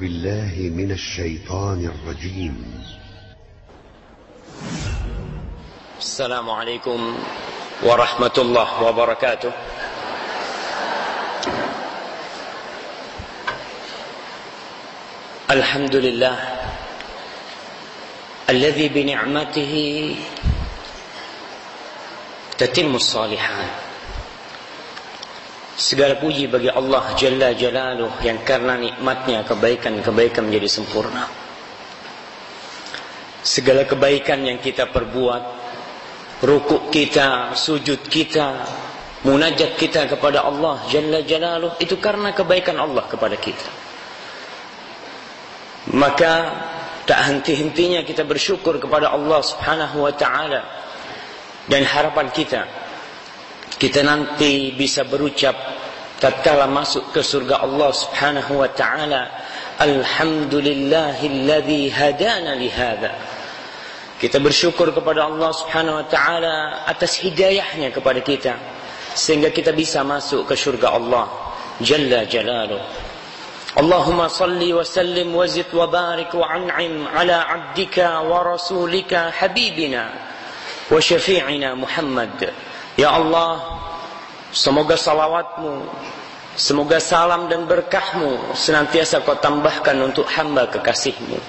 بالله من الشيطان الرجيم. السلام عليكم ورحمة الله وبركاته. الحمد لله الذي بنعمته تتم الصالحات. Segala puji bagi Allah Jalla Jalaluh yang karena nikmatnya kebaikan-kebaikan menjadi sempurna. Segala kebaikan yang kita perbuat, rukuk kita, sujud kita, munajat kita kepada Allah Jalla Jalaluh itu karena kebaikan Allah kepada kita. Maka tak henti-hentinya kita bersyukur kepada Allah Subhanahu wa taala dan harapan kita kita nanti bisa berucap tatkala masuk ke surga Allah Subhanahu wa taala alhamdulillahilladzi hadana lihada kita bersyukur kepada Allah Subhanahu wa taala atas hidayahnya kepada kita sehingga kita bisa masuk ke surga Allah jalla jalaluh. Allahumma salli wa sallim wa zid wa barik wa an'im ala abdika wa rasulika habibina wa syafi'ina Muhammad Ya Allah, semoga salawatmu, semoga salam dan berkahmu senantiasa kau tambahkan untuk hamba kekasihmu.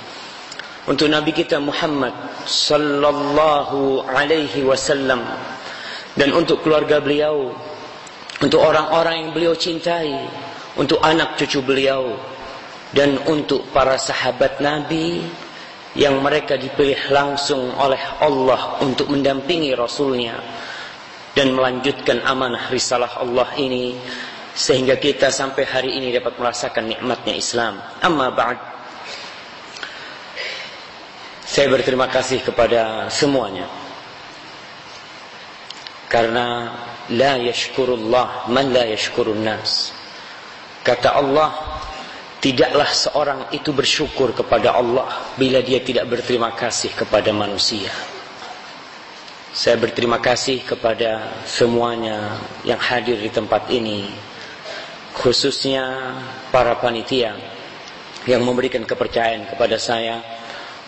Untuk Nabi kita Muhammad sallallahu alaihi wasallam dan untuk keluarga beliau, untuk orang-orang yang beliau cintai, untuk anak cucu beliau dan untuk para sahabat Nabi yang mereka dipilih langsung oleh Allah untuk mendampingi Rasulnya dan melanjutkan amanah risalah Allah ini sehingga kita sampai hari ini dapat merasakan nikmatnya Islam. Amma ba'd. Saya berterima kasih kepada semuanya. Karena la yashkurullah man la yashkurun nas. Kata Allah, tidaklah seorang itu bersyukur kepada Allah bila dia tidak berterima kasih kepada manusia. Saya berterima kasih kepada semuanya yang hadir di tempat ini Khususnya para panitia Yang memberikan kepercayaan kepada saya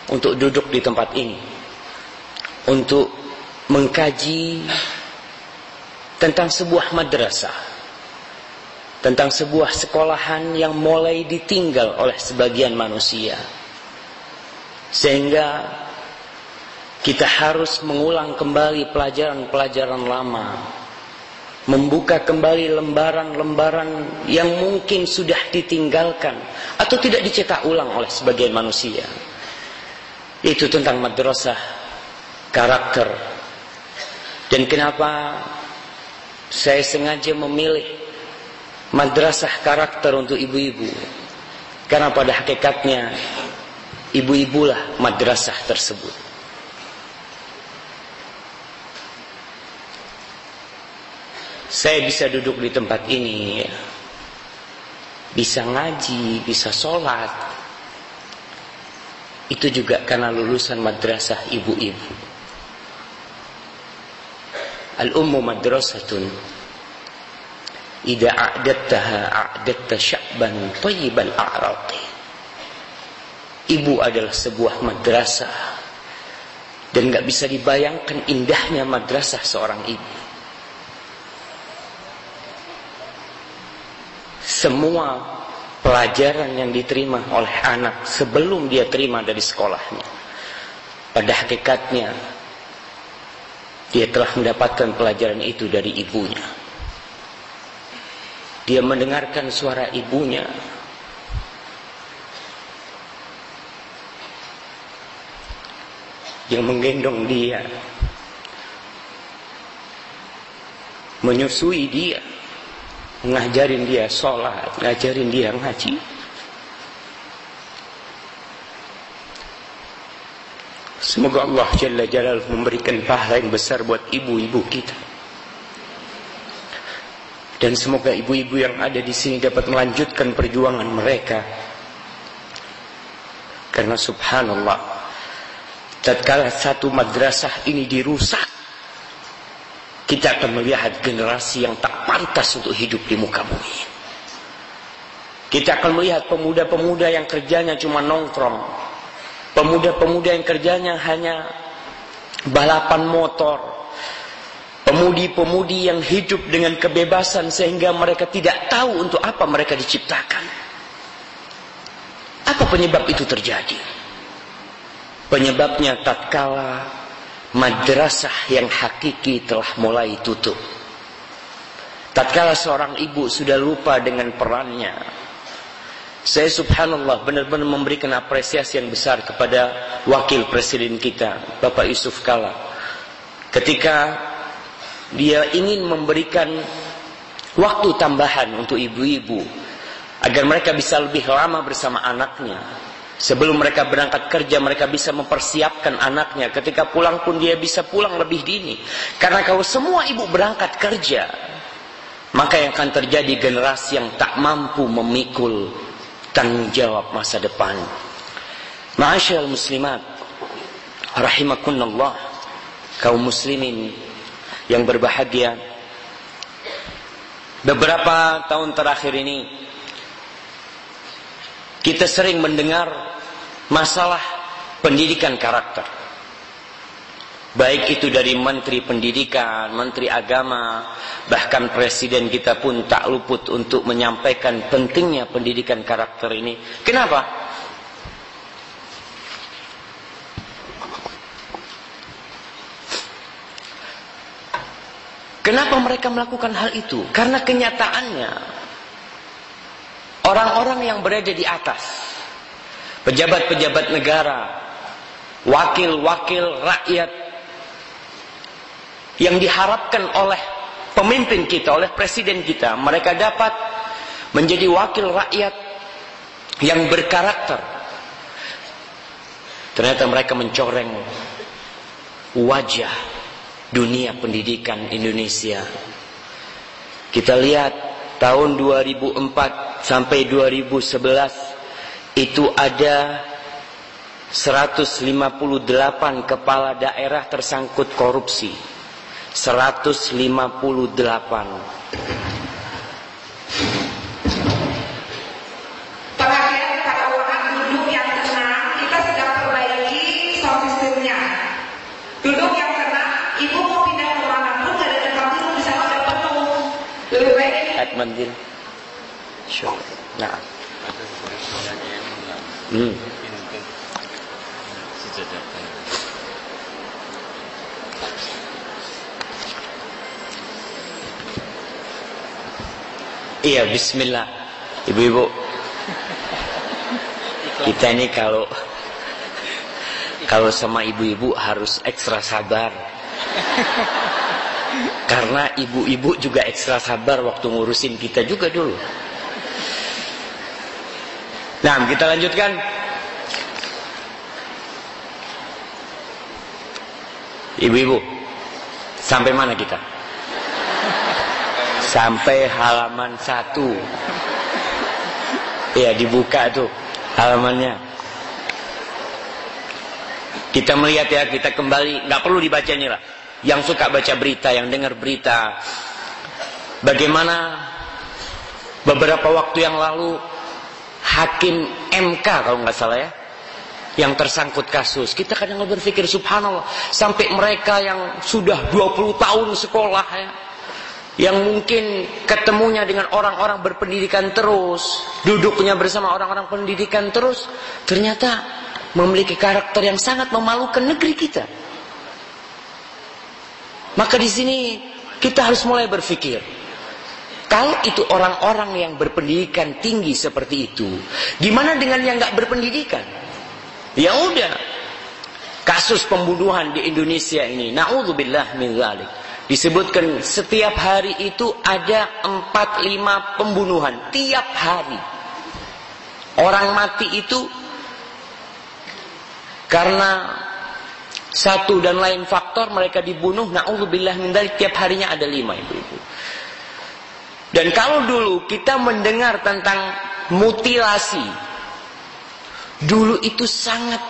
Untuk duduk di tempat ini Untuk mengkaji Tentang sebuah madrasah Tentang sebuah sekolahan yang mulai ditinggal oleh sebagian manusia Sehingga kita harus mengulang kembali pelajaran-pelajaran lama. Membuka kembali lembaran-lembaran yang mungkin sudah ditinggalkan. Atau tidak dicetak ulang oleh sebagian manusia. Itu tentang madrasah karakter. Dan kenapa saya sengaja memilih madrasah karakter untuk ibu-ibu. Karena pada hakikatnya ibu-ibulah madrasah tersebut. Saya bisa duduk di tempat ini. Bisa ngaji, bisa sholat. Itu juga karena lulusan madrasah ibu-ibu. Al-ummu madrasatun. Ida a'dattaha a'datta sya'ban tayyibal a'raqi. Ibu adalah sebuah madrasah. Dan gak bisa dibayangkan indahnya madrasah seorang ibu semua pelajaran yang diterima oleh anak sebelum dia terima dari sekolahnya. Pada hakikatnya, dia telah mendapatkan pelajaran itu dari ibunya. Dia mendengarkan suara ibunya. Yang menggendong dia. Menyusui dia ngajarin dia sholat, ngajarin dia ngaji. Semoga Allah Jalla Jalal memberikan pahala yang besar buat ibu-ibu kita. Dan semoga ibu-ibu yang ada di sini dapat melanjutkan perjuangan mereka. Karena subhanallah, tatkala satu madrasah ini dirusak, kita akan melihat generasi yang tak pantas untuk hidup di muka bumi. Kita akan melihat pemuda-pemuda yang kerjanya cuma nongkrong. Pemuda-pemuda yang kerjanya hanya balapan motor. Pemudi-pemudi yang hidup dengan kebebasan sehingga mereka tidak tahu untuk apa mereka diciptakan. Apa penyebab itu terjadi? Penyebabnya tatkala madrasah yang hakiki telah mulai tutup. Tatkala seorang ibu sudah lupa dengan perannya, saya subhanallah benar-benar memberikan apresiasi yang besar kepada wakil presiden kita, Bapak Yusuf Kala. Ketika dia ingin memberikan waktu tambahan untuk ibu-ibu agar mereka bisa lebih lama bersama anaknya. Sebelum mereka berangkat kerja, mereka bisa mempersiapkan anaknya. Ketika pulang pun dia bisa pulang lebih dini. Karena kalau semua ibu berangkat kerja, maka yang akan terjadi generasi yang tak mampu memikul tanggung jawab masa depan. Ma'asyal muslimat, rahimakunallah, kaum muslimin yang berbahagia. Beberapa tahun terakhir ini, kita sering mendengar masalah pendidikan karakter. Baik itu dari menteri pendidikan, menteri agama, bahkan presiden kita pun tak luput untuk menyampaikan pentingnya pendidikan karakter ini. Kenapa? Kenapa mereka melakukan hal itu? Karena kenyataannya orang-orang yang berada di atas, pejabat-pejabat negara, wakil-wakil rakyat yang diharapkan oleh pemimpin kita, oleh presiden kita. Mereka dapat menjadi wakil rakyat yang berkarakter. Ternyata mereka mencoreng wajah dunia pendidikan Indonesia. Kita lihat tahun 2004 sampai 2011 itu ada 158 kepala daerah tersangkut korupsi. 158 Perhatian Sure. Nah. Hmm. Iya, bismillah. Ibu-ibu. Kita ini kalau kalau sama ibu-ibu harus ekstra sabar. Karena ibu-ibu juga ekstra sabar waktu ngurusin kita juga dulu. Nah, kita lanjutkan. Ibu-ibu, sampai mana kita? Sampai halaman satu. Ya, dibuka tuh halamannya. Kita melihat ya, kita kembali, nggak perlu dibacanya lah. Yang suka baca berita, yang dengar berita, bagaimana beberapa waktu yang lalu hakim MK kalau nggak salah ya, yang tersangkut kasus. Kita kadang berpikir subhanallah, sampai mereka yang sudah 20 tahun sekolah ya, yang mungkin ketemunya dengan orang-orang berpendidikan terus, duduknya bersama orang-orang pendidikan terus, ternyata memiliki karakter yang sangat memalukan negeri kita. Maka di sini kita harus mulai berpikir, kalau itu orang-orang yang berpendidikan tinggi seperti itu, gimana dengan yang nggak berpendidikan? Ya udah, kasus pembunuhan di Indonesia ini, naudzubillah min dzalik. Disebutkan setiap hari itu ada 4-5 pembunuhan tiap hari. Orang mati itu karena satu dan lain faktor mereka dibunuh naudzubillah min dzalik tiap harinya ada lima ibu-ibu. Dan kalau dulu kita mendengar tentang mutilasi dulu itu sangat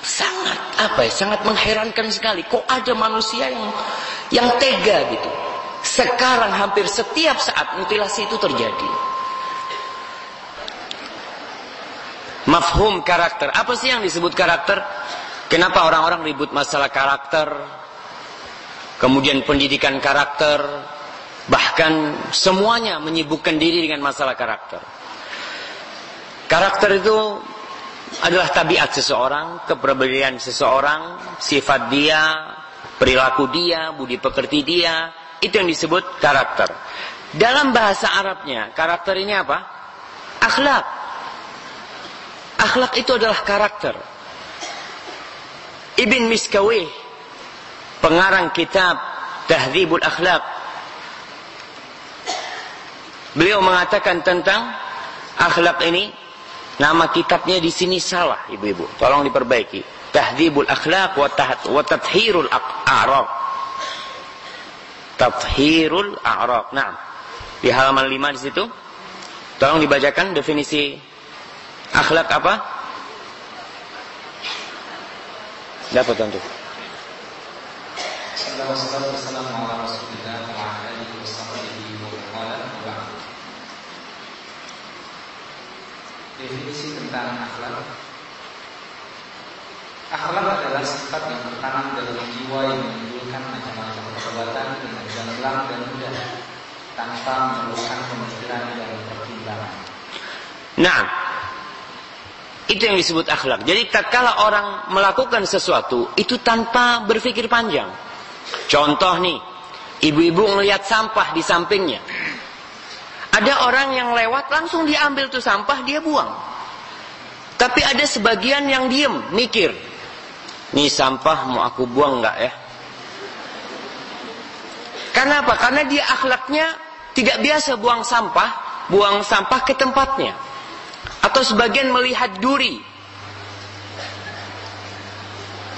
sangat apa ya sangat mengherankan sekali kok ada manusia yang yang tega gitu sekarang hampir setiap saat mutilasi itu terjadi Mafhum karakter. Apa sih yang disebut karakter? Kenapa orang-orang ribut masalah karakter? Kemudian pendidikan karakter, bahkan semuanya menyibukkan diri dengan masalah karakter. Karakter itu adalah tabiat seseorang, kepribadian seseorang, sifat dia, perilaku dia, budi pekerti dia, itu yang disebut karakter. Dalam bahasa Arabnya, karakter ini apa? Akhlak. Akhlak itu adalah karakter. Ibn Miskawih, pengarang kitab Tahdzibul Akhlak, beliau mengatakan tentang akhlak ini Nama kitabnya di sini salah, ibu-ibu. Tolong diperbaiki. Tahdhibul akhlaq wa, tahat, wa tathhirul a'raq. Tathhirul a'raq. Nah, di halaman 5 di situ. Tolong dibacakan definisi akhlak apa? Dapat tentu. Definisi tentang akhlak Akhlak adalah sifat yang tertanam dalam jiwa yang menimbulkan macam-macam perbuatan dengan gamblang dan mudah tanpa memerlukan pemikiran dan pertimbangan. Nah, itu yang disebut akhlak. Jadi tatkala orang melakukan sesuatu itu tanpa berpikir panjang. Contoh nih, ibu-ibu melihat sampah di sampingnya. Ada orang yang lewat langsung diambil tuh sampah dia buang. Tapi ada sebagian yang diem, mikir. Nih sampah mau aku buang nggak ya? Karena apa? Karena dia akhlaknya tidak biasa buang sampah, buang sampah ke tempatnya. Atau sebagian melihat duri.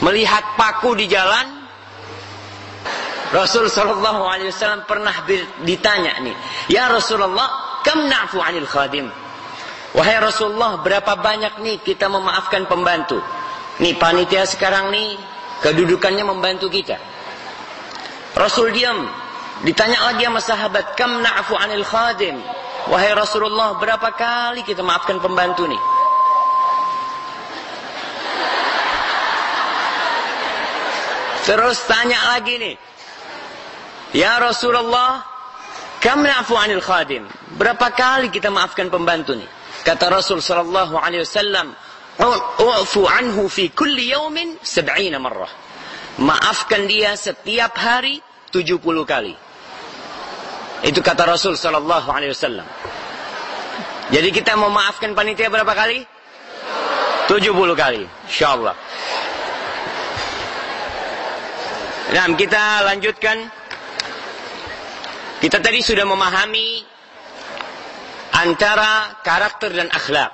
Melihat paku di jalan, Rasul Shallallahu Alaihi Wasallam pernah ditanya nih, ya Rasulullah, kam na'fu anil khadim? Wahai Rasulullah, berapa banyak nih kita memaafkan pembantu? Nih panitia sekarang nih kedudukannya membantu kita. Rasul diam, ditanya lagi sama sahabat, kam na'fu anil khadim? Wahai Rasulullah, berapa kali kita maafkan pembantu nih? Terus tanya lagi nih, Ya Rasulullah, kam na'fu anil khadim? Berapa kali kita maafkan pembantu nih? Kata Rasul sallallahu alaihi wasallam, "U'fu anhu fi kulli yawmin 70 marrah." Maafkan dia setiap hari 70 kali. Itu kata Rasul sallallahu alaihi wasallam. Jadi kita mau maafkan panitia berapa kali? 70 kali, insyaallah. Nah, kita lanjutkan kita tadi sudah memahami antara karakter dan akhlak.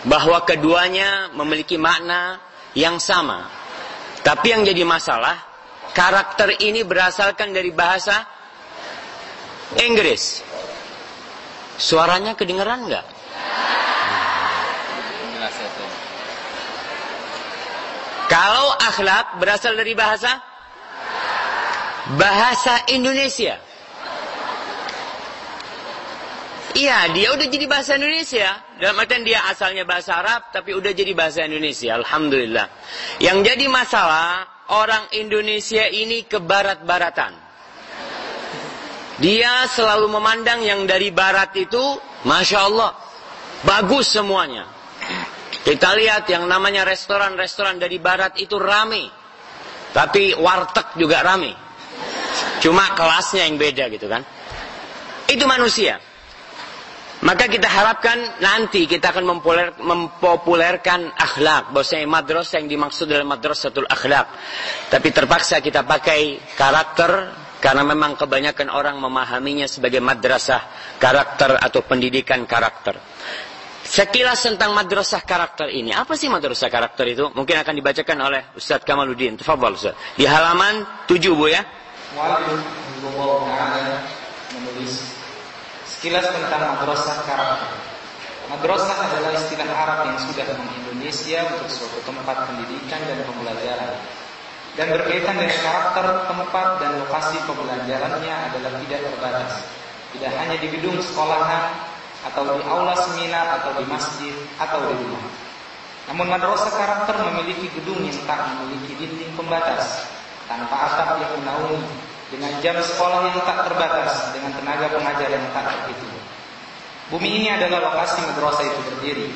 Bahwa keduanya memiliki makna yang sama. Tapi yang jadi masalah, karakter ini berasalkan dari bahasa Inggris. Suaranya kedengeran nggak? Kalau akhlak berasal dari bahasa bahasa Indonesia. Iya, dia udah jadi bahasa Indonesia. Dalam artian dia asalnya bahasa Arab, tapi udah jadi bahasa Indonesia. Alhamdulillah. Yang jadi masalah, orang Indonesia ini ke barat-baratan. Dia selalu memandang yang dari barat itu, Masya Allah, bagus semuanya. Kita lihat yang namanya restoran-restoran dari barat itu rame. Tapi warteg juga rame. Cuma kelasnya yang beda gitu kan. Itu manusia. Maka kita harapkan nanti kita akan mempopuler, mempopulerkan akhlak. Bahwasanya madrasah yang dimaksud adalah madrasatul akhlak. Tapi terpaksa kita pakai karakter karena memang kebanyakan orang memahaminya sebagai madrasah karakter atau pendidikan karakter. Sekilas tentang madrasah karakter ini. Apa sih madrasah karakter itu? Mungkin akan dibacakan oleh Ustaz Kamaluddin. Tafadhal Ustaz. Di halaman 7 Bu ya. menulis Sekilas tentang madrasah karakter. Madrasah adalah istilah Arab yang sudah mengindonesia untuk suatu tempat pendidikan dan pembelajaran. Dan berkaitan dengan karakter, tempat, dan lokasi pembelajarannya adalah tidak terbatas. Tidak hanya di gedung sekolahan, atau di aula seminar, atau di masjid, atau di rumah. Namun madrasah karakter memiliki gedung yang tak memiliki dinding pembatas, tanpa atap yang menaungi, dengan jam sekolah yang tak terbatas, dengan tenaga pengajar yang tak terhitung. Bumi ini adalah lokasi madrasah itu berdiri.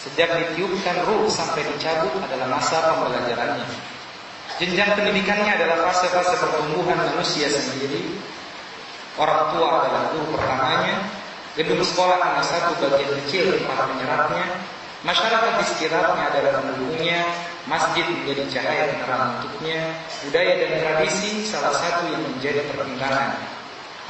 Sejak ditiupkan ruh sampai dicabut adalah masa pembelajarannya. Jenjang pendidikannya adalah fase-fase pertumbuhan manusia sendiri. Orang tua adalah guru pertamanya. Gedung sekolah hanya satu bagian kecil tempat menyerapnya. Masyarakat di sekitarnya adalah pendukungnya, masjid menjadi cahaya penerang untuknya, budaya dan tradisi salah satu yang menjadi pertimbangan.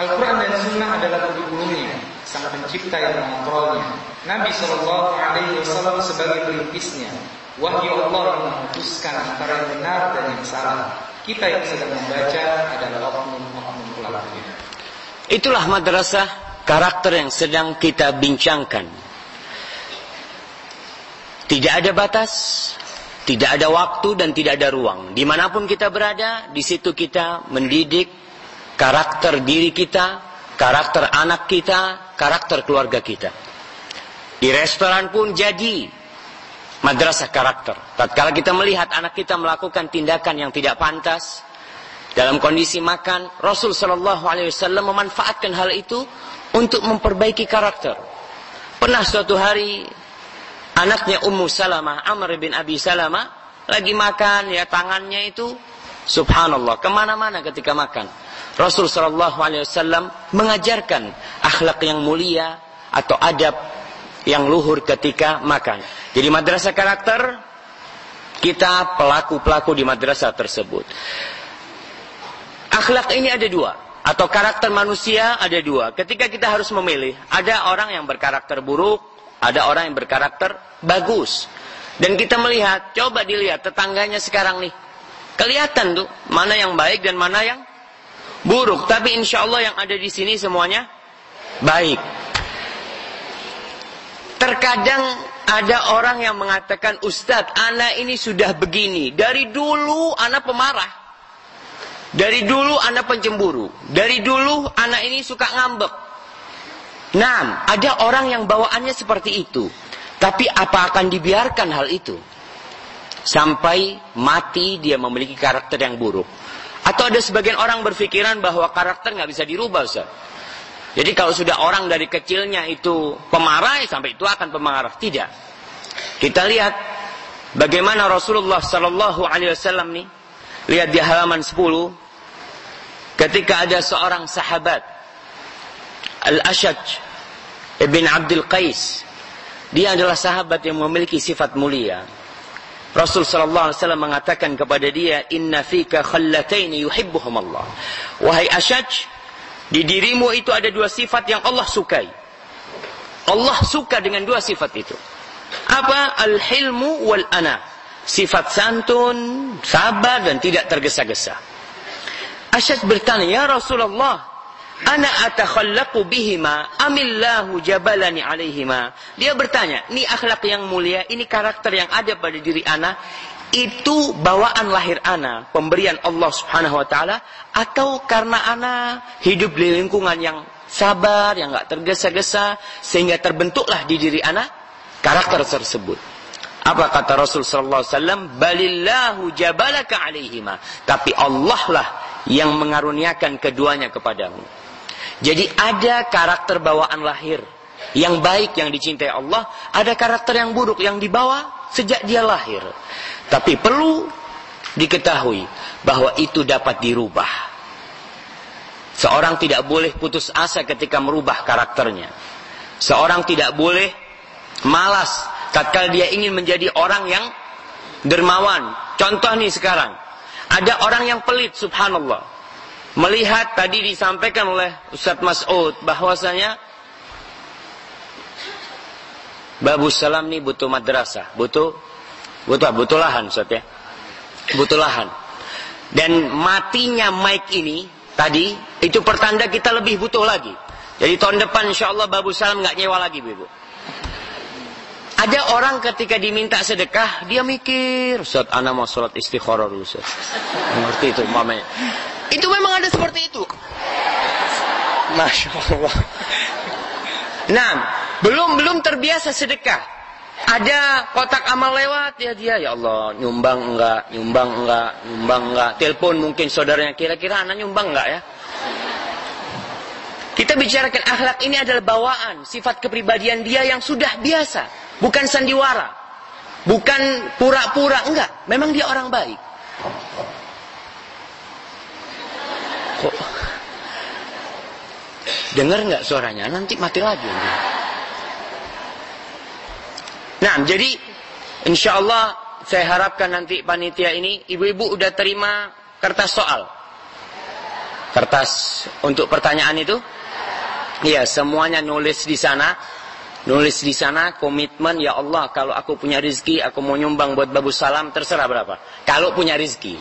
Al-Quran dan Sunnah adalah kurikulumnya, sang pencipta yang mengontrolnya. Nabi Shallallahu Alaihi Wasallam sebagai perintisnya, wahyu Allah yang memutuskan antara yang benar dan yang salah. Kita yang sedang membaca adalah oknum-oknum pelakunya. Itulah madrasah karakter yang sedang kita bincangkan. Tidak ada batas, tidak ada waktu dan tidak ada ruang. Di mana pun kita berada, di situ kita mendidik karakter diri kita, karakter anak kita, karakter keluarga kita. Di restoran pun jadi madrasah karakter. Tatkala kita melihat anak kita melakukan tindakan yang tidak pantas dalam kondisi makan, Rasul Shallallahu Alaihi Wasallam memanfaatkan hal itu untuk memperbaiki karakter. Pernah suatu hari anaknya Ummu Salamah, Amr bin Abi Salamah, lagi makan, ya tangannya itu, subhanallah, ke mana-mana ketika makan. Rasul Shallallahu Alaihi Wasallam mengajarkan akhlak yang mulia atau adab yang luhur ketika makan. Jadi madrasah karakter kita pelaku-pelaku di madrasah tersebut. Akhlak ini ada dua atau karakter manusia ada dua. Ketika kita harus memilih, ada orang yang berkarakter buruk, ada orang yang berkarakter bagus. Dan kita melihat, coba dilihat tetangganya sekarang nih. Kelihatan tuh mana yang baik dan mana yang buruk. Tapi insya Allah yang ada di sini semuanya baik. Terkadang ada orang yang mengatakan, Ustadz, anak ini sudah begini. Dari dulu anak pemarah. Dari dulu anak pencemburu. Dari dulu anak ini suka ngambek. Nah, ada orang yang bawaannya seperti itu. Tapi apa akan dibiarkan hal itu? Sampai mati dia memiliki karakter yang buruk. Atau ada sebagian orang berpikiran bahwa karakter nggak bisa dirubah, Ustaz. Jadi kalau sudah orang dari kecilnya itu pemarah, sampai itu akan pemarah. Tidak. Kita lihat bagaimana Rasulullah Sallallahu Alaihi Wasallam nih. Lihat di halaman 10. Ketika ada seorang sahabat Al-Ashaj Ibn Abdul Qais. Dia adalah sahabat yang memiliki sifat mulia. Rasul sallallahu alaihi wasallam mengatakan kepada dia, "Inna fika khallatain yuhibbuhum Allah." Wahai Ashaj, di dirimu itu ada dua sifat yang Allah sukai. Allah suka dengan dua sifat itu. Apa? Al-hilmu wal ana. Sifat santun, sabar dan tidak tergesa-gesa. Ashaj bertanya, "Ya Rasulullah, Ana atakhallaqu bihima amillahu jabalani alaihima. Dia bertanya, ini akhlak yang mulia, ini karakter yang ada pada diri ana, itu bawaan lahir ana, pemberian Allah Subhanahu wa taala atau karena ana hidup di lingkungan yang sabar, yang enggak tergesa-gesa sehingga terbentuklah di diri ana karakter tersebut. Apa kata Rasul sallallahu alaihi wasallam? Balillahu jabalaka alaihima. Tapi Allah lah yang mengaruniakan keduanya kepadamu. Jadi ada karakter bawaan lahir yang baik yang dicintai Allah, ada karakter yang buruk yang dibawa sejak dia lahir. Tapi perlu diketahui bahwa itu dapat dirubah. Seorang tidak boleh putus asa ketika merubah karakternya. Seorang tidak boleh malas tatkala dia ingin menjadi orang yang dermawan. Contoh nih sekarang, ada orang yang pelit subhanallah melihat tadi disampaikan oleh Ustadz Mas'ud bahwasanya Babus Salam ini butuh madrasah, butuh butuh butuh lahan Ustadz ya. Butuh lahan. Dan matinya mic ini tadi itu pertanda kita lebih butuh lagi. Jadi tahun depan insya Allah Babus Salam nggak nyewa lagi Bu. Ada orang ketika diminta sedekah, dia mikir, Ustaz, anak mau sholat istikharah dulu, Ustaz. Ngerti itu, mamanya. Itu memang ada seperti itu. Masya Allah. Nah, belum belum terbiasa sedekah. Ada kotak amal lewat ya dia ya Allah nyumbang enggak, nyumbang enggak, nyumbang enggak. Telepon mungkin saudaranya kira-kira anak nyumbang enggak ya? Kita bicarakan akhlak ini adalah bawaan, sifat kepribadian dia yang sudah biasa, bukan sandiwara. Bukan pura-pura, enggak. Memang dia orang baik. Kok Dengar nggak suaranya? Nanti mati lagi. Nah, jadi insya Allah saya harapkan nanti panitia ini ibu-ibu udah terima kertas soal. Kertas untuk pertanyaan itu? Iya, semuanya nulis di sana. Nulis di sana komitmen ya Allah kalau aku punya rizki aku mau nyumbang buat babu salam terserah berapa. Kalau punya rizki.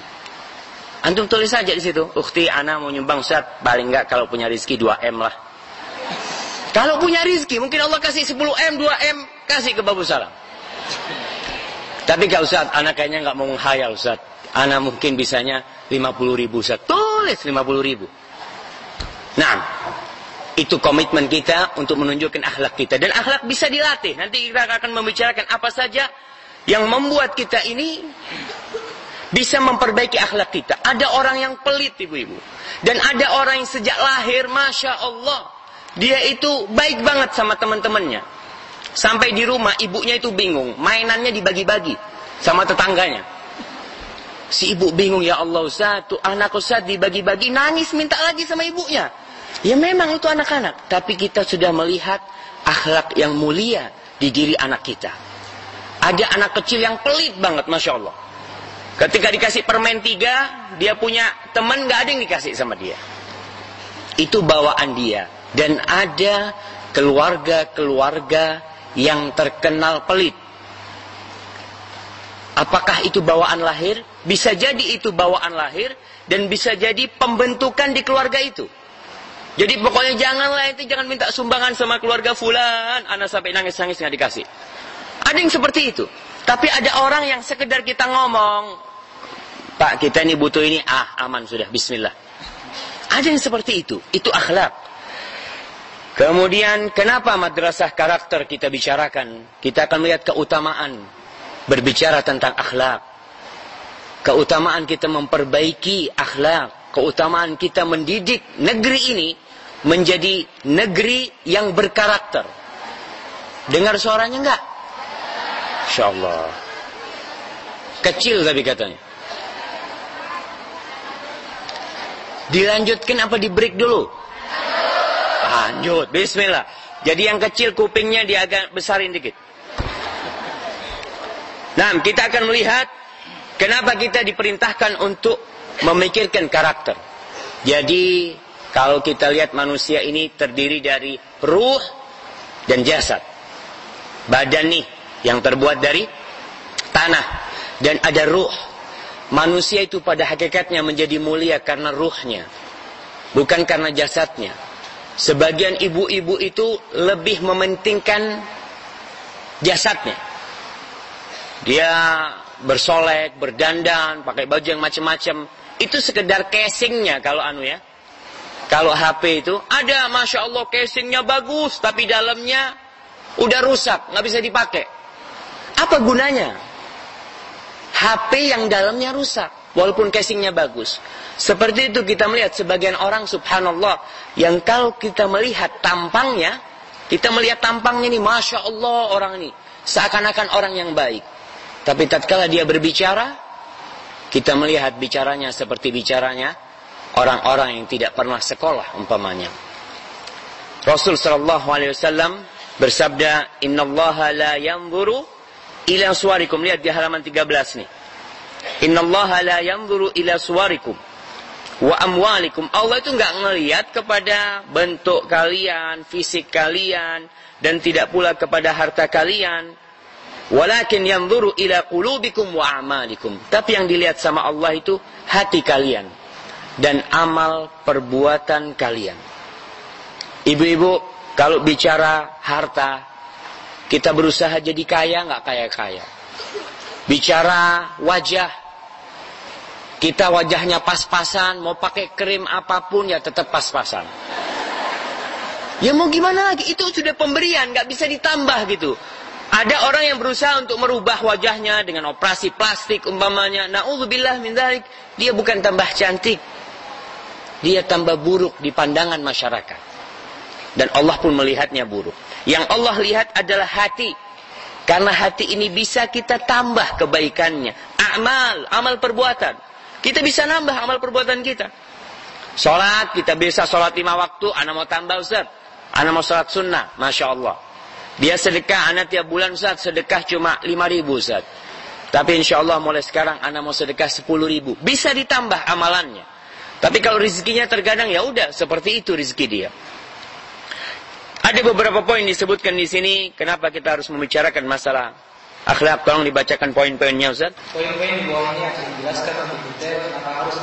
Antum tulis saja di situ. Ukti ana mau nyumbang Ustaz, paling enggak kalau punya rizki 2 M lah. Kalau punya rizki, mungkin Allah kasih 10 M, 2 M, kasih ke Babu Salam. Tapi kalau Ustaz, anak kayaknya nggak mau menghayal Ustaz. Anak mungkin bisanya 50 ribu Ustaz. Tulis 50 ribu. Nah, itu komitmen kita untuk menunjukkan akhlak kita. Dan akhlak bisa dilatih. Nanti kita akan membicarakan apa saja yang membuat kita ini bisa memperbaiki akhlak kita. Ada orang yang pelit ibu-ibu. Dan ada orang yang sejak lahir, Masya Allah, dia itu baik banget sama teman-temannya. Sampai di rumah ibunya itu bingung. Mainannya dibagi-bagi sama tetangganya. Si ibu bingung ya Allah Ustaz, tuh anak Ustaz dibagi-bagi nangis minta lagi sama ibunya. Ya memang itu anak-anak, tapi kita sudah melihat akhlak yang mulia di diri anak kita. Ada anak kecil yang pelit banget, Masya Allah. Ketika dikasih permen tiga, dia punya teman gak ada yang dikasih sama dia. Itu bawaan dia. Dan ada keluarga-keluarga yang terkenal pelit. Apakah itu bawaan lahir? Bisa jadi itu bawaan lahir dan bisa jadi pembentukan di keluarga itu. Jadi pokoknya janganlah itu jangan minta sumbangan sama keluarga fulan, anak sampai nangis-nangis nggak dikasih. Ada yang seperti itu. Tapi ada orang yang sekedar kita ngomong, Pak kita ini butuh ini, ah aman sudah, Bismillah. Ada yang seperti itu, itu akhlak. Kemudian kenapa madrasah karakter kita bicarakan? Kita akan melihat keutamaan berbicara tentang akhlak. Keutamaan kita memperbaiki akhlak. Keutamaan kita mendidik negeri ini menjadi negeri yang berkarakter. Dengar suaranya enggak? Insya Allah. Kecil tapi katanya. Dilanjutkan apa di break dulu? Lanjut, bismillah. Jadi yang kecil kupingnya dia agak besarin dikit. Nah, kita akan melihat kenapa kita diperintahkan untuk memikirkan karakter. Jadi, kalau kita lihat manusia ini terdiri dari ruh dan jasad. Badan nih yang terbuat dari tanah dan ada ruh. Manusia itu pada hakikatnya menjadi mulia karena ruhnya, bukan karena jasadnya. Sebagian ibu-ibu itu lebih mementingkan jasadnya. Dia bersolek, berdandan, pakai baju yang macam-macam. Itu sekedar casingnya kalau anu ya. Kalau HP itu ada, masya Allah casingnya bagus, tapi dalamnya udah rusak, nggak bisa dipakai. Apa gunanya? HP yang dalamnya rusak walaupun casingnya bagus. Seperti itu kita melihat sebagian orang subhanallah yang kalau kita melihat tampangnya, kita melihat tampangnya ini masya Allah orang ini seakan-akan orang yang baik. Tapi tatkala dia berbicara, kita melihat bicaranya seperti bicaranya orang-orang yang tidak pernah sekolah umpamanya. Rasul sallallahu alaihi wasallam bersabda, "Innallaha la yanzuru ila suwarikum." Lihat di halaman 13 nih. Innallaha la yanzuru ila suwarikum wa amwalikum. Allah itu nggak ngelihat kepada bentuk kalian, fisik kalian dan tidak pula kepada harta kalian. Walakin yanzuru ila qulubikum wa amalikum. Tapi yang dilihat sama Allah itu hati kalian dan amal perbuatan kalian. Ibu-ibu, kalau bicara harta, kita berusaha jadi kaya nggak kaya-kaya. Bicara wajah, kita wajahnya pas-pasan, mau pakai krim apa pun ya tetap pas-pasan. Ya mau gimana lagi, itu sudah pemberian, nggak bisa ditambah gitu. Ada orang yang berusaha untuk merubah wajahnya dengan operasi plastik umpamanya. Nauzubillah min dzalik, dia bukan tambah cantik. Dia tambah buruk di pandangan masyarakat. Dan Allah pun melihatnya buruk. Yang Allah lihat adalah hati. Karena hati ini bisa kita tambah kebaikannya. Amal, amal perbuatan. Kita bisa nambah amal perbuatan kita. Sholat, kita bisa sholat lima waktu. Anak mau tambah Ustaz. Anak mau sholat sunnah. Masya Allah. Dia sedekah, anak tiap bulan Ustaz, sedekah cuma 5 ribu Ustaz. Tapi insya Allah mulai sekarang anak mau sedekah 10 ribu. Bisa ditambah amalannya. Tapi kalau rezekinya terkadang ya udah seperti itu rezeki dia. Ada beberapa poin disebutkan di sini. Kenapa kita harus membicarakan masalah akhlak? Tolong dibacakan poin-poinnya Ustaz. Poin-poin di bawahnya akan dijelaskan lebih detail kenapa harus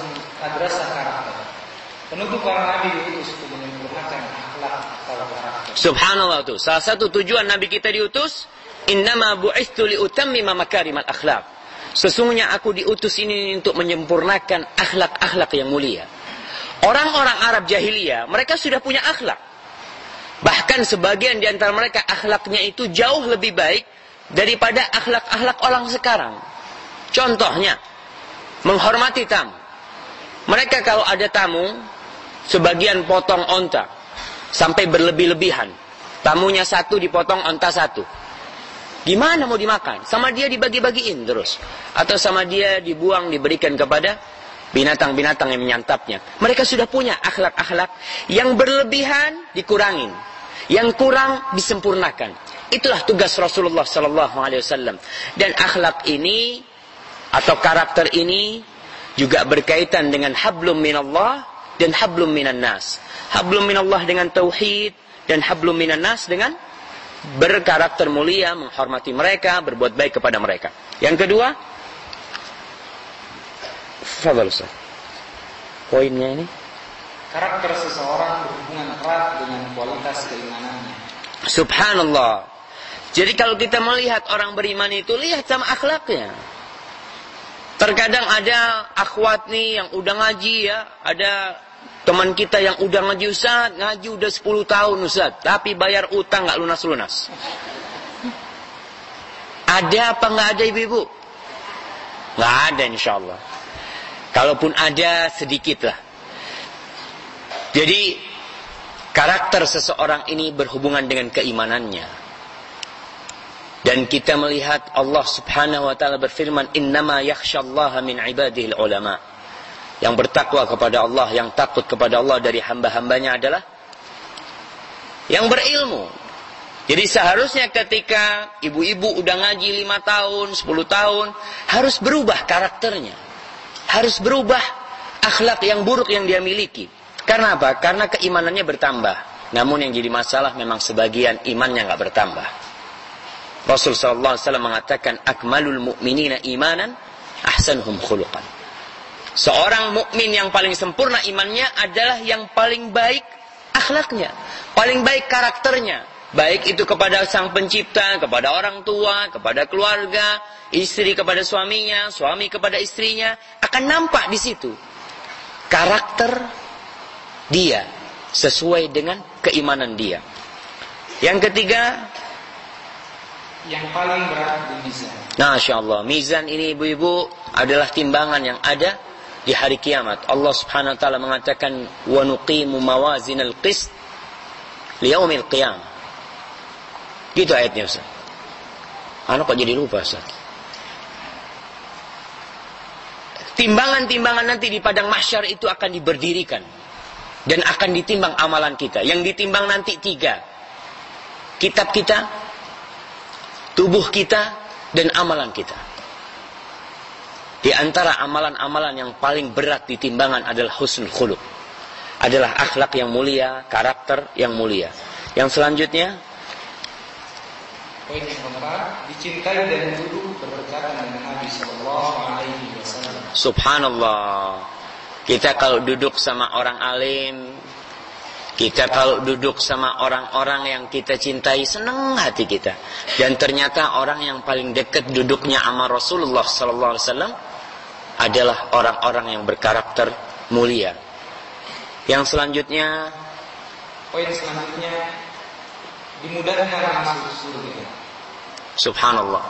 madrasah karakter. Penutup para nabi diutus untuk menyempurnakan akhlak atau karakter. Subhanallah tuh. Salah satu tujuan Nabi kita diutus, innama bu'istu liutammima makarimal akhlak. Sesungguhnya aku diutus ini untuk menyempurnakan akhlak-akhlak yang mulia. Orang-orang Arab jahiliyah, mereka sudah punya akhlak. Bahkan sebagian di antara mereka akhlaknya itu jauh lebih baik daripada akhlak-akhlak orang sekarang. Contohnya, menghormati tamu. Mereka kalau ada tamu, sebagian potong onta sampai berlebih-lebihan. Tamunya satu dipotong onta satu. Gimana mau dimakan? Sama dia dibagi-bagiin terus. Atau sama dia dibuang, diberikan kepada binatang-binatang yang menyantapnya. Mereka sudah punya akhlak-akhlak yang berlebihan dikurangin. Yang kurang disempurnakan. Itulah tugas Rasulullah sallallahu alaihi wasallam. Dan akhlak ini atau karakter ini juga berkaitan dengan hablum minallah dan hablum minan nas. Hablum minallah dengan tauhid dan hablum minan nas dengan berkarakter mulia, menghormati mereka, berbuat baik kepada mereka. Yang kedua, Fadal Ustaz. Poinnya ini Karakter seseorang berhubungan erat dengan kualitas keimanannya. Subhanallah. Jadi kalau kita melihat orang beriman itu lihat sama akhlaknya. Terkadang ada akhwat nih yang udah ngaji ya, ada teman kita yang udah ngaji Ustaz, ngaji udah 10 tahun Ustaz, tapi bayar utang nggak lunas-lunas. Ada apa nggak ada ibu-ibu? Nggak ada insya Allah. Kalaupun ada sedikit lah. Jadi karakter seseorang ini berhubungan dengan keimanannya. Dan kita melihat Allah Subhanahu wa taala berfirman, "Innama yakhsyallaha min ibadihi ulama." Yang bertakwa kepada Allah, yang takut kepada Allah dari hamba-hambanya adalah yang berilmu. Jadi seharusnya ketika ibu-ibu udah ngaji 5 tahun, 10 tahun, harus berubah karakternya. Harus berubah akhlak yang buruk yang dia miliki. Karena apa? Karena keimanannya bertambah. Namun yang jadi masalah memang sebagian imannya nggak bertambah. Rasul wasallam mengatakan akmalul mu'minina imanan ahsanuhum khuluqan. Seorang mukmin yang paling sempurna imannya adalah yang paling baik akhlaknya, paling baik karakternya. Baik itu kepada sang pencipta, kepada orang tua, kepada keluarga, istri kepada suaminya, suami kepada istrinya, akan nampak di situ. Karakter dia sesuai dengan keimanan dia. Yang ketiga, yang paling berat di mizan. Masya Allah, mizan ini ibu-ibu adalah timbangan yang ada di hari kiamat. Allah Subhanahu wa taala mengatakan wa nuqimu mawazinal qist liyaumil qiyam. Gitu ayatnya Ustaz. Anak kok jadi lupa Ustaz. Timbangan-timbangan nanti di padang mahsyar itu akan diberdirikan dan akan ditimbang amalan kita. Yang ditimbang nanti tiga. Kitab kita, tubuh kita, dan amalan kita. Di antara amalan-amalan yang paling berat di timbangan adalah husnul khuluq. Adalah akhlak yang mulia, karakter yang mulia. Yang selanjutnya, Poin yang keempat, dicintai dan duduk berdekatan dengan Nabi Sallallahu Alaihi Wasallam. subhanallah. Kita kalau duduk sama orang alim, kita kalau duduk sama orang-orang yang kita cintai, senang hati kita. Dan ternyata orang yang paling dekat duduknya sama Rasulullah sallallahu alaihi wasallam adalah orang-orang yang berkarakter mulia. Yang selanjutnya, Poin selanjutnya, dimudahkan masuk surga. Subhanallah.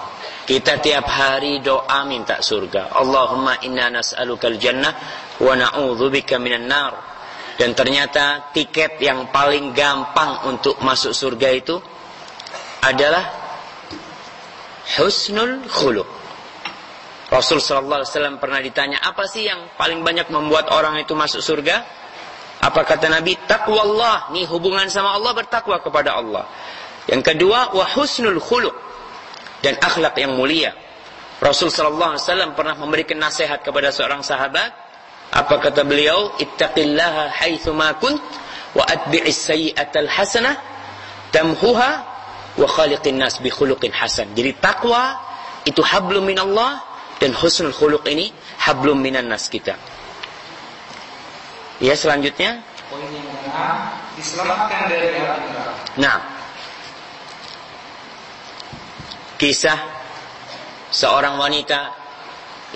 Kita tiap hari doa minta surga. Allahumma inna nas'alukal jannah wa na'udzubika minan nar. Dan ternyata tiket yang paling gampang untuk masuk surga itu adalah husnul khuluq. Rasul sallallahu alaihi wasallam pernah ditanya, apa sih yang paling banyak membuat orang itu masuk surga? Apa kata Nabi? Takwa Allah. Nih hubungan sama Allah bertakwa kepada Allah. Yang kedua, wa husnul khuluq dan akhlak yang mulia. Rasul sallallahu alaihi wasallam pernah memberikan nasihat kepada seorang sahabat. Apa kata beliau? Ittaqillaha haitsu ma kunt wa atbi'is sayyi'atal hasanah tamhuha wa khaliqin nas bi khuluqin hasan. Jadi takwa itu hablum minallah dan husnul khuluq ini hablum minan nas kita. Ya selanjutnya. Poin yang keenam, diselamatkan dari api neraka. Nah, kisah seorang wanita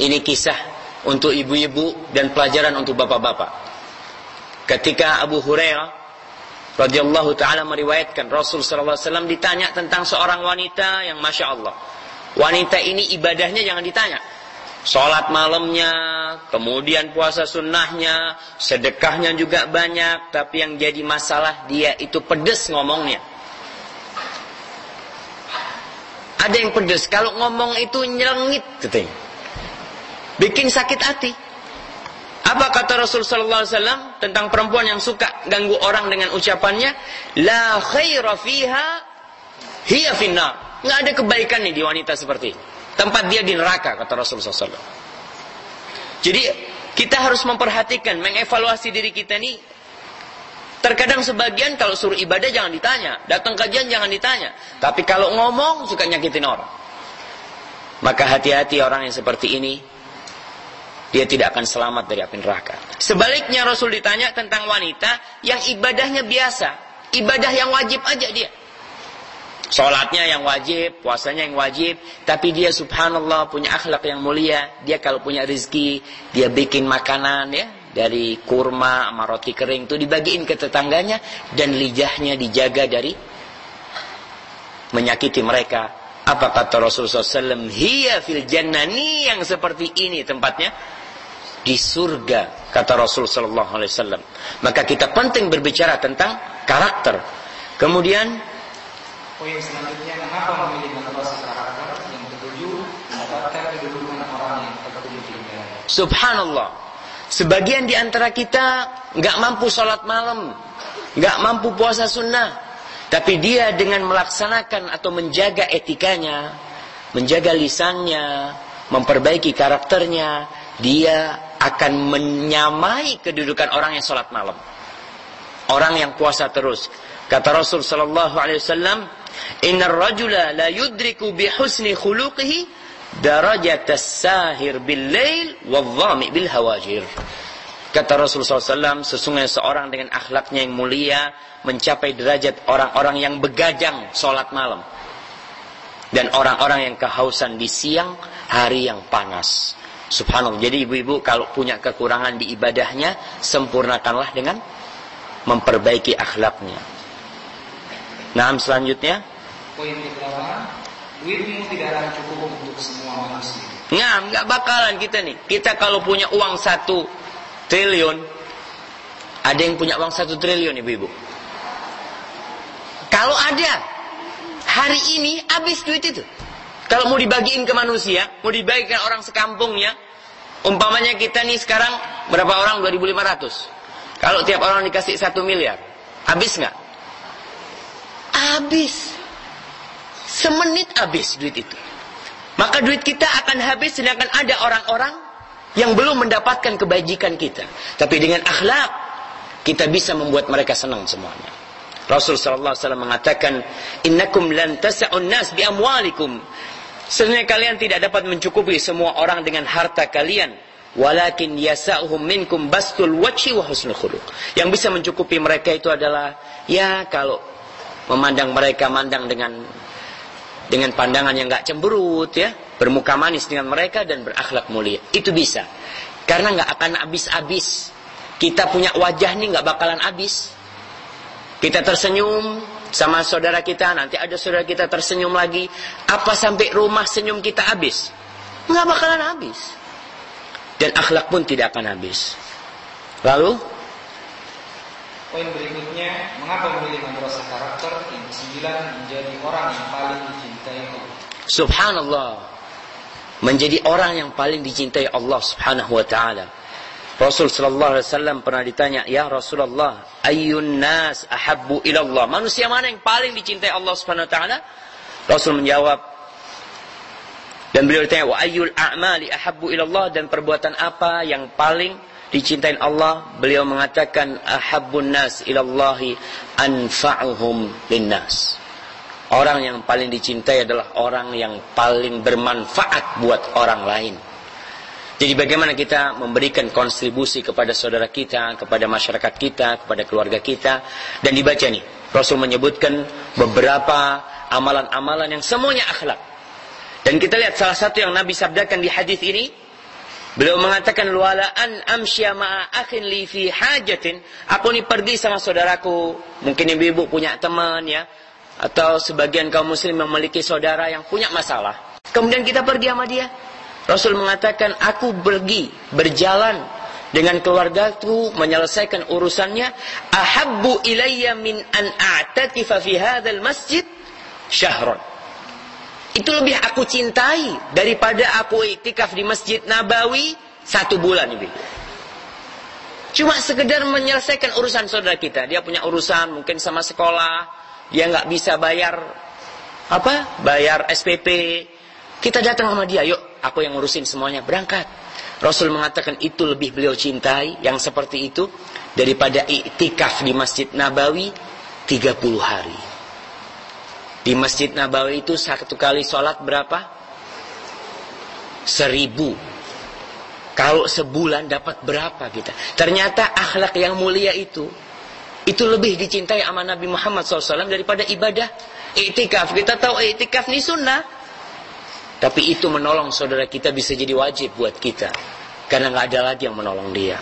ini kisah untuk ibu-ibu dan pelajaran untuk bapak-bapak ketika Abu Hurairah radhiyallahu taala meriwayatkan Rasul sallallahu alaihi wasallam ditanya tentang seorang wanita yang masya Allah wanita ini ibadahnya jangan ditanya Sholat malamnya, kemudian puasa sunnahnya, sedekahnya juga banyak, tapi yang jadi masalah dia itu pedes ngomongnya. Ada yang pedes. Kalau ngomong itu nyelengit katanya. Bikin sakit hati. Apa kata Rasul wasallam tentang perempuan yang suka ganggu orang dengan ucapannya? La khaira fiha hiya finnar. Enggak ada kebaikan nih di wanita seperti ini. Tempat dia di neraka kata Rasul sallallahu alaihi wasallam. Jadi kita harus memperhatikan, mengevaluasi diri kita nih Terkadang sebagian kalau suruh ibadah jangan ditanya, datang kajian jangan ditanya. Tapi kalau ngomong suka nyakitin orang. Maka hati-hati orang yang seperti ini, dia tidak akan selamat dari api neraka. Sebaliknya Rasul ditanya tentang wanita yang ibadahnya biasa, ibadah yang wajib aja dia. Sholatnya yang wajib, puasanya yang wajib, tapi dia subhanallah punya akhlak yang mulia. Dia kalau punya rezeki, dia bikin makanan ya, dari kurma sama roti kering itu dibagiin ke tetangganya dan lidahnya dijaga dari menyakiti mereka. Apa kata Rasulullah SAW? Hiya fil jannah. Ini yang seperti ini tempatnya. Di surga. Kata Rasulullah SAW. Maka kita penting berbicara tentang karakter. Kemudian. Poin selanjutnya. Kenapa memilih madrasah karakter yang ketujuh mendapatkan kedudukan orang yang ketujuh Subhanallah. Sebagian di antara kita nggak mampu sholat malam, nggak mampu puasa sunnah, tapi dia dengan melaksanakan atau menjaga etikanya, menjaga lisannya, memperbaiki karakternya, dia akan menyamai kedudukan orang yang sholat malam. Orang yang puasa terus. Kata Rasul sallallahu alaihi wasallam, "Innar rajula la yudriku bi husni khuluqihi darajat sahir bil lail wadh bil hawajir. Kata Rasulullah SAW, sesungguhnya seorang dengan akhlaknya yang mulia mencapai derajat orang-orang yang begadang sholat malam. Dan orang-orang yang kehausan di siang hari yang panas. Subhanallah. Jadi ibu-ibu kalau punya kekurangan di ibadahnya, sempurnakanlah dengan memperbaiki akhlaknya. Nah, selanjutnya. Poin duitmu tidak akan cukup untuk semua manusia. Nah, nggak bakalan kita nih. Kita kalau punya uang satu triliun, ada yang punya uang satu triliun ibu-ibu. Kalau ada, hari ini habis duit itu. Kalau mau dibagiin ke manusia, mau dibagikan orang sekampungnya, umpamanya kita nih sekarang berapa orang 2500. Kalau tiap orang dikasih satu miliar, habis nggak? Habis. Semenit habis duit itu. Maka duit kita akan habis sedangkan ada orang-orang yang belum mendapatkan kebajikan kita. Tapi dengan akhlak kita bisa membuat mereka senang semuanya. Rasul sallallahu alaihi wasallam mengatakan, "Innakum lan tas'un nas bi amwalikum." Sebenarnya kalian tidak dapat mencukupi semua orang dengan harta kalian, walakin yasa'uhum minkum bastul wajhi wa husnul khuluq. Yang bisa mencukupi mereka itu adalah ya kalau memandang mereka mandang dengan dengan pandangan yang nggak cemberut ya, bermuka manis dengan mereka dan berakhlak mulia. Itu bisa. Karena nggak akan habis-habis. Kita punya wajah nih nggak bakalan habis. Kita tersenyum, sama saudara kita, nanti ada saudara kita tersenyum lagi. Apa sampai rumah senyum kita habis? Nggak bakalan habis. Dan akhlak pun tidak akan habis. Lalu, Poin berikutnya, mengapa memilih madrasah karakter? Yang kesembilan, menjadi orang yang paling dicintai Allah. subhanallah. Menjadi orang yang paling dicintai Allah subhanahu wa ta'ala. Rasul sallallahu alaihi wasallam pernah ditanya, "Ya Rasulullah, ayyun nas ahabbu ila Allah?" Manusia mana yang paling dicintai Allah Subhanahu wa taala? Rasul menjawab dan beliau ditanya, "Wa ayyul a'mali ahabbu ila Allah?" Dan perbuatan apa yang paling dicintai Allah? Beliau mengatakan, "Ahabbun nas ila Allah anfa'uhum linnas." Orang yang paling dicintai adalah orang yang paling bermanfaat buat orang lain. Jadi bagaimana kita memberikan kontribusi kepada saudara kita, kepada masyarakat kita, kepada keluarga kita. Dan dibaca nih, Rasul menyebutkan beberapa amalan-amalan yang semuanya akhlak. Dan kita lihat salah satu yang Nabi sabdakan di hadis ini, beliau mengatakan walaan amsya ma'a akhin li fi hajatin. Aku nih pergi sama saudaraku, mungkin ibu-ibu punya teman ya, atau sebagian kaum muslim memiliki saudara yang punya masalah. Kemudian kita pergi sama dia, Rasul mengatakan, aku pergi, berjalan dengan keluargaku menyelesaikan urusannya. Ahabbu ilayya min an a'tatifa fi hadzal masjid syahron. Itu lebih aku cintai daripada aku iktikaf di Masjid Nabawi satu bulan ibu. Cuma sekedar menyelesaikan urusan saudara kita. Dia punya urusan mungkin sama sekolah, dia nggak bisa bayar apa? Bayar SPP. Kita datang sama dia, yuk aku yang ngurusin semuanya, berangkat. Rasul mengatakan itu lebih beliau cintai yang seperti itu daripada iktikaf di Masjid Nabawi 30 hari. Di Masjid Nabawi itu satu kali sholat berapa? Seribu. Kalau sebulan dapat berapa kita? Ternyata akhlak yang mulia itu itu lebih dicintai sama Nabi Muhammad SAW daripada ibadah iktikaf. Kita tahu iktikaf ini sunnah. Tapi itu menolong saudara kita bisa jadi wajib buat kita. Karena nggak ada lagi yang menolong dia.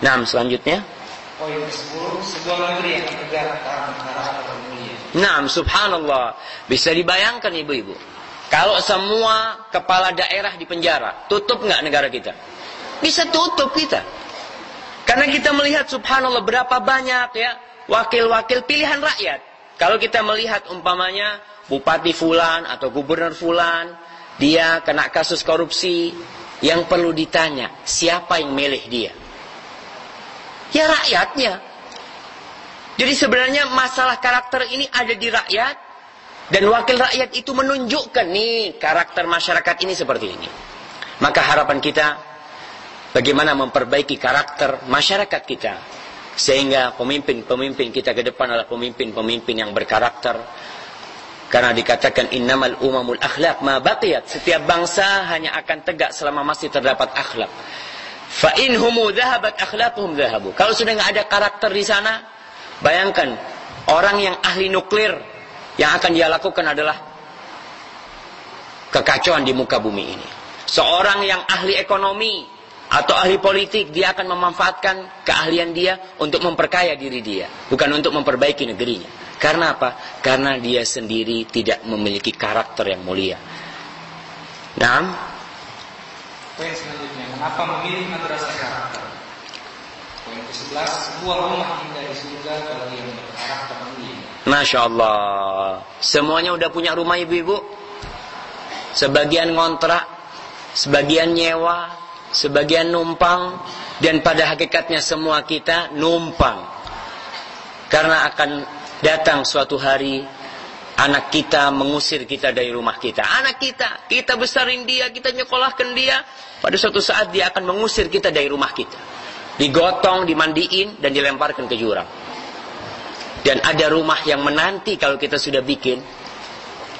Nah, selanjutnya. Poin ke-10, sebuah negeri yang tegak mulia. Nah, subhanallah. Bisa dibayangkan ibu-ibu. Kalau semua kepala daerah di penjara, tutup nggak negara kita? Bisa tutup kita. Karena kita melihat subhanallah berapa banyak ya wakil-wakil pilihan rakyat. Kalau kita melihat umpamanya bupati fulan atau gubernur fulan dia kena kasus korupsi yang perlu ditanya siapa yang milih dia ya rakyatnya jadi sebenarnya masalah karakter ini ada di rakyat dan wakil rakyat itu menunjukkan nih karakter masyarakat ini seperti ini maka harapan kita bagaimana memperbaiki karakter masyarakat kita sehingga pemimpin-pemimpin kita ke depan adalah pemimpin-pemimpin yang berkarakter karena dikatakan innamal umamul akhlak ma baqiyat. Setiap bangsa hanya akan tegak selama masih terdapat akhlak. Fa in humu dhahabat akhlaquhum dhahabu. Kalau sudah nggak ada karakter di sana, bayangkan orang yang ahli nuklir yang akan dia lakukan adalah kekacauan di muka bumi ini. Seorang yang ahli ekonomi atau ahli politik, dia akan memanfaatkan keahlian dia untuk memperkaya diri dia, bukan untuk memperbaiki negerinya. Karena apa? Karena dia sendiri tidak memiliki karakter yang mulia. Nah, Poin selanjutnya, mengapa memilih madrasah karakter? Poin ke-11, sebuah rumah indah di surga bagi yang mulia. Masya Allah. Semuanya udah punya rumah ibu-ibu. Sebagian ngontrak, sebagian nyewa, sebagian numpang, dan pada hakikatnya semua kita numpang. Karena akan datang suatu hari anak kita mengusir kita dari rumah kita. Anak kita, kita besarin dia, kita nyekolahkan dia. Pada suatu saat dia akan mengusir kita dari rumah kita. Digotong, dimandiin, dan dilemparkan ke jurang. Dan ada rumah yang menanti kalau kita sudah bikin.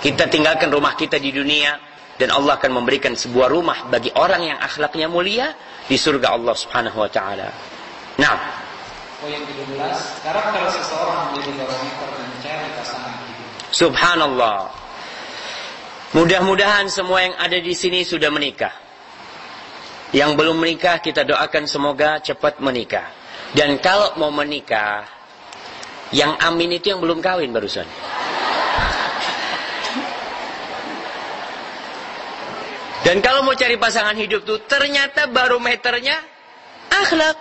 Kita tinggalkan rumah kita di dunia. Dan Allah akan memberikan sebuah rumah bagi orang yang akhlaknya mulia di surga Allah subhanahu wa ta'ala. Nah, Poin ke-12, karakter seseorang menjadi barometer mencari pasangan hidup. Subhanallah. Mudah-mudahan semua yang ada di sini sudah menikah. Yang belum menikah kita doakan semoga cepat menikah. Dan kalau mau menikah, Yang amin itu yang belum kawin barusan. Dan kalau mau cari pasangan hidup tuh ternyata barometernya akhlak.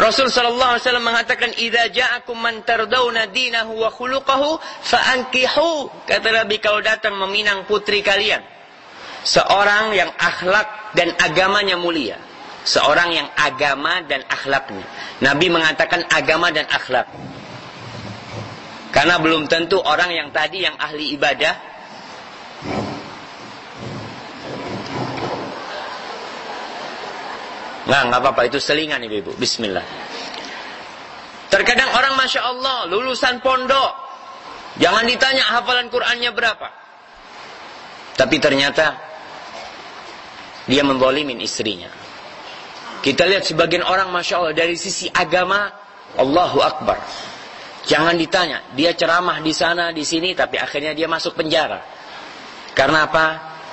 Rasul sallallahu alaihi wasallam mengatakan idza ja'akum man tardawna dinahu wa khuluquhu fa'ankihu. Kata Nabi kalau datang meminang putri kalian seorang yang akhlak dan agamanya mulia. Seorang yang agama dan akhlaknya. Nabi mengatakan agama dan akhlak. Karena belum tentu orang yang tadi yang ahli ibadah Nggak, nggak apa-apa. Itu selingan ibu-ibu. Bismillah. Terkadang orang Masya Allah, lulusan pondok. Jangan ditanya hafalan Qur'annya berapa. Tapi ternyata, dia membolimin istrinya. Kita lihat sebagian orang Masya Allah, dari sisi agama, Allahu Akbar. Jangan ditanya, dia ceramah di sana, di sini, tapi akhirnya dia masuk penjara. Karena apa?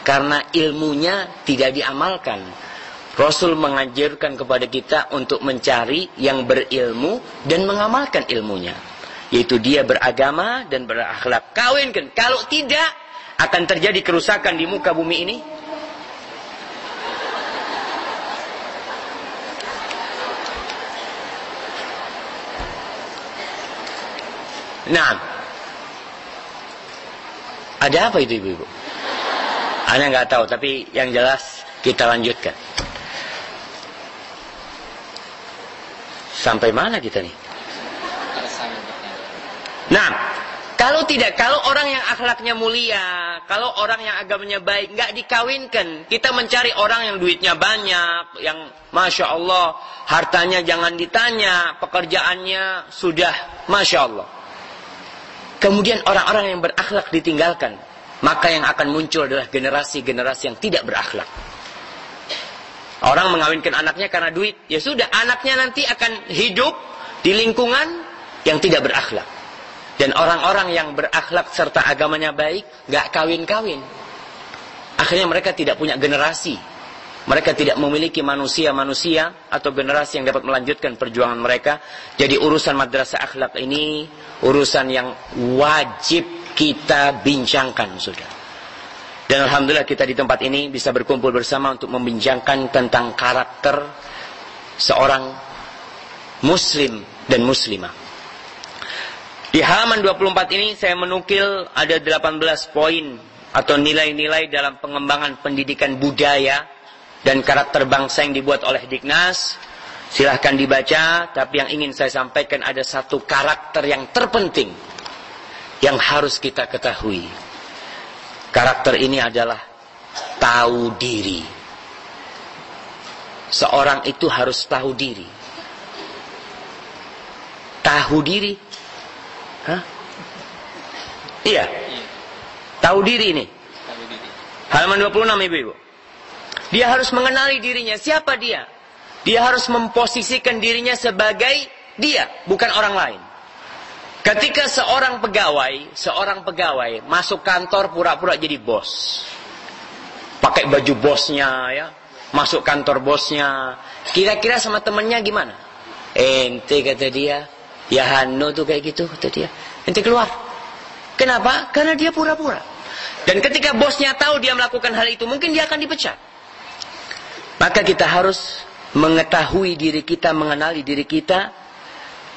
Karena ilmunya tidak diamalkan Rasul mengajarkan kepada kita untuk mencari yang berilmu dan mengamalkan ilmunya. Yaitu dia beragama dan berakhlak. Kawinkan. Kalau tidak, akan terjadi kerusakan di muka bumi ini. Nah, ada apa itu ibu-ibu? Anda nggak tahu, tapi yang jelas kita lanjutkan. Sampai mana kita nih? Nah, kalau tidak, kalau orang yang akhlaknya mulia, kalau orang yang agamanya baik, nggak dikawinkan. Kita mencari orang yang duitnya banyak, yang masya Allah, hartanya jangan ditanya, pekerjaannya sudah masya Allah. Kemudian orang-orang yang berakhlak ditinggalkan, maka yang akan muncul adalah generasi-generasi yang tidak berakhlak. Orang mengawinkan anaknya karena duit. Ya sudah, anaknya nanti akan hidup di lingkungan yang tidak berakhlak. Dan orang-orang yang berakhlak serta agamanya baik, gak kawin-kawin. Akhirnya mereka tidak punya generasi. Mereka tidak memiliki manusia-manusia atau generasi yang dapat melanjutkan perjuangan mereka. Jadi urusan madrasah akhlak ini, urusan yang wajib kita bincangkan sudah. Dan Alhamdulillah kita di tempat ini bisa berkumpul bersama untuk membincangkan tentang karakter seorang muslim dan muslimah. Di halaman 24 ini saya menukil ada 18 poin atau nilai-nilai dalam pengembangan pendidikan budaya dan karakter bangsa yang dibuat oleh Dignas. Silahkan dibaca, tapi yang ingin saya sampaikan ada satu karakter yang terpenting yang harus kita ketahui. Karakter ini adalah tahu diri. Seorang itu harus tahu diri. Tahu diri? Hah? Iya. Tahu diri ini. Halaman 26 ibu-ibu. Dia harus mengenali dirinya. Siapa dia? Dia harus memposisikan dirinya sebagai dia, bukan orang lain. Ketika seorang pegawai, seorang pegawai masuk kantor pura-pura jadi bos. Pakai baju bosnya ya, masuk kantor bosnya. Kira-kira sama temennya gimana? Ente kata dia, ya Hano tuh kayak gitu kata dia. Ente keluar. Kenapa? Karena dia pura-pura. Dan ketika bosnya tahu dia melakukan hal itu, mungkin dia akan dipecat. Maka kita harus mengetahui diri kita, mengenali diri kita.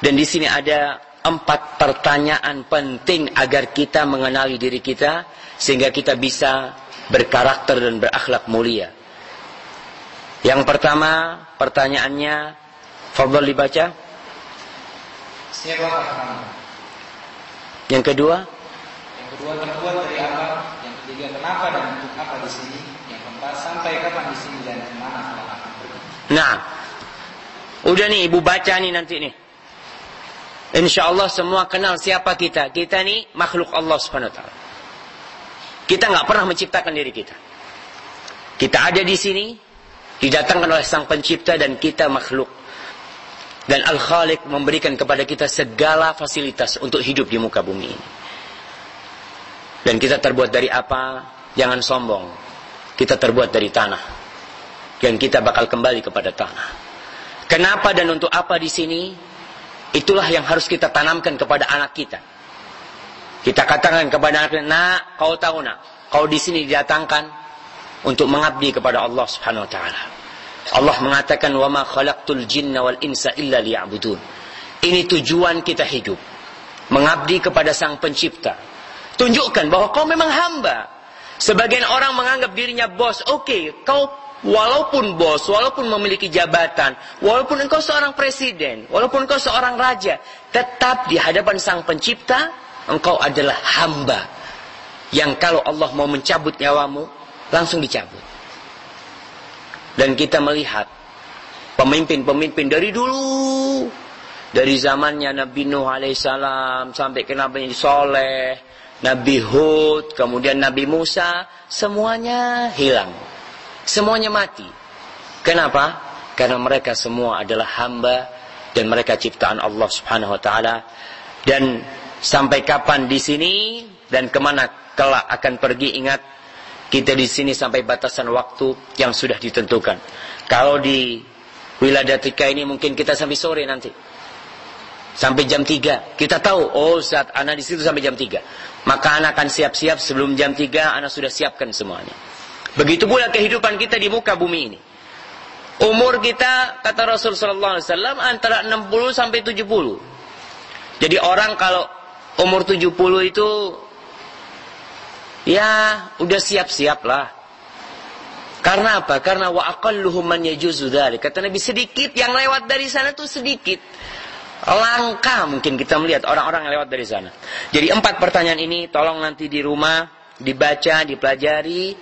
Dan di sini ada empat pertanyaan penting agar kita mengenali diri kita sehingga kita bisa berkarakter dan berakhlak mulia. Yang pertama, pertanyaannya Fadol dibaca. Siapa? Yang kedua? Yang kedua terbuat dari apa? Yang ketiga kenapa dan untuk apa di sini? Sampai kapan di sini dan ke mana? Nah, udah nih ibu baca nih nanti nih. Insya Allah semua kenal siapa kita. Kita ini makhluk Allah Subhanahu Wa Taala. Kita nggak pernah menciptakan diri kita. Kita ada di sini, didatangkan oleh Sang Pencipta dan kita makhluk. Dan Al Khalik memberikan kepada kita segala fasilitas untuk hidup di muka bumi ini. Dan kita terbuat dari apa? Jangan sombong. Kita terbuat dari tanah. Dan kita bakal kembali kepada tanah. Kenapa dan untuk apa di sini? itulah yang harus kita tanamkan kepada anak kita. Kita katakan kepada anak kita, nak, kau tahu nak, kau di sini didatangkan untuk mengabdi kepada Allah Subhanahu Wa Taala. Allah mengatakan, wa ma khalaqtul jinna wal insa illa liya'budun. Ini tujuan kita hidup. Mengabdi kepada sang pencipta. Tunjukkan bahwa kau memang hamba. Sebagian orang menganggap dirinya bos. Oke, okay, kau walaupun bos, walaupun memiliki jabatan, walaupun engkau seorang presiden, walaupun engkau seorang raja, tetap di hadapan sang pencipta, engkau adalah hamba. Yang kalau Allah mau mencabut nyawamu, langsung dicabut. Dan kita melihat pemimpin-pemimpin dari dulu, dari zamannya Nabi Nuh alaihissalam sampai ke Nabi Soleh, Nabi Hud, kemudian Nabi Musa, semuanya hilang Semuanya mati. Kenapa? Karena mereka semua adalah hamba dan mereka ciptaan Allah Subhanahu wa taala. Dan sampai kapan di sini dan ke mana kelak akan pergi ingat kita di sini sampai batasan waktu yang sudah ditentukan. Kalau di Wiladatika ini mungkin kita sampai sore nanti. Sampai jam 3. Kita tahu, oh saat anak di situ sampai jam 3. Maka anak akan siap-siap sebelum jam 3 anak sudah siapkan semuanya. Begitu pula kehidupan kita di muka bumi ini. Umur kita kata Rasul sallallahu alaihi wasallam antara 60 sampai 70. Jadi orang kalau umur 70 itu ya udah siap-siap lah. Karena apa? Karena wa aqalluhum man Kata Nabi sedikit yang lewat dari sana tuh sedikit. Langka mungkin kita melihat orang-orang yang lewat dari sana. Jadi empat pertanyaan ini tolong nanti di rumah dibaca, dipelajari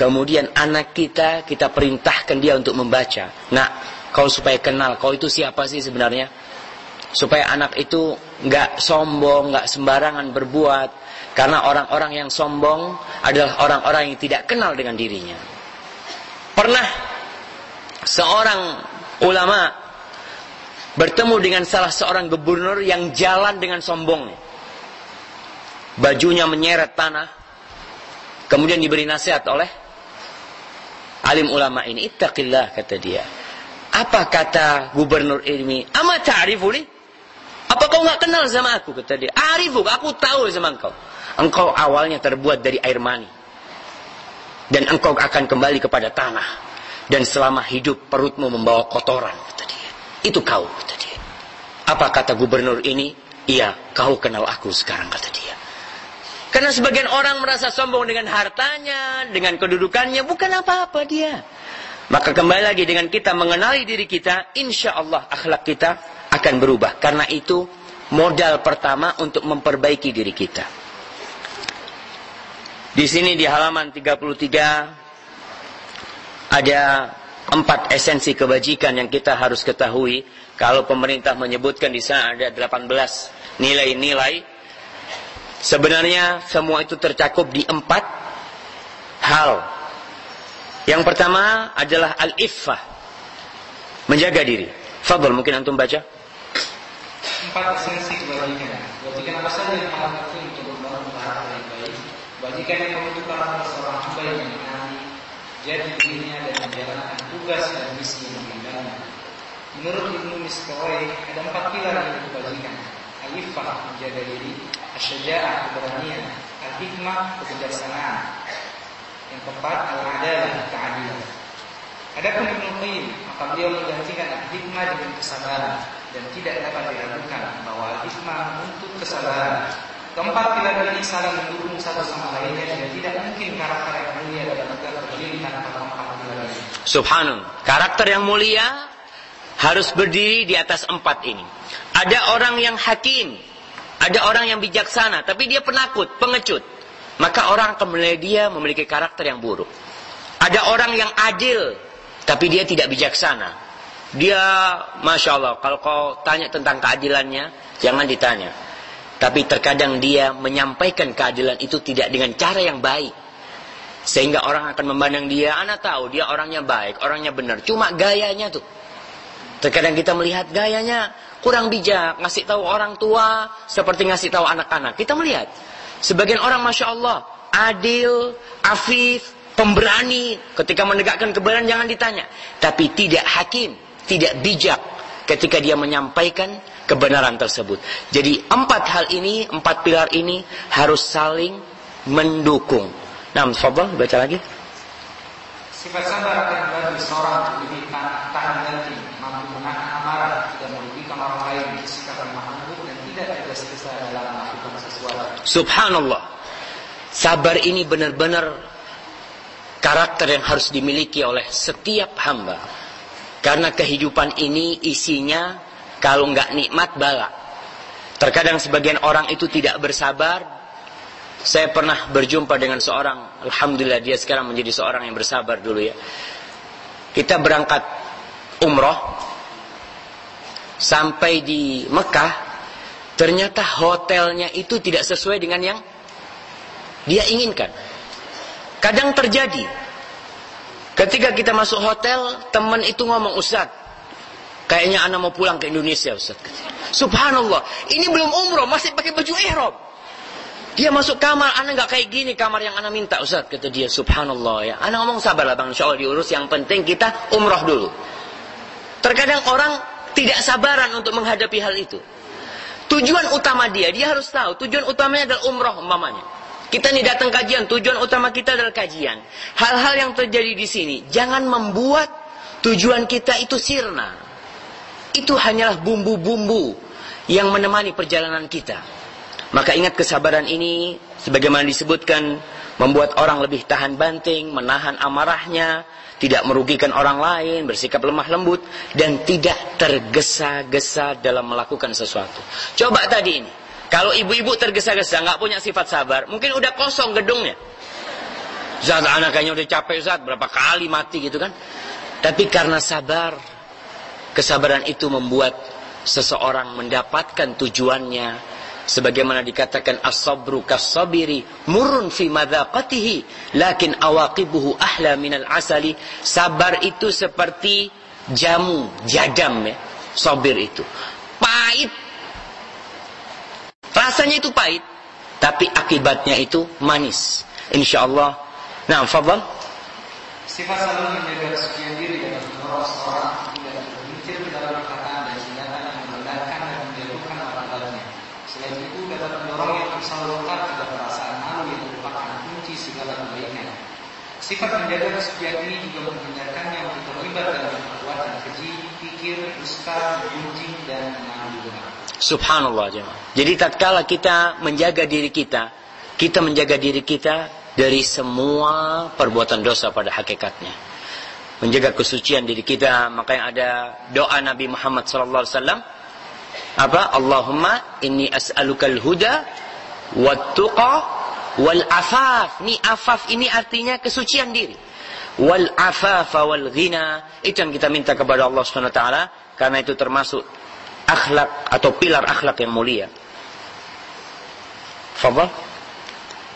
Kemudian anak kita, kita perintahkan dia untuk membaca. Nah, kau supaya kenal, kau itu siapa sih sebenarnya? Supaya anak itu nggak sombong, nggak sembarangan berbuat. Karena orang-orang yang sombong adalah orang-orang yang tidak kenal dengan dirinya. Pernah seorang ulama bertemu dengan salah seorang gubernur yang jalan dengan sombongnya. Bajunya menyeret tanah. Kemudian diberi nasihat oleh alim ulama ini ittaqillah kata dia. Apa kata gubernur ini? Ama ta'rifuni apa kau nggak kenal sama aku? kata dia. Arifuk aku tahu sama engkau. Engkau awalnya terbuat dari air mani. Dan engkau akan kembali kepada tanah. Dan selama hidup perutmu membawa kotoran kata dia itu kau kata dia apa kata gubernur ini iya kau kenal aku sekarang kata dia karena sebagian orang merasa sombong dengan hartanya, dengan kedudukannya, bukan apa-apa dia. Maka kembali lagi dengan kita mengenali diri kita, insya Allah akhlak kita akan berubah. Karena itu modal pertama untuk memperbaiki diri kita. Di sini di halaman 33 ada empat esensi kebajikan yang kita harus ketahui. Kalau pemerintah menyebutkan di sana ada 18 nilai-nilai Sebenarnya semua itu tercakup di empat hal. Yang pertama adalah al-iffah. Menjaga diri. Fadl mungkin antum baca. Empat esensi kebajikan. Kebajikan apa saja yang itu untuk membangun karakter yang baik. Kebajikan yang membutuhkan seorang hamba yang mengenali jadi menjalankan tugas dan misi yang diundangnya. Menurut Ibnu Miskawai ada empat pilar dari kebajikan. Al-iffah menjaga diri, Asyaja'ah keberanian Al-hikmah kebijaksanaan Yang keempat Al-adalah keadilan Adapun Ibnu Qayyim maka beliau menggantikan al-hikmah dengan kesabaran dan tidak dapat diragukan bahwa al-hikmah untuk kesabaran. Keempat pilar ini saling mendukung satu sama lainnya dan tidak mungkin karakter yang mulia dapat tegak berdiri tanpa. Subhanallah. Karakter yang mulia harus berdiri di atas empat ini. Ada orang yang hakim, ada orang yang bijaksana, tapi dia penakut, pengecut. Maka orang akan dia memiliki karakter yang buruk. Ada orang yang adil, tapi dia tidak bijaksana. Dia, Masya Allah, kalau kau tanya tentang keadilannya, jangan ditanya. Tapi terkadang dia menyampaikan keadilan itu tidak dengan cara yang baik. Sehingga orang akan memandang dia, anak tahu dia orangnya baik, orangnya benar. Cuma gayanya tuh. Terkadang kita melihat gayanya, kurang bijak, ngasih tahu orang tua seperti ngasih tahu anak-anak. Kita melihat sebagian orang masya Allah adil, afif, pemberani ketika menegakkan kebenaran jangan ditanya, tapi tidak hakim, tidak bijak ketika dia menyampaikan kebenaran tersebut. Jadi empat hal ini, empat pilar ini harus saling mendukung. Nah, Fadl, baca lagi. Sifat sabar akan bagi seorang lebih tahan ganti, mampu menahan amarah, tidak merugikan orang lain, bersikap lemah lembut dan tidak tergesa-gesa dalam melakukan sesuatu. Subhanallah. Sabar ini benar-benar karakter yang harus dimiliki oleh setiap hamba. Karena kehidupan ini isinya kalau nggak nikmat bala. Terkadang sebagian orang itu tidak bersabar. Saya pernah berjumpa dengan seorang, alhamdulillah dia sekarang menjadi seorang yang bersabar dulu ya. Kita berangkat umroh sampai di Mekah, ternyata hotelnya itu tidak sesuai dengan yang dia inginkan. Kadang terjadi. Ketika kita masuk hotel, teman itu ngomong, Ustaz, kayaknya anak mau pulang ke Indonesia, Ustaz. Subhanallah, ini belum umroh, masih pakai baju ihram. Dia masuk kamar, anak nggak kayak gini kamar yang anak minta, Ustaz. Kata dia, Subhanallah ya. Anak ngomong sabarlah bang, insya Allah diurus. Yang penting kita umroh dulu. Terkadang orang tidak sabaran untuk menghadapi hal itu. Tujuan utama dia, dia harus tahu. Tujuan utamanya adalah umroh umpamanya. Kita ini datang kajian, tujuan utama kita adalah kajian. Hal-hal yang terjadi di sini, jangan membuat tujuan kita itu sirna. Itu hanyalah bumbu-bumbu yang menemani perjalanan kita. Maka ingat kesabaran ini, sebagaimana disebutkan, membuat orang lebih tahan banting, menahan amarahnya, tidak merugikan orang lain, bersikap lemah lembut, dan tidak tergesa-gesa dalam melakukan sesuatu. Coba tadi ini, kalau ibu-ibu tergesa-gesa, nggak punya sifat sabar, mungkin udah kosong gedungnya. Zat anak kayaknya udah capek Zat, berapa kali mati gitu kan. Tapi karena sabar, kesabaran itu membuat seseorang mendapatkan tujuannya. Sebagaimana dikatakan as-sabru kas-sabiri murun fi madaqatihi lakin awaqibuhu ahla minal asali. Sabar itu seperti jamu, jadam ya. Sabir itu. Pahit Rasanya itu pahit, tapi akibatnya itu manis. Insya Allah. Nah, fadal. Sifat selalu menjaga kesucian diri dan mendorong seorang tidak berpikir dalam perkataan dan tindakan yang merendahkan dan menjatuhkan orang lainnya. Selain itu dapat lekat pada perasaan malu yang merupakan kunci segala kebaikan. Sifat menjaga kesucian ini juga menghindarkannya untuk terlibat dalam perbuatan keji, pikir, dusta, gunjing, dan mengadu. Subhanallah jemaah. Jadi tatkala kita menjaga diri kita, kita menjaga diri kita dari semua perbuatan dosa pada hakikatnya. Menjaga kesucian diri kita, makanya ada doa Nabi Muhammad sallallahu alaihi wasallam apa? Allahumma inni as'alukal huda wat tuqa wal afaf. Ini afaf ini artinya kesucian diri. Wal afafa wal ghina. Itu yang kita minta kepada Allah Subhanahu wa taala karena itu termasuk akhlak atau pilar akhlak yang mulia. Fadal.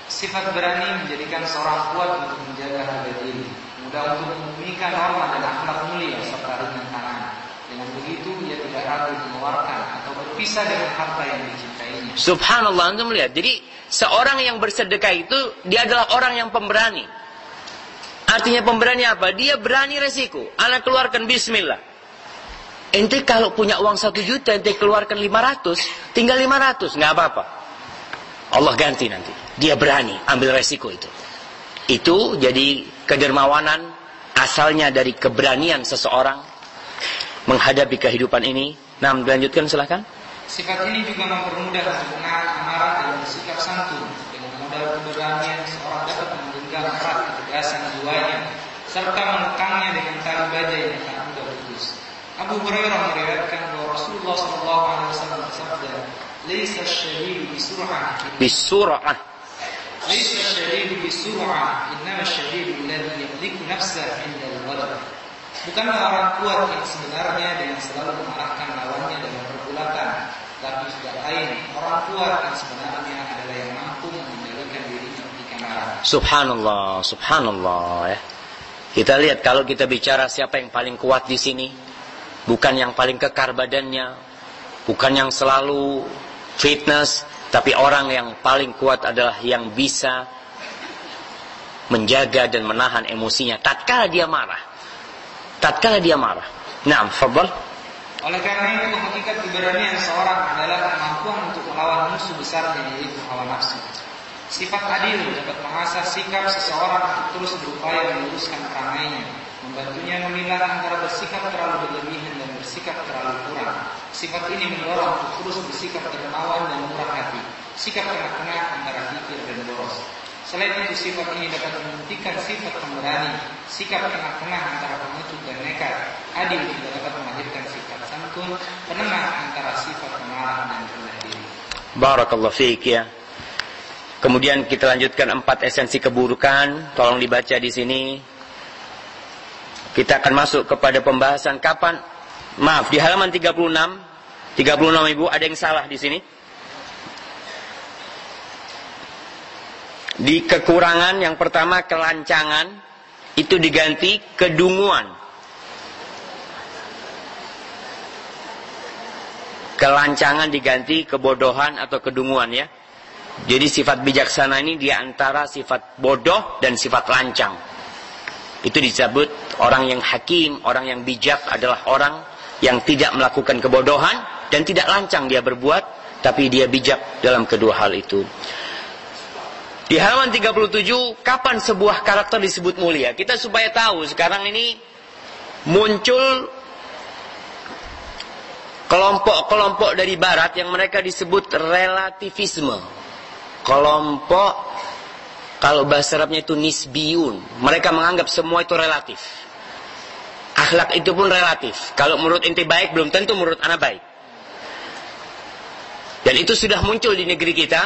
Sifat berani menjadikan seorang kuat untuk menjaga harga diri, mudah untuk membumikan norma dan akhlak mulia serta ringan tangan. Dengan begitu ia tidak ragu mengeluarkan atau berpisah dengan harta yang dicintainya. Subhanallah antum melihat. Jadi seorang yang bersedekah itu dia adalah orang yang pemberani. Artinya pemberani apa? Dia berani resiko. Anak keluarkan bismillah. Ente kalau punya uang satu juta, ente keluarkan 500, tinggal 500, nggak apa-apa. Allah ganti nanti. Dia berani ambil resiko itu. Itu jadi kedermawanan asalnya dari keberanian seseorang menghadapi kehidupan ini. Nah, lanjutkan silahkan. Sifat ini juga mempermudah menahan amarah dan bersikap santun. Dengan modal keberanian, seorang dapat menggenggam erat ketegasan jiwanya, serta mengekangnya dengan tali baja yang akan mudah putus. Abu Hurairah meriwayatkan bahwa Rasulullah Shallallahu Alaihi Wasallam bersabda, "Laisa syahid bisur'ah, Bisur'ah. laisa syahid bisur'ah, innama syahid alladhi yamliku nafsah 'inda al-ghadab." Bukanlah orang kuat yang sebenarnya dengan selalu mengarahkan lawannya dalam pergulatan, tapi lain. Orang kuat yang sebenarnya adalah yang mampu mengendalikan dirinya ketika marah. Subhanallah, subhanallah ya. Kita lihat kalau kita bicara siapa yang paling kuat di sini, bukan yang paling kekar badannya, bukan yang selalu fitness, tapi orang yang paling kuat adalah yang bisa menjaga dan menahan emosinya tatkala dia marah. Tatkala dia marah. Naam, fadal. Oleh karena itu hakikat keberanian seorang adalah kemampuan untuk melawan musuh besarnya yaitu hawa nafsu. Sifat adil dapat mengasah sikap seseorang untuk terus berupaya meluruskan perangainya, membantunya memilah antara bersikap terlalu berlebihan dan bersikap terlalu kurang. Sifat ini mendorong untuk terus bersikap dermawan dan murah hati, sikap tengah-tengah antara pikir dan boros. Selain itu sifat ini dapat membuktikan sifat pemberani, sikap tengah-tengah antara pengecut dan nekat. Adil juga dapat melahirkan santun, penengah antara sifat dan rendah diri. Barakallah fiik ya. Kemudian kita lanjutkan empat esensi keburukan. Tolong dibaca di sini. Kita akan masuk kepada pembahasan kapan. Maaf, di halaman 36. 36 Ibu, ada yang salah di sini. Di kekurangan yang pertama kelancangan itu diganti kedunguan. Kelancangan diganti kebodohan atau kedunguan ya. Jadi sifat bijaksana ini di antara sifat bodoh dan sifat lancang. Itu disebut orang yang hakim, orang yang bijak adalah orang yang tidak melakukan kebodohan dan tidak lancang dia berbuat, tapi dia bijak dalam kedua hal itu. Di halaman 37, kapan sebuah karakter disebut mulia? Kita supaya tahu sekarang ini muncul kelompok-kelompok dari barat yang mereka disebut relativisme. Kelompok kalau bahasa Arabnya itu nisbiun. Mereka menganggap semua itu relatif. Akhlak itu pun relatif. Kalau menurut inti baik belum tentu menurut anak baik. Dan itu sudah muncul di negeri kita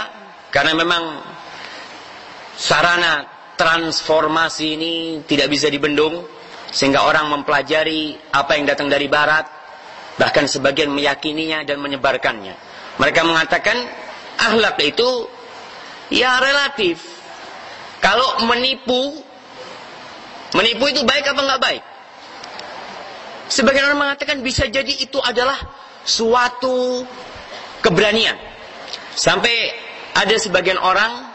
karena memang sarana transformasi ini tidak bisa dibendung sehingga orang mempelajari apa yang datang dari barat bahkan sebagian meyakininya dan menyebarkannya mereka mengatakan akhlak itu ya relatif kalau menipu menipu itu baik apa nggak baik sebagian orang mengatakan bisa jadi itu adalah suatu keberanian sampai ada sebagian orang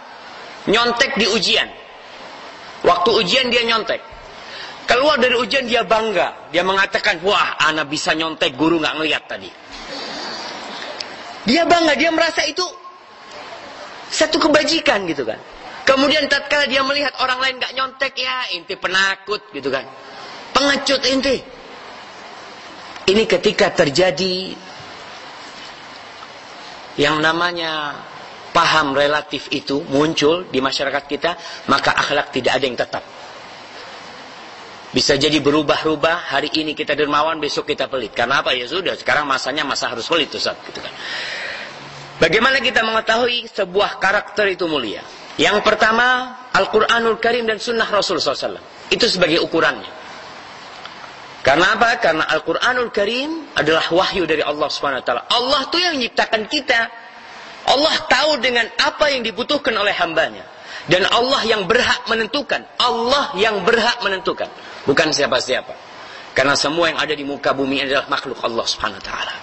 nyontek di ujian. Waktu ujian dia nyontek. Keluar dari ujian dia bangga. Dia mengatakan, wah anak bisa nyontek, guru nggak ngeliat tadi. Dia bangga, dia merasa itu satu kebajikan gitu kan. Kemudian tatkala dia melihat orang lain nggak nyontek, ya inti penakut gitu kan. Pengecut inti. Ini ketika terjadi yang namanya paham relatif itu muncul di masyarakat kita, maka akhlak tidak ada yang tetap. Bisa jadi berubah-ubah, hari ini kita dermawan, besok kita pelit. Karena apa? Ya sudah, sekarang masanya masa harus pelit Ustaz. Gitu kan. Bagaimana kita mengetahui sebuah karakter itu mulia? Yang pertama, Al-Quranul Karim dan Sunnah Rasul SAW. Itu sebagai ukurannya. Karena apa? Karena Al-Quranul Karim adalah wahyu dari Allah SWT. Allah tuh yang menciptakan kita. Allah tahu dengan apa yang dibutuhkan oleh hambanya. Dan Allah yang berhak menentukan. Allah yang berhak menentukan. Bukan siapa-siapa. Karena semua yang ada di muka bumi adalah makhluk Allah subhanahu wa ta'ala.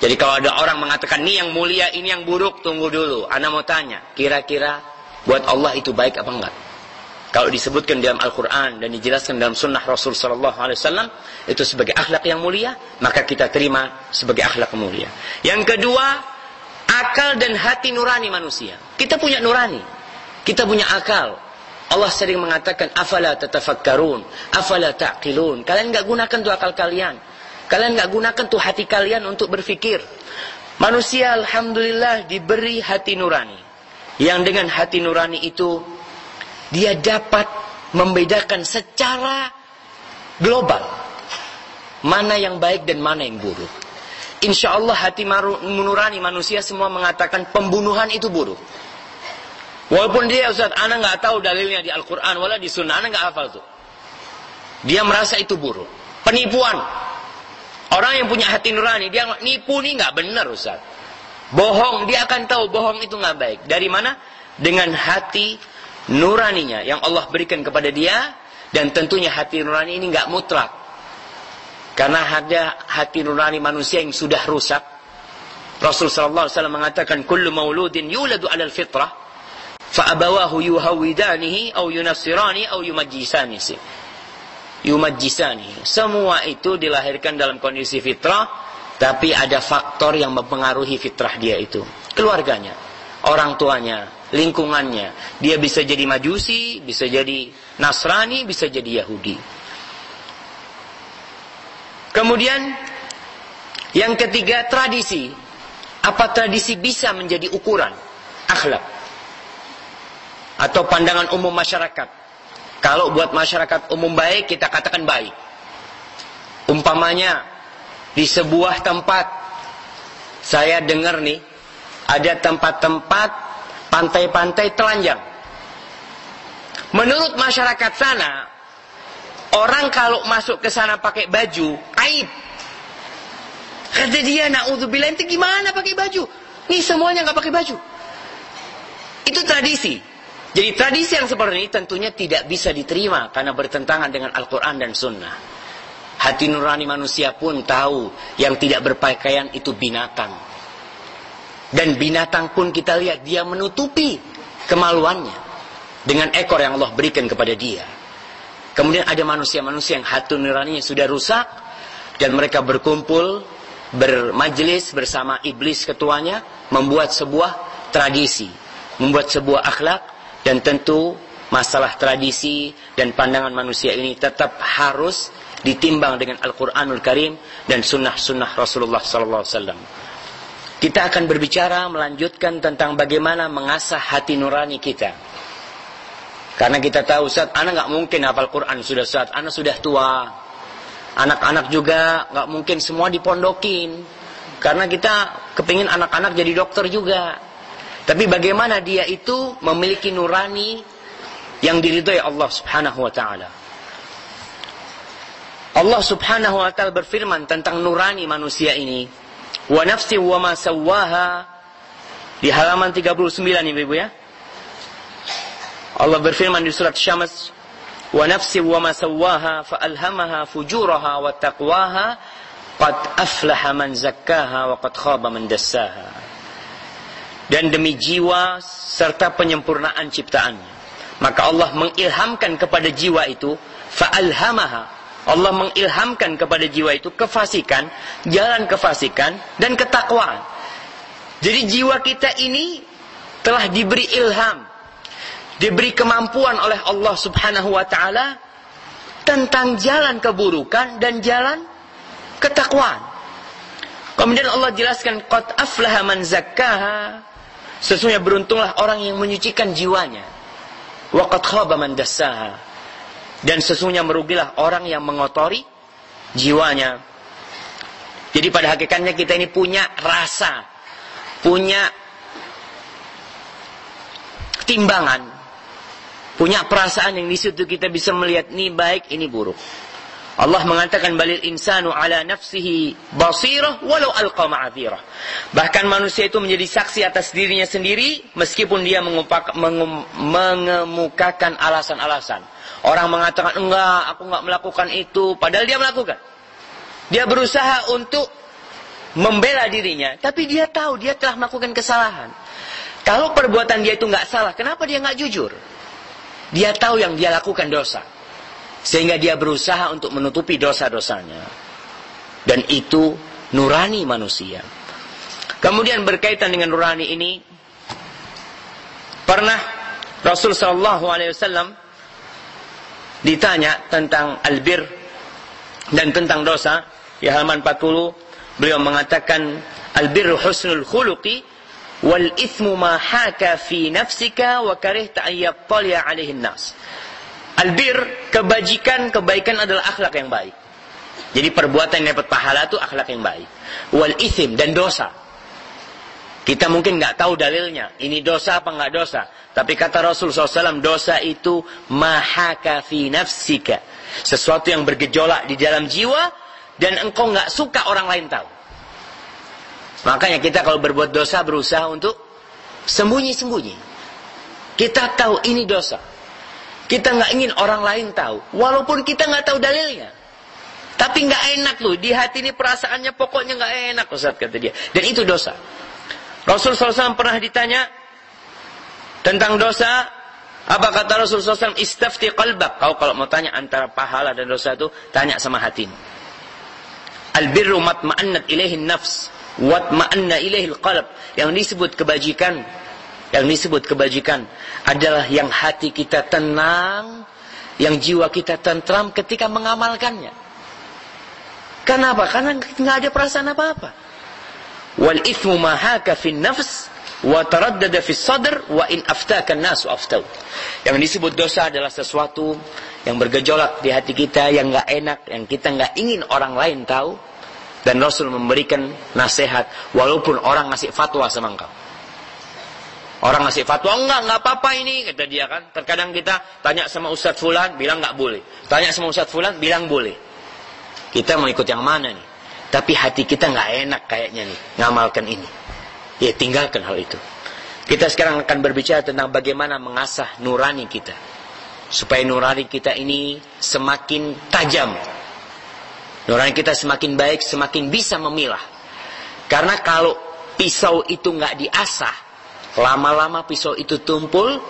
Jadi kalau ada orang mengatakan, ini yang mulia, ini yang buruk, tunggu dulu. Anda mau tanya, kira-kira buat Allah itu baik apa enggak? Kalau disebutkan dalam Al-Quran dan dijelaskan dalam sunnah Rasul Sallallahu Alaihi Wasallam itu sebagai akhlak yang mulia, maka kita terima sebagai akhlak mulia. Yang kedua, akal dan hati nurani manusia. Kita punya nurani. Kita punya akal. Allah sering mengatakan, afala tatafakkarun, afala ta'qilun. Kalian nggak gunakan tuh akal kalian. Kalian nggak gunakan tuh hati kalian untuk berfikir. Manusia alhamdulillah diberi hati nurani. Yang dengan hati nurani itu dia dapat membedakan secara global mana yang baik dan mana yang buruk. Insya Allah hati menurani manusia semua mengatakan pembunuhan itu buruk. Walaupun dia Ustaz, anak nggak tahu dalilnya di Al-Quran, wala di Sunnah, anak nggak hafal tuh. Dia merasa itu buruk. Penipuan. Orang yang punya hati nurani, dia nipu nih nggak benar Ustaz. Bohong, dia akan tahu bohong itu nggak baik. Dari mana? Dengan hati nuraninya yang Allah berikan kepada dia dan tentunya hati nurani ini nggak mutlak. Karena ada hati nurani manusia yang sudah rusak. Rasul wasallam mengatakan kullu mauludin yuladu 'alal fitrah abawahu yuhawidanihi aw yunassirani aw yumajjisani. yumajjisani. Semua itu dilahirkan dalam kondisi fitrah, tapi ada faktor yang mempengaruhi fitrah dia itu. Keluarganya, orang tuanya, lingkungannya. Dia bisa jadi majusi, bisa jadi Nasrani, bisa jadi Yahudi. Kemudian yang ketiga tradisi. Apa tradisi bisa menjadi ukuran akhlak atau pandangan umum masyarakat? Kalau buat masyarakat umum baik, kita katakan baik. Umpamanya di sebuah tempat saya dengar nih ada tempat-tempat pantai-pantai telanjang. Menurut masyarakat sana, orang kalau masuk ke sana pakai baju, aib. Kata dia, na'udzubillah, itu gimana pakai baju? Nih semuanya nggak pakai baju. Itu tradisi. Jadi tradisi yang seperti ini tentunya tidak bisa diterima karena bertentangan dengan Al-Quran dan Sunnah. Hati nurani manusia pun tahu yang tidak berpakaian itu binatang. Dan binatang pun kita lihat dia menutupi kemaluannya dengan ekor yang Allah berikan kepada dia. Kemudian ada manusia-manusia yang hati nuraninya sudah rusak dan mereka berkumpul bermajelis bersama iblis ketuanya membuat sebuah tradisi, membuat sebuah akhlak dan tentu masalah tradisi dan pandangan manusia ini tetap harus ditimbang dengan Al-Qur'anul Karim dan sunnah-sunnah Rasulullah wasallam. Kita akan berbicara melanjutkan tentang bagaimana mengasah hati nurani kita. Karena kita tahu saat anak nggak mungkin hafal Quran sudah saat anak sudah tua, Anak-anak juga nggak mungkin semua dipondokin. Karena kita kepingin anak-anak jadi dokter juga. Tapi bagaimana dia itu memiliki nurani yang diridhoi Allah Subhanahu wa taala. Allah Subhanahu wa taala berfirman tentang nurani manusia ini. Wa nafsi wa ma sawwaha di halaman 39 Ibu ya. Allah berfirman di surat Syams, "Wa nafsi wa ma sawwaha fa alhamaha fujuraha wa taqwaha qad aflaha man zakkaha wa qad khaba man dassaha." Dan demi jiwa serta penyempurnaan ciptaannya maka Allah mengilhamkan kepada jiwa itu fa'alhamaha Allah mengilhamkan kepada jiwa itu kefasikan jalan kefasikan dan ketakwaan jadi jiwa kita ini telah diberi ilham diberi kemampuan oleh Allah Subhanahu wa taala tentang jalan keburukan dan jalan ketakwaan. Kemudian Allah jelaskan qad aflaha man zakkaha. Sesungguhnya beruntunglah orang yang menyucikan jiwanya. Wa qad khaba man dassaha. Dan sesungguhnya merugilah orang yang mengotori jiwanya. Jadi pada hakikatnya kita ini punya rasa, punya timbangan punya perasaan yang di situ kita bisa melihat ini baik, ini buruk. Allah mengatakan balil insanu ala nafsihi basirah walau alqa ma'adzirah. Bahkan manusia itu menjadi saksi atas dirinya sendiri meskipun dia mengupak, mengum, mengemukakan alasan-alasan. Orang mengatakan enggak, aku enggak melakukan itu, padahal dia melakukan. Dia berusaha untuk membela dirinya, tapi dia tahu dia telah melakukan kesalahan. Kalau perbuatan dia itu enggak salah, kenapa dia enggak jujur? Dia tahu yang dia lakukan dosa. Sehingga dia berusaha untuk menutupi dosa-dosanya. Dan itu nurani manusia. Kemudian berkaitan dengan nurani ini, pernah Rasul Shallallahu Alaihi Wasallam ditanya tentang albir dan tentang dosa di halaman 40 beliau mengatakan albirru husnul khuluqi wal ithmu ma haka fi nafsika wa karihta an yattali alaihi nas. Albir, kebajikan, kebaikan adalah akhlak yang baik. Jadi perbuatan yang dapat pahala itu akhlak yang baik. Wal ithim dan dosa. Kita mungkin nggak tahu dalilnya. Ini dosa apa nggak dosa. Tapi kata Rasul SAW, dosa itu mahaka fi nafsika. Sesuatu yang bergejolak di dalam jiwa dan engkau nggak suka orang lain tahu. Makanya kita kalau berbuat dosa berusaha untuk sembunyi-sembunyi. Kita tahu ini dosa. Kita nggak ingin orang lain tahu. Walaupun kita nggak tahu dalilnya. Tapi nggak enak loh. Di hati ini perasaannya pokoknya nggak enak Ustaz kata dia. Dan itu dosa. Rasul SAW pernah ditanya tentang dosa. Apa kata Rasulullah SAW? Istafti qalbak. Kau kalau mau tanya antara pahala dan dosa itu, tanya sama hatimu. Albirru matma'annat ilaihi nafs. Watma'anna ilaihi qalb. Yang disebut kebajikan, yang disebut kebajikan adalah yang hati kita tenang, yang jiwa kita tentram ketika mengamalkannya. Kenapa? Karena nggak ada perasaan apa-apa. Wal ithmu mahaka fin nafs wa taraddada fi sadr wa in aftaka nasu aftau. Yang disebut dosa adalah sesuatu yang bergejolak di hati kita yang nggak enak, yang kita nggak ingin orang lain tahu dan Rasul memberikan nasihat walaupun orang ngasih fatwa sama engkau. Orang ngasih fatwa, enggak, enggak apa-apa ini, kata dia kan. Terkadang kita tanya sama Ustadz Fulan, bilang enggak boleh. Tanya sama Ustadz Fulan, bilang boleh. Kita mau ikut yang mana nih? Tapi hati kita enggak enak kayaknya nih, ngamalkan ini. Ya tinggalkan hal itu. Kita sekarang akan berbicara tentang bagaimana mengasah nurani kita. Supaya nurani kita ini semakin tajam. Nurani kita semakin baik, semakin bisa memilah. Karena kalau pisau itu nggak diasah, lama-lama pisau itu tumpul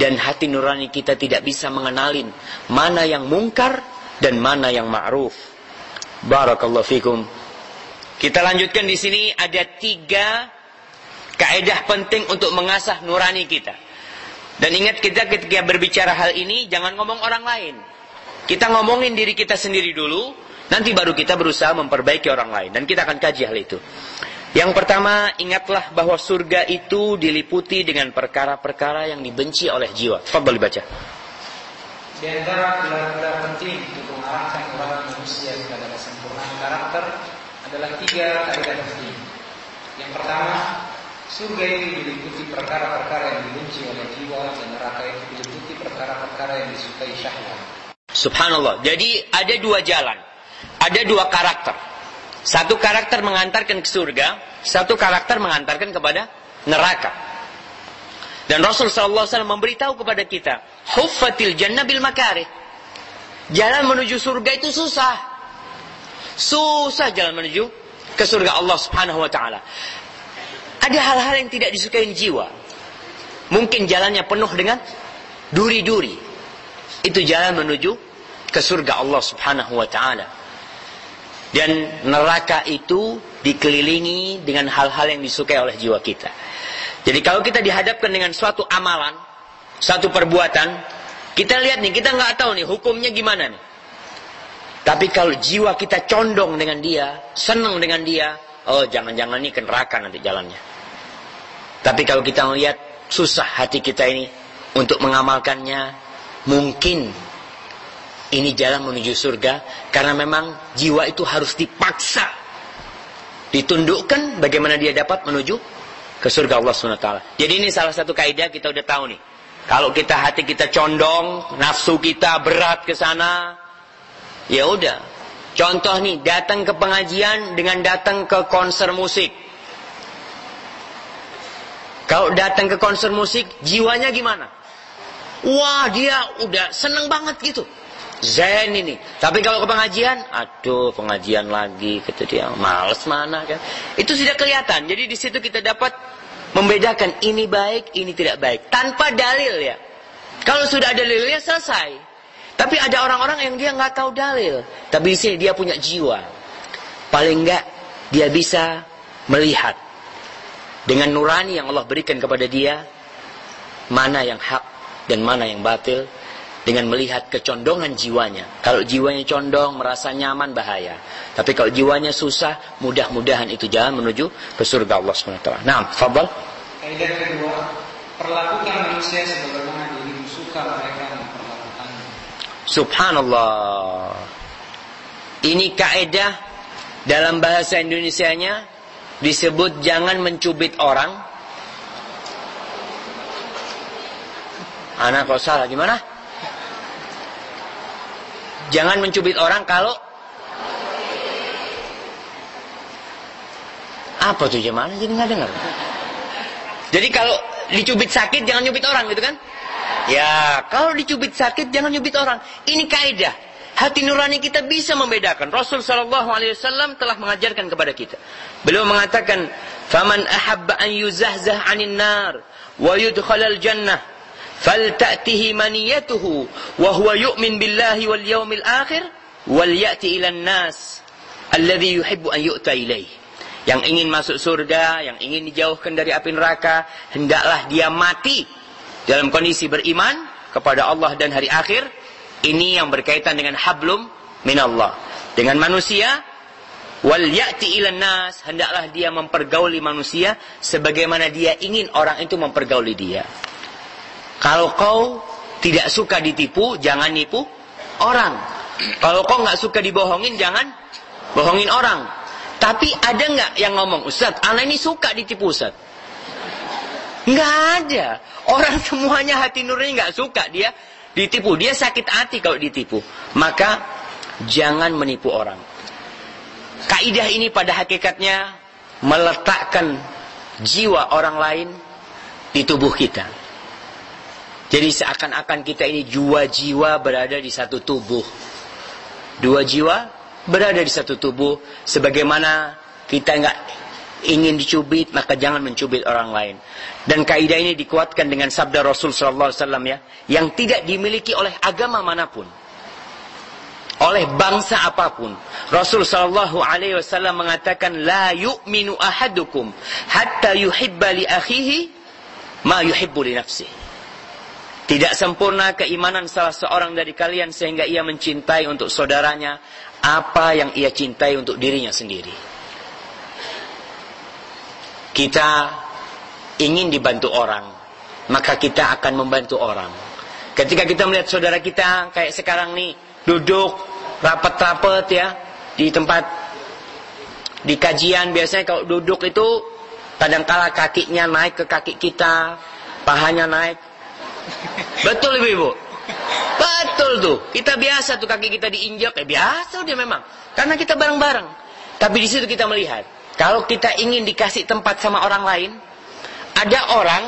dan hati nurani kita tidak bisa mengenalin mana yang mungkar dan mana yang ma'ruf. Barakallahu fikum. Kita lanjutkan di sini ada tiga Kaedah penting untuk mengasah nurani kita. Dan ingat kita ketika berbicara hal ini jangan ngomong orang lain. Kita ngomongin diri kita sendiri dulu, nanti baru kita berusaha memperbaiki orang lain dan kita akan kaji hal itu. Yang pertama, ingatlah bahwa surga itu diliputi dengan perkara-perkara yang dibenci oleh jiwa. Fadhal baca. Di antara pilar-pilar penting untuk mengarahkan orang manusia kepada kesempurnaan karakter adalah tiga kaidah penting. Yang pertama, Surga itu diliputi perkara-perkara yang dibenci oleh jiwa dan neraka itu diliputi perkara-perkara yang disukai syahwat. Subhanallah. Jadi ada dua jalan. Ada dua karakter. Satu karakter mengantarkan ke surga, satu karakter mengantarkan kepada neraka. Dan Rasul SAW memberitahu kepada kita, Huffatil jannah bil makarih. Jalan menuju surga itu susah. Susah jalan menuju ke surga Allah Subhanahu wa taala. Ada hal-hal yang tidak disukai jiwa. Mungkin jalannya penuh dengan duri-duri. Itu jalan menuju ke surga Allah Subhanahu wa taala. Dan neraka itu dikelilingi dengan hal-hal yang disukai oleh jiwa kita. Jadi kalau kita dihadapkan dengan suatu amalan, satu perbuatan, kita lihat nih, kita nggak tahu nih hukumnya gimana nih. Tapi kalau jiwa kita condong dengan dia, senang dengan dia, oh jangan-jangan ini ke neraka nanti jalannya. Tapi kalau kita melihat susah hati kita ini untuk mengamalkannya, mungkin ini jalan menuju surga karena memang jiwa itu harus dipaksa ditundukkan bagaimana dia dapat menuju ke surga Allah SWT. Jadi ini salah satu kaidah kita udah tahu nih. Kalau kita hati kita condong, nafsu kita berat ke sana, ya udah. Contoh nih, datang ke pengajian dengan datang ke konser musik. Kalau datang ke konser musik, jiwanya gimana? Wah, dia udah seneng banget gitu. Zen ini. Tapi kalau ke pengajian, aduh pengajian lagi, kata dia, males mana kan? Itu sudah kelihatan. Jadi di situ kita dapat membedakan ini baik, ini tidak baik, tanpa dalil ya. Kalau sudah ada dalilnya selesai. Tapi ada orang-orang yang dia nggak tahu dalil, tapi di sini dia punya jiwa. Paling enggak dia bisa melihat dengan nurani yang Allah berikan kepada dia mana yang hak dan mana yang batil dengan melihat kecondongan jiwanya. Kalau jiwanya condong, merasa nyaman, bahaya. Tapi kalau jiwanya susah, mudah-mudahan itu jalan menuju ke surga Allah SWT. Nah, Fadal. Kaidah kedua, perlakukan manusia sebagaimana dirimu suka mereka memperlakukan. Subhanallah. Ini kaidah dalam bahasa Indonesianya disebut jangan mencubit orang. Anak kok salah gimana? Jangan mencubit orang kalau apa tuh gimana? Jadi nggak dengar. Jadi kalau dicubit sakit jangan nyubit orang gitu kan? Ya, kalau dicubit sakit jangan nyubit orang. Ini kaidah. Hati nurani kita bisa membedakan. Rasul Shallallahu Alaihi Wasallam telah mengajarkan kepada kita. Beliau mengatakan, "Faman ahabba an yuzahzah anin nar wa yudkhalal jannah, huwa yu'min billahi wal yawmil akhir wal ya'ti ila nas alladhi yuhibbu an yu'ta ilaih. Yang ingin masuk surga, yang ingin dijauhkan dari api neraka, hendaklah dia mati dalam kondisi beriman kepada Allah dan hari akhir. Ini yang berkaitan dengan hablum minallah. Dengan manusia, wal ya'ti ila nas, hendaklah dia mempergauli manusia sebagaimana dia ingin orang itu mempergauli dia. Kalau kau tidak suka ditipu, jangan nipu orang. Kalau kau nggak suka dibohongin, jangan bohongin orang. Tapi ada nggak yang ngomong, Ustaz, anak ini suka ditipu Ustaz? Nggak ada. Orang semuanya hati nurani nggak suka dia ditipu. Dia sakit hati kalau ditipu. Maka jangan menipu orang. Kaidah ini pada hakikatnya meletakkan jiwa orang lain di tubuh kita. Jadi seakan-akan kita ini dua jiwa berada di satu tubuh. Dua jiwa berada di satu tubuh. Sebagaimana kita nggak ingin dicubit, maka jangan mencubit orang lain. Dan kaidah ini dikuatkan dengan sabda Rasul SAW ya, yang tidak dimiliki oleh agama mana pun, oleh bangsa apa pun. Rasul Shallallahu Alaihi Wasallam mengatakan, ahadukum hatta yuhibba li akhihi ma yuhibbu li nafsihi. Tidak sempurna keimanan salah seorang dari kalian sehingga ia mencintai untuk saudaranya apa yang ia cintai untuk dirinya sendiri. Kita ingin dibantu orang, maka kita akan membantu orang. Ketika kita melihat saudara kita kayak sekarang nih duduk rapat-rapat ya di tempat di kajian biasanya kalau duduk itu kadangkala kakinya naik ke kaki kita, pahanya naik Betul ibu-ibu? Betul tuh. Kita biasa tuh kaki kita diinjak. Eh biasa dia memang. Karena kita bareng-bareng. Tapi di situ kita melihat. Kalau kita ingin dikasih tempat sama orang lain. Ada orang.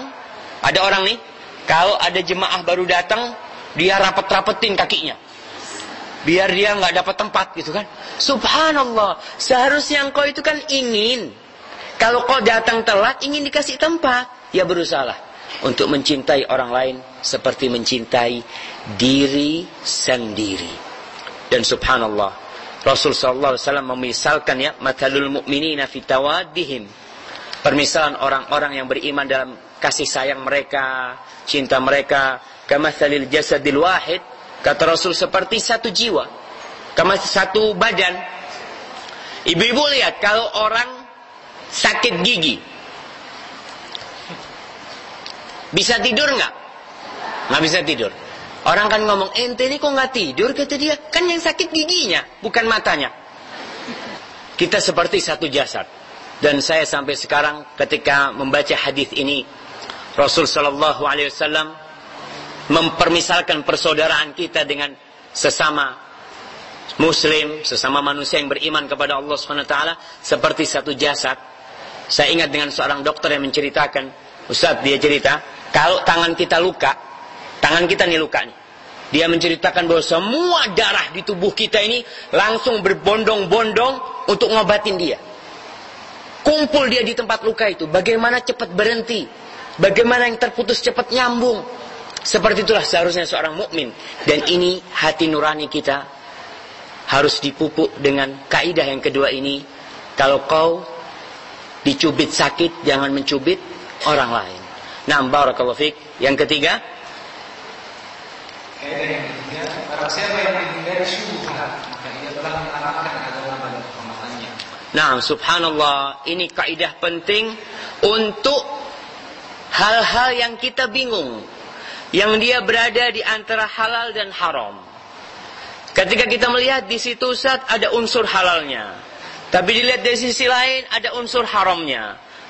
Ada orang nih. Kalau ada jemaah baru datang. Dia rapet-rapetin kakinya. Biar dia nggak dapat tempat gitu kan. Subhanallah. Seharusnya engkau itu kan ingin. Kalau kau datang telat ingin dikasih tempat. Ya berusaha untuk mencintai orang lain seperti mencintai diri sendiri. Dan subhanallah, Rasul sallallahu alaihi wasallam memisalkan ya, matalul mu'minina fi tawaddihim. Permisalan orang-orang yang beriman dalam kasih sayang mereka, cinta mereka, kamathalil jasadil wahid, kata Rasul seperti satu jiwa, kama satu badan. Ibu-ibu lihat kalau orang sakit gigi, bisa tidur nggak? Nggak bisa tidur. Orang kan ngomong, ente ini kok nggak tidur? Kata dia, kan yang sakit giginya, bukan matanya. Kita seperti satu jasad. Dan saya sampai sekarang ketika membaca hadis ini, Rasul Shallallahu Alaihi Wasallam mempermisalkan persaudaraan kita dengan sesama Muslim, sesama manusia yang beriman kepada Allah Taala seperti satu jasad. Saya ingat dengan seorang dokter yang menceritakan, Ustadz dia cerita, kalau tangan kita luka, tangan kita nih luka nih. Dia menceritakan bahwa semua darah di tubuh kita ini langsung berbondong-bondong untuk ngobatin dia. Kumpul dia di tempat luka itu. Bagaimana cepat berhenti. Bagaimana yang terputus cepat nyambung. Seperti itulah seharusnya seorang mukmin. Dan ini hati nurani kita harus dipupuk dengan kaidah yang kedua ini. Kalau kau dicubit sakit, jangan mencubit orang lain. Nah, barakallahu fiik. Yang ketiga, Kaidah yang ketiga, barang siapa yang menghindari syubhat, maka ia telah mengamalkan agama dan pemahamannya. Nah, subhanallah, ini kaidah penting untuk hal-hal yang kita bingung. Yang dia berada di antara halal dan haram. Ketika kita melihat di situ Ustaz ada unsur halalnya. Tapi dilihat dari sisi lain ada unsur haramnya.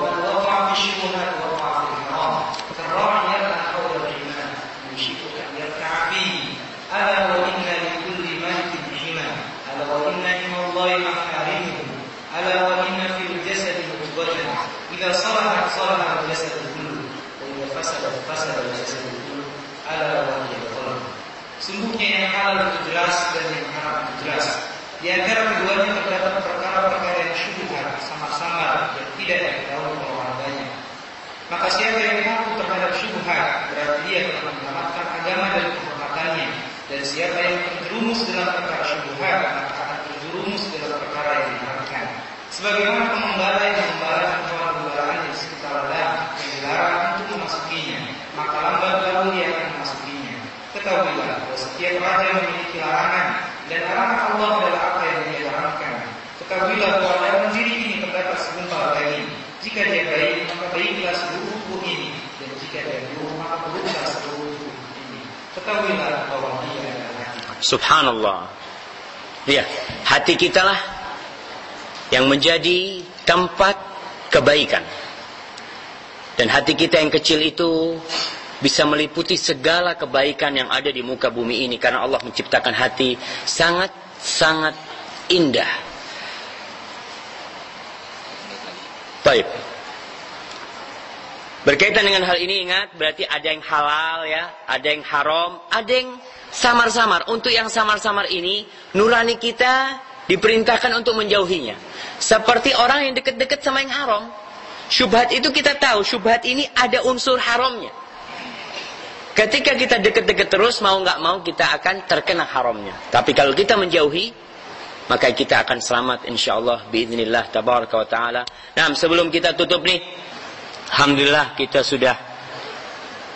ومن وضع بالشبهة وضع في الحرام كالراعي يرعى حول الحمى يوشك أن يركع فيه. ألا وإن لكل ملك حمى. ألا وإن حمى الله محارمه ألا وإن في الجسد مضغة. إذا صلحت صلح الجسد كله. وإذا فسدت فسد الجسد كله. ألا وهي القلب Sungguhnya yang halal itu jelas dan yang haram itu jelas. Di antara keduanya terdapat perkara-perkara yang syubhat Maka siapa yang mengaku terhadap syubhat berarti dia telah menyelamatkan agama dari kehormatannya. Dan siapa yang terjerumus dalam perkara syubhat maka akan terjerumus dalam perkara yang diharamkan. Sebagaimana pengembala yang membara hewan pemeliharaan di sekitar ladang yang dilarang untuk memasukinya, maka lambat laun dia akan memasukinya. Ketahuilah bahwa setiap raja memiliki larangan dan larangan Allah adalah apa yang dia haramkan. Ketahuilah bahwa dalam diri ini terdapat segumpal daging. Jika dia baik, maka baiklah seluruh tubuh ini, dan jika dia buruk, maka buruklah seluruh tubuh ini. Subhanallah. Ya, hati kita lah yang menjadi tempat kebaikan. Dan hati kita yang kecil itu bisa meliputi segala kebaikan yang ada di muka bumi ini karena Allah menciptakan hati sangat sangat indah. Baik. Berkaitan dengan hal ini ingat berarti ada yang halal ya, ada yang haram, ada yang samar-samar. Untuk yang samar-samar ini nurani kita diperintahkan untuk menjauhinya. Seperti orang yang dekat-dekat sama yang haram. Syubhat itu kita tahu, syubhat ini ada unsur haramnya. Ketika kita dekat-dekat terus, mau nggak mau kita akan terkena haramnya. Tapi kalau kita menjauhi, maka kita akan selamat insyaallah biiznillah tabaraka wa taala. Nah, sebelum kita tutup nih, alhamdulillah kita sudah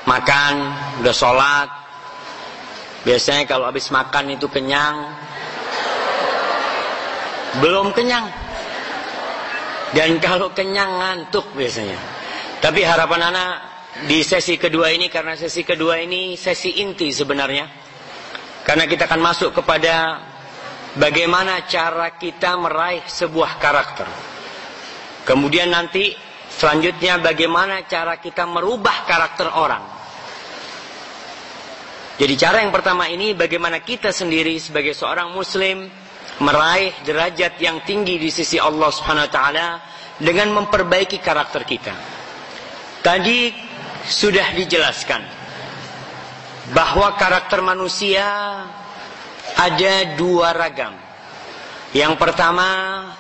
makan, sudah sholat. Biasanya kalau habis makan itu kenyang. Belum kenyang. Dan kalau kenyang ngantuk biasanya. Tapi harapan anak di sesi kedua ini karena sesi kedua ini sesi inti sebenarnya. Karena kita akan masuk kepada bagaimana cara kita meraih sebuah karakter. Kemudian nanti selanjutnya bagaimana cara kita merubah karakter orang. Jadi cara yang pertama ini bagaimana kita sendiri sebagai seorang muslim meraih derajat yang tinggi di sisi Allah Subhanahu wa taala dengan memperbaiki karakter kita. Tadi sudah dijelaskan bahwa karakter manusia ada dua ragam. Yang pertama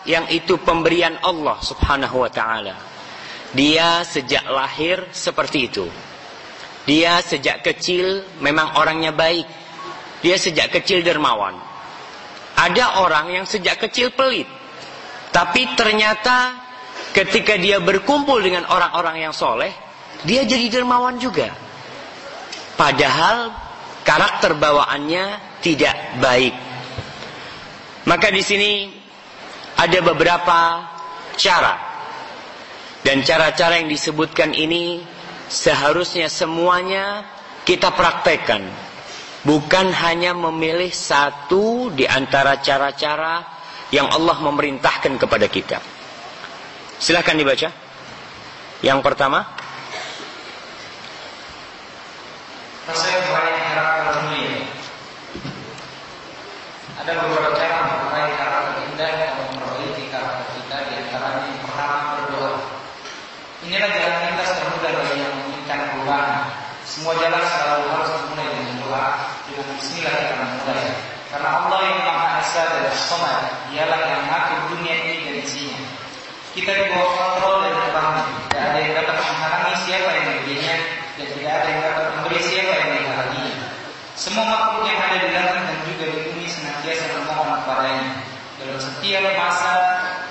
yang itu pemberian Allah Subhanahu wa taala. Dia sejak lahir seperti itu. Dia sejak kecil memang orangnya baik. Dia sejak kecil dermawan. Ada orang yang sejak kecil pelit. Tapi ternyata ketika dia berkumpul dengan orang-orang yang soleh, dia jadi dermawan juga. Padahal karakter bawaannya tidak baik. Maka di sini ada beberapa cara. Dan cara-cara yang disebutkan ini seharusnya semuanya kita praktekkan Bukan hanya memilih satu di antara cara-cara yang Allah memerintahkan kepada kita. Silahkan dibaca. Yang pertama. Ada beberapa meraih karakter indah dan memperbaiki karakter kita di antaranya yang pertama berdoa. Inilah jalan pintas termudah bagi yang menginginkan perubahan. Semua jalan selalu harus dimulai dengan doa dengan Bismillah kita memulai. Karena Allah yang Maha Esa dan Somad, dialah yang mengatur dunia ini dan isinya. Kita di bawah kontrol dan ketahuan. Tidak ada yang dapat menghalangi siapa yang memberinya dan tidak ada yang dapat memberi siapa yang menghalanginya. Semua makhluk yang ada di langit dan juga di bumi senantiasa memohon kepadanya. Dalam setiap masa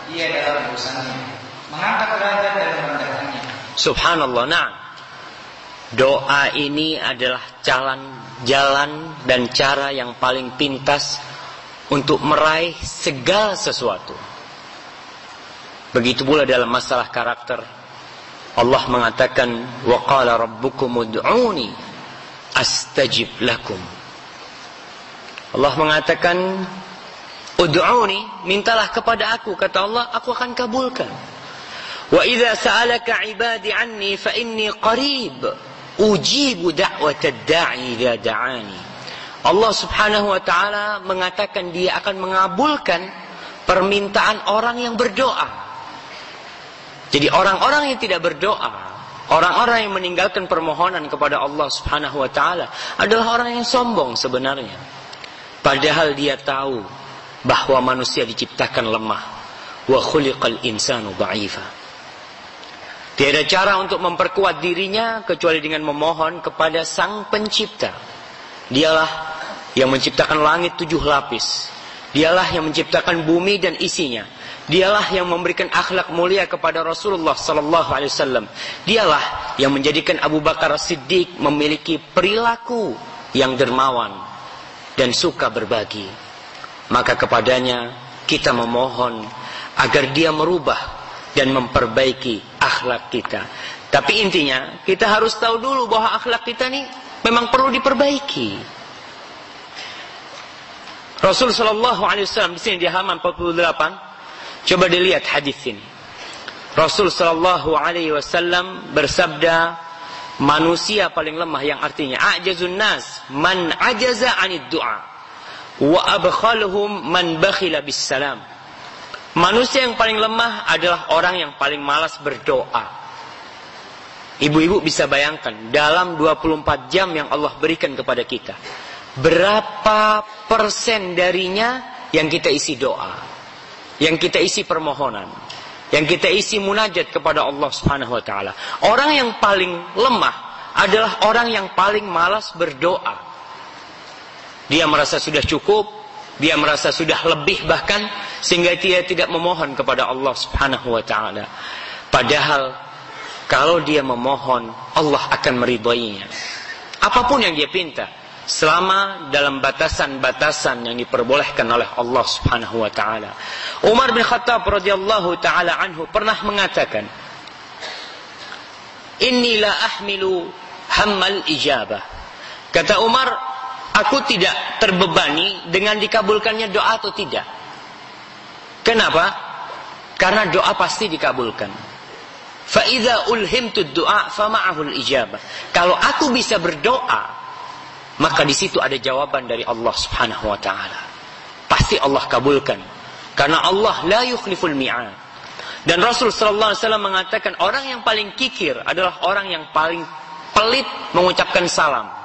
dia dalam urusannya, mengangkat derajat dan merendahkannya. Subhanallah. Nah, doa ini adalah jalan jalan dan cara yang paling pintas untuk meraih segala sesuatu. Begitu pula dalam masalah karakter. Allah mengatakan, "Wa qala rabbukum ud'uni astajib lakum." Allah mengatakan, "Ud'uni, mintalah kepada aku," kata Allah, "aku akan kabulkan." Wa idza sa'alaka 'ibadi 'anni fa inni qarib ujibu da'watad da'i idza da'ani. Allah Subhanahu wa taala mengatakan dia akan mengabulkan permintaan orang yang berdoa. Jadi orang-orang yang tidak berdoa, orang-orang yang meninggalkan permohonan kepada Allah Subhanahu wa taala adalah orang yang sombong sebenarnya. Padahal dia tahu bahwa manusia diciptakan lemah. Wa khuliqal insanu dha'ifa. Tiada cara untuk memperkuat dirinya kecuali dengan memohon kepada Sang Pencipta. Dialah yang menciptakan langit tujuh lapis. Dialah yang menciptakan bumi dan isinya. Dialah yang memberikan akhlak mulia kepada Rasulullah sallallahu alaihi wasallam. Dialah yang menjadikan Abu Bakar Siddiq memiliki perilaku yang dermawan dan suka berbagi. Maka kepadanya kita memohon agar dia merubah dan memperbaiki akhlak kita. Tapi intinya kita harus tahu dulu bahwa akhlak kita nih memang perlu diperbaiki. Rasul Shallallahu Alaihi Wasallam di sini di halaman 48. Coba dilihat hadis ini. Rasul Shallallahu Alaihi Wasallam bersabda, manusia paling lemah yang artinya ajazun nas man ajaza anid du'a wa abkhaluhum man bakhila bis salam. Manusia yang paling lemah adalah orang yang paling malas berdoa. Ibu-ibu bisa bayangkan dalam 24 jam yang Allah berikan kepada kita berapa persen darinya yang kita isi doa, yang kita isi permohonan, yang kita isi munajat kepada Allah Subhanahu wa taala. Orang yang paling lemah adalah orang yang paling malas berdoa. Dia merasa sudah cukup, dia merasa sudah lebih bahkan sehingga dia tidak memohon kepada Allah Subhanahu wa taala. Padahal kalau dia memohon, Allah akan meridhoinya. Apa pun yang dia pinta, selama dalam batasan-batasan yang diperbolehkan oleh Allah Subhanahu wa taala. Umar bin Khattab radhiyallahu taala anhu pernah mengatakan, "Inni la ahmilu hammal ijabah." Kata Umar, aku tidak terbebani dengan dikabulkannya doa atau tidak. Kenapa? Karena doa pasti dikabulkan. Fa'idha ulhimtu doa fama'ahul ijabah. Kalau aku bisa berdoa, maka di situ ada jawaban dari Allah Subhanahu wa taala. Pasti Allah kabulkan. Karena Allah la yukhliful mi'ad. Dan Rasul sallallahu alaihi wasallam mengatakan orang yang paling kikir adalah orang yang paling pelit mengucapkan salam.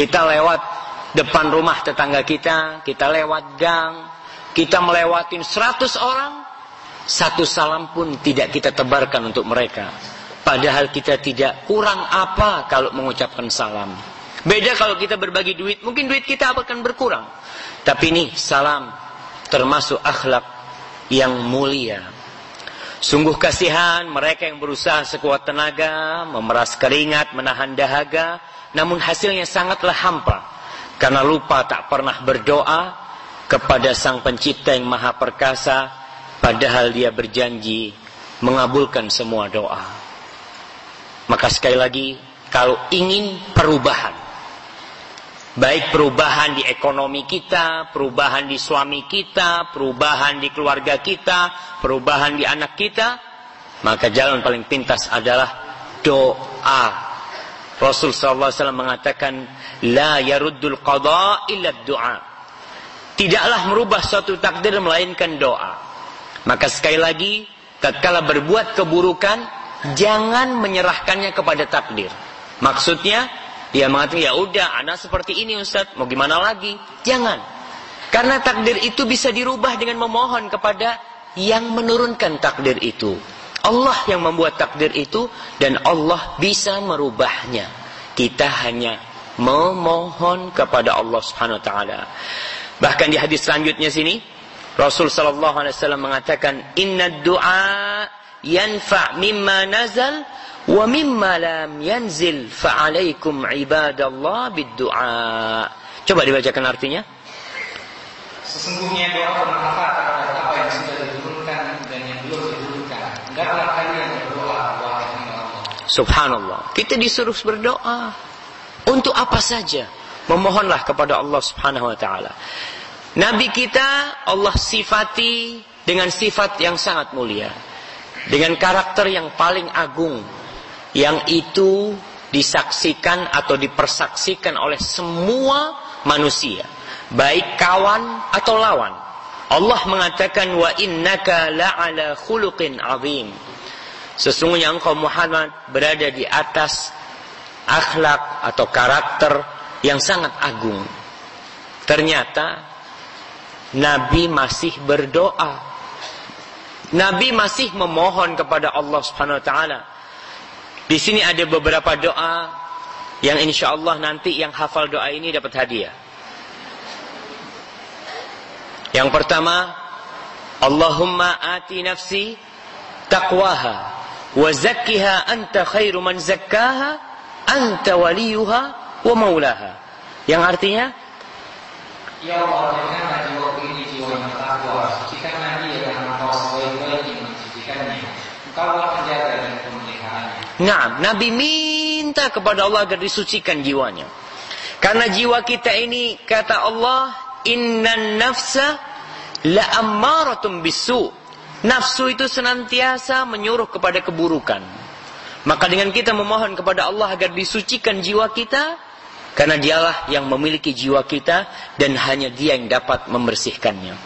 Kita lewat depan rumah tetangga kita, kita lewat gang, kita melewatin 100 orang, satu salam pun tidak kita tebarkan untuk mereka. Padahal kita tidak kurang apa kalau mengucapkan salam. Beda kalau kita berbagi duit, mungkin duit kita akan berkurang. Tapi ini salam termasuk akhlak yang mulia. Sungguh kasihan mereka yang berusaha sekuat tenaga, memeras keringat, menahan dahaga, namun hasilnya sangatlah hampa. Karena lupa tak pernah berdoa kepada Sang Pencipta yang Maha Perkasa, padahal dia berjanji mengabulkan semua doa. Maka sekali lagi, kalau ingin perubahan, baik perubahan di ekonomi kita, perubahan di suami kita, perubahan di keluarga kita, perubahan di anak kita, maka jalan paling pintas adalah doa. Rasul SAW mengatakan, La yaruddul qada illa doa. Tidaklah merubah suatu takdir melainkan doa. Maka sekali lagi, tatkala berbuat keburukan, jangan menyerahkannya kepada takdir. Maksudnya, dia mengatakan, ya udah, anak seperti ini Ustaz, mau gimana lagi? Jangan. Karena takdir itu bisa dirubah dengan memohon kepada yang menurunkan takdir itu. Allah yang membuat takdir itu dan Allah bisa merubahnya. Kita hanya memohon kepada Allah Subhanahu wa taala. Bahkan di hadis selanjutnya sini Rasul sallallahu alaihi wasallam mengatakan inna du'a yanfa mimma nazal wa mimma lam yanzil fa'alaikum ibadallah bid-du'a. Coba dibacakan artinya. Sesungguhnya doa bermanfaat terhadap apa yang sudah diturunkan dan yang belum Subhanallah. Kita disuruh berdoa untuk apa saja. Memohonlah kepada Allah Subhanahu wa taala. Nabi kita Allah sifati dengan sifat yang sangat mulia dengan karakter yang paling agung yang itu disaksikan atau dipersaksikan oleh semua manusia baik kawan atau lawan Allah mengatakan wa innaka la'ala khuluqin azim. Sesungguhnya engkau Muhammad berada di atas akhlak atau karakter yang sangat agung. Ternyata Nabi masih berdoa. Nabi masih memohon kepada Allah Subhanahu wa taala. Di sini ada beberapa doa yang insya Allah nanti yang hafal doa ini dapat hadiah. Yang pertama, Allahumma ati nafsi taqwaha wa zakkiha anta khairu man zakkaha anta waliyuha wa maulaha. Yang artinya Ya Allah, janganlah jiwaku ini jiwa yang takwa, sucikanlah dia dengan engkau sebaik-baik yang mensucikannya. Engkau lah penjaga dan pemeliharannya. Nah, Nabi minta kepada Allah agar disucikan jiwanya. Karena jiwa kita ini, kata Allah, Innan nafsa la ammaratum bisu. Nafsu itu senantiasa menyuruh kepada keburukan. Maka dengan kita memohon kepada Allah agar disucikan jiwa kita, karena dialah yang memiliki jiwa kita dan hanya dia yang dapat membersihkannya.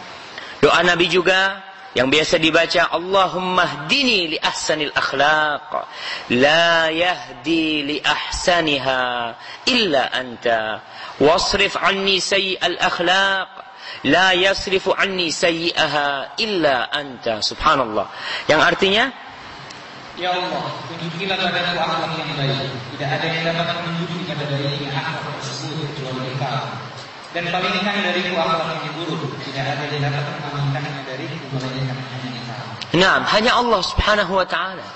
Doa Nabi juga yang biasa dibaca Allahumma hdini li ahsanil akhlaq la yahdi li ahsaniha illa anta wasrif anni sayyi'al akhlaq la yasrifu anni sayyi'aha illa anta subhanallah yang artinya Ya Allah, tunjukilah padaku akhlak yang baik. Tidak ada yang dapat menunjuki pada akhlak tersebut kecuali Engkau. Dan palingkan akhlak yang buruk. Tidak ada yang dapat memalingkannya hanya. Nah, hanya Allah Subhanahu wa taala.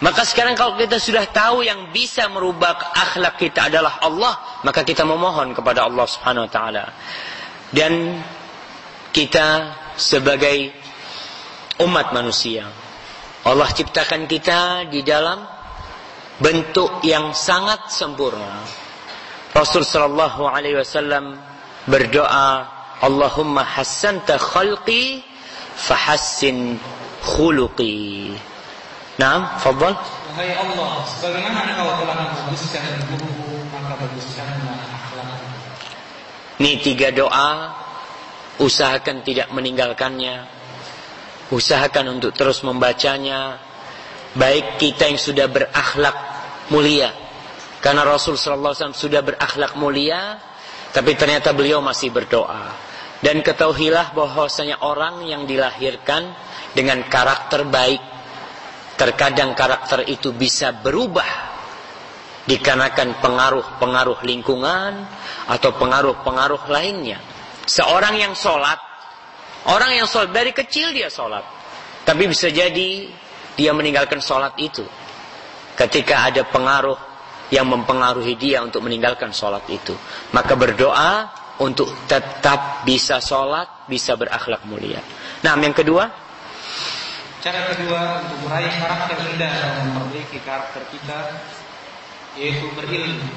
Maka sekarang kalau kita sudah tahu yang bisa merubah akhlak kita adalah Allah, maka kita memohon kepada Allah Subhanahu wa taala. Dan kita sebagai umat manusia Allah ciptakan kita di dalam bentuk yang sangat sempurna. Rasul sallallahu alaihi wasallam berdoa, Allahumma hassanta khalqi fahassin khuluqi. Naam, fadhal. Wahai Allah, sebagaimana Engkau telah membaguskan tubuhku, maka baguskanlah akhlakku. Ini tiga doa, usahakan tidak meninggalkannya. Usahakan untuk terus membacanya. Baik kita yang sudah berakhlak mulia. Karena Rasul sallallahu alaihi wasallam sudah berakhlak mulia, tapi ternyata beliau masih berdoa. Dan ketahuilah bahwasanya orang yang dilahirkan dengan karakter baik, terkadang karakter itu bisa berubah dikarenakan pengaruh-pengaruh lingkungan atau pengaruh-pengaruh lainnya. Seorang yang sholat, orang yang sholat dari kecil dia sholat, tapi bisa jadi dia meninggalkan sholat itu ketika ada pengaruh yang mempengaruhi dia untuk meninggalkan sholat itu. Maka berdoa untuk tetap bisa sholat, bisa berakhlak mulia. Nah, yang kedua, Cara kedua untuk meraih karakter indah dan memperbaiki karakter kita yaitu berilmu.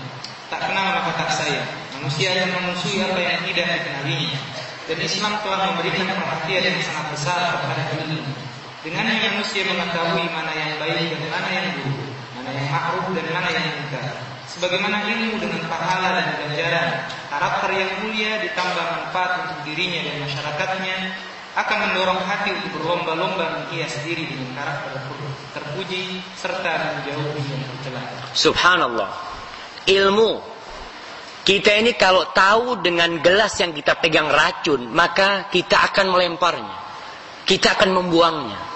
Tak kenal maka tak sayang. Manusia yang memusuhi apa yang tidak dikenalinya. Dan Islam telah memberikan perhatian yang sangat besar kepada ilmu. Dengannya manusia mengetahui mana yang baik dan mana yang buruk, mana yang ma'ruf dan mana yang munkar. Sebagaimana ilmu dengan pahala dan ganjaran, karakter yang mulia ditambah manfaat untuk dirinya dan masyarakatnya, akan mendorong hati untuk berlomba-lomba menghias diri dengan karakter terpuji serta menjauhi yang tercela. subhanallah, ilmu. Kita ini kalau tahu dengan gelas yang kita pegang racun, maka kita akan melemparnya. Kita akan membuangnya.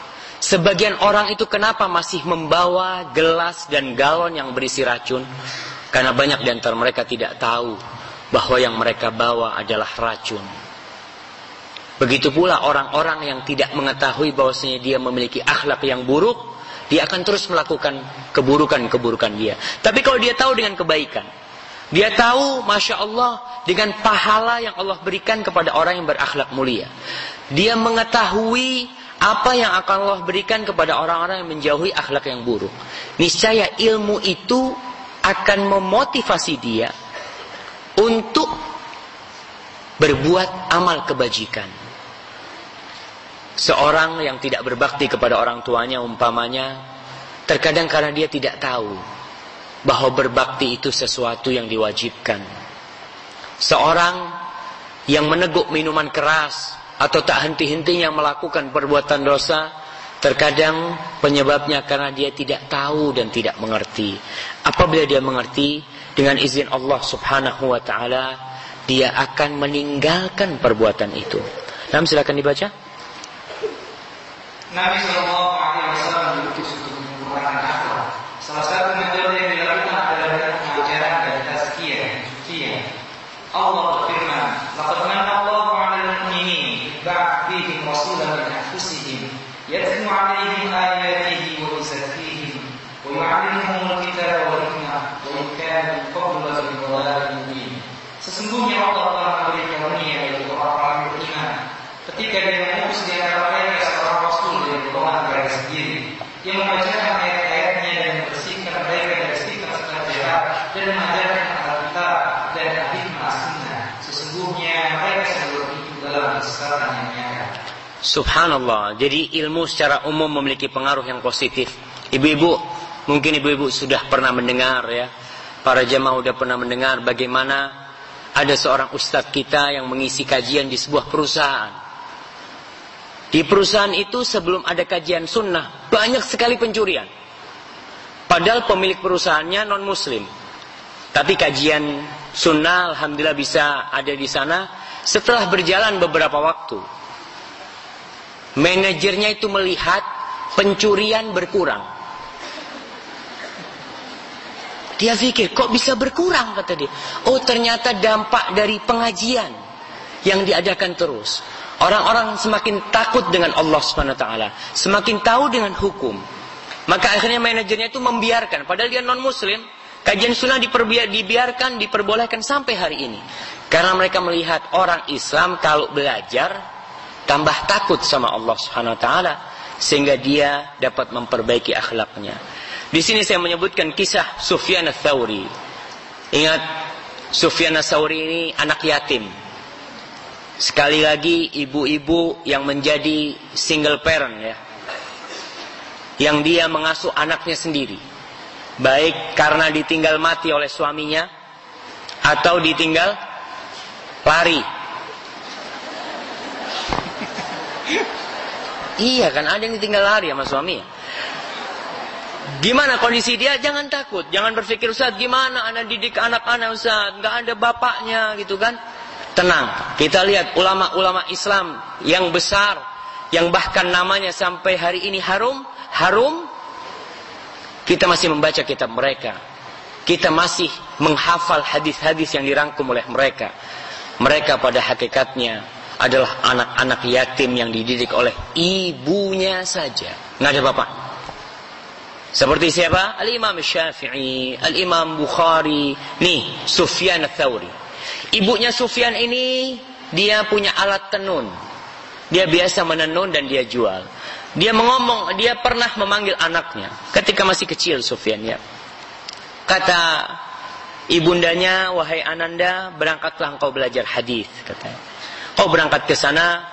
Sebagian orang itu kenapa masih membawa gelas dan galon yang berisi racun? Karena banyak di antara mereka tidak tahu bahwa yang mereka bawa adalah racun. Begitu pula orang-orang yang tidak mengetahui bahwasanya dia memiliki akhlak yang buruk, dia akan terus melakukan keburukan-keburukan dia. Tapi kalau dia tahu dengan kebaikan, dia tahu, masya Allah, dengan pahala yang Allah berikan kepada orang yang berakhlak mulia. Dia mengetahui apa yang akan Allah berikan kepada orang-orang yang menjauhi akhlak yang buruk. Niscaya ilmu itu akan memotivasi dia untuk berbuat amal kebajikan. Seorang yang tidak berbakti kepada orang tuanya umpamanya, terkadang karena dia tidak tahu bahwa berbakti itu sesuatu yang diwajibkan. Seorang yang meneguk minuman keras atau tak henti-hentinya melakukan perbuatan dosa, terkadang penyebabnya karena dia tidak tahu dan tidak mengerti. Apabila dia mengerti, dengan izin Allah Subhanahu wa taala, dia akan meninggalkan perbuatan itu. Nah, silakan dibaca. Nabi Shallallahu Alaihi Wasallam metode yang dilakukan adalah pengajaran dan tazkiyah, tazkiyah. Allah berfirman, "Laqad manna Allahu 'alal mu'minin ba'atha fihim rasulan min anfusihim yatlu 'alaihim ayatihi wa yuzakkihim wa yu'allimuhum al-kitaba wal hikmah wa in kanu min qablu lafi dhalalin mubin." Sesungguhnya Allah telah memberi karunia bagi orang-orang beriman ketika Dia mengutus di antara mereka seorang rasul dari golongan mereka sendiri yang membacakan ayat-ayatnya dan membersihkan mereka dari sifat-sifat jahat dan mengajarkan Alkitab dan hikmah sunnah. Sesungguhnya mereka sebelum itu dalam kesesatan yang nyata. Subhanallah. Jadi ilmu secara umum memiliki pengaruh yang positif. Ibu-ibu, mungkin ibu-ibu sudah pernah mendengar ya. Para jemaah sudah pernah mendengar bagaimana ada seorang ustadz kita yang mengisi kajian di sebuah perusahaan. Di perusahaan itu sebelum ada kajian sunnah, banyak sekali pencurian. Padahal pemilik perusahaannya non muslim. Tapi kajian sunnah alhamdulillah bisa ada di sana setelah berjalan beberapa waktu. Manajernya itu melihat pencurian berkurang. Dia pikir, kok bisa berkurang kata dia. Oh ternyata dampak dari pengajian yang diadakan terus. Orang-orang semakin takut dengan Allah taala, semakin tahu dengan hukum. Maka akhirnya manajernya itu membiarkan padahal dia non muslim, kajian sunnah dibiarkan, diperbolehkan sampai hari ini. Karena mereka melihat orang Islam kalau belajar tambah takut sama Allah Subhanahu wa taala sehingga dia dapat memperbaiki akhlaknya. Di sini saya menyebutkan kisah Sufyan ats-Tsauri. Ingat Sufyan ats-Tsauri ini anak yatim. Sekali lagi ibu-ibu yang menjadi single parent ya. Yang dia mengasuh anaknya sendiri. Baik karena ditinggal mati oleh suaminya atau ditinggal lari. iya kan ada yang ditinggal lari sama suaminya. Gimana kondisi dia? Jangan takut. Jangan berpikir Ustaz, gimana anak didik anak-anak Ustaz? Gak ada bapaknya gitu kan. Tenang. Kita lihat ulama-ulama Islam yang besar. Yang bahkan namanya sampai hari ini harum. Harum. Kita masih membaca kitab mereka. Kita masih menghafal hadis-hadis yang dirangkum oleh mereka. Mereka pada hakikatnya adalah anak-anak yatim yang dididik oleh ibunya saja. Nggak ada bapak. Seperti siapa? Al-Imam Syafi'i, Al-Imam Bukhari, nih Sufyan Ats-Tsauri. Ibunya Sufyan ini dia punya alat tenun. Dia biasa menenun dan dia jual. Dia mengomong, dia pernah memanggil anaknya ketika masih kecil Sufyan ya. Kata ibundanya, "Wahai Ananda, berangkatlah engkau belajar hadis," katanya. Kau berangkat ke sana.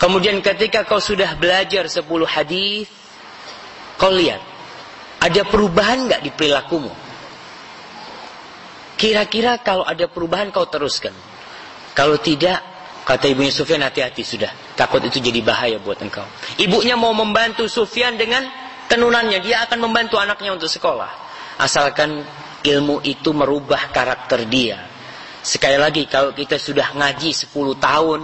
Kemudian ketika kau sudah belajar 10 hadis, Kau lihat, ada perubahan nggak di perilakumu? Kira-kira kalau ada perubahan kau teruskan. Kalau tidak, kata ibunya Sufyan hati-hati sudah. Takut itu jadi bahaya buat engkau. Ibunya mau membantu Sufyan dengan tenunannya. Dia akan membantu anaknya untuk sekolah. Asalkan ilmu itu merubah karakter dia. Sekali lagi, kalau kita sudah ngaji 10 tahun,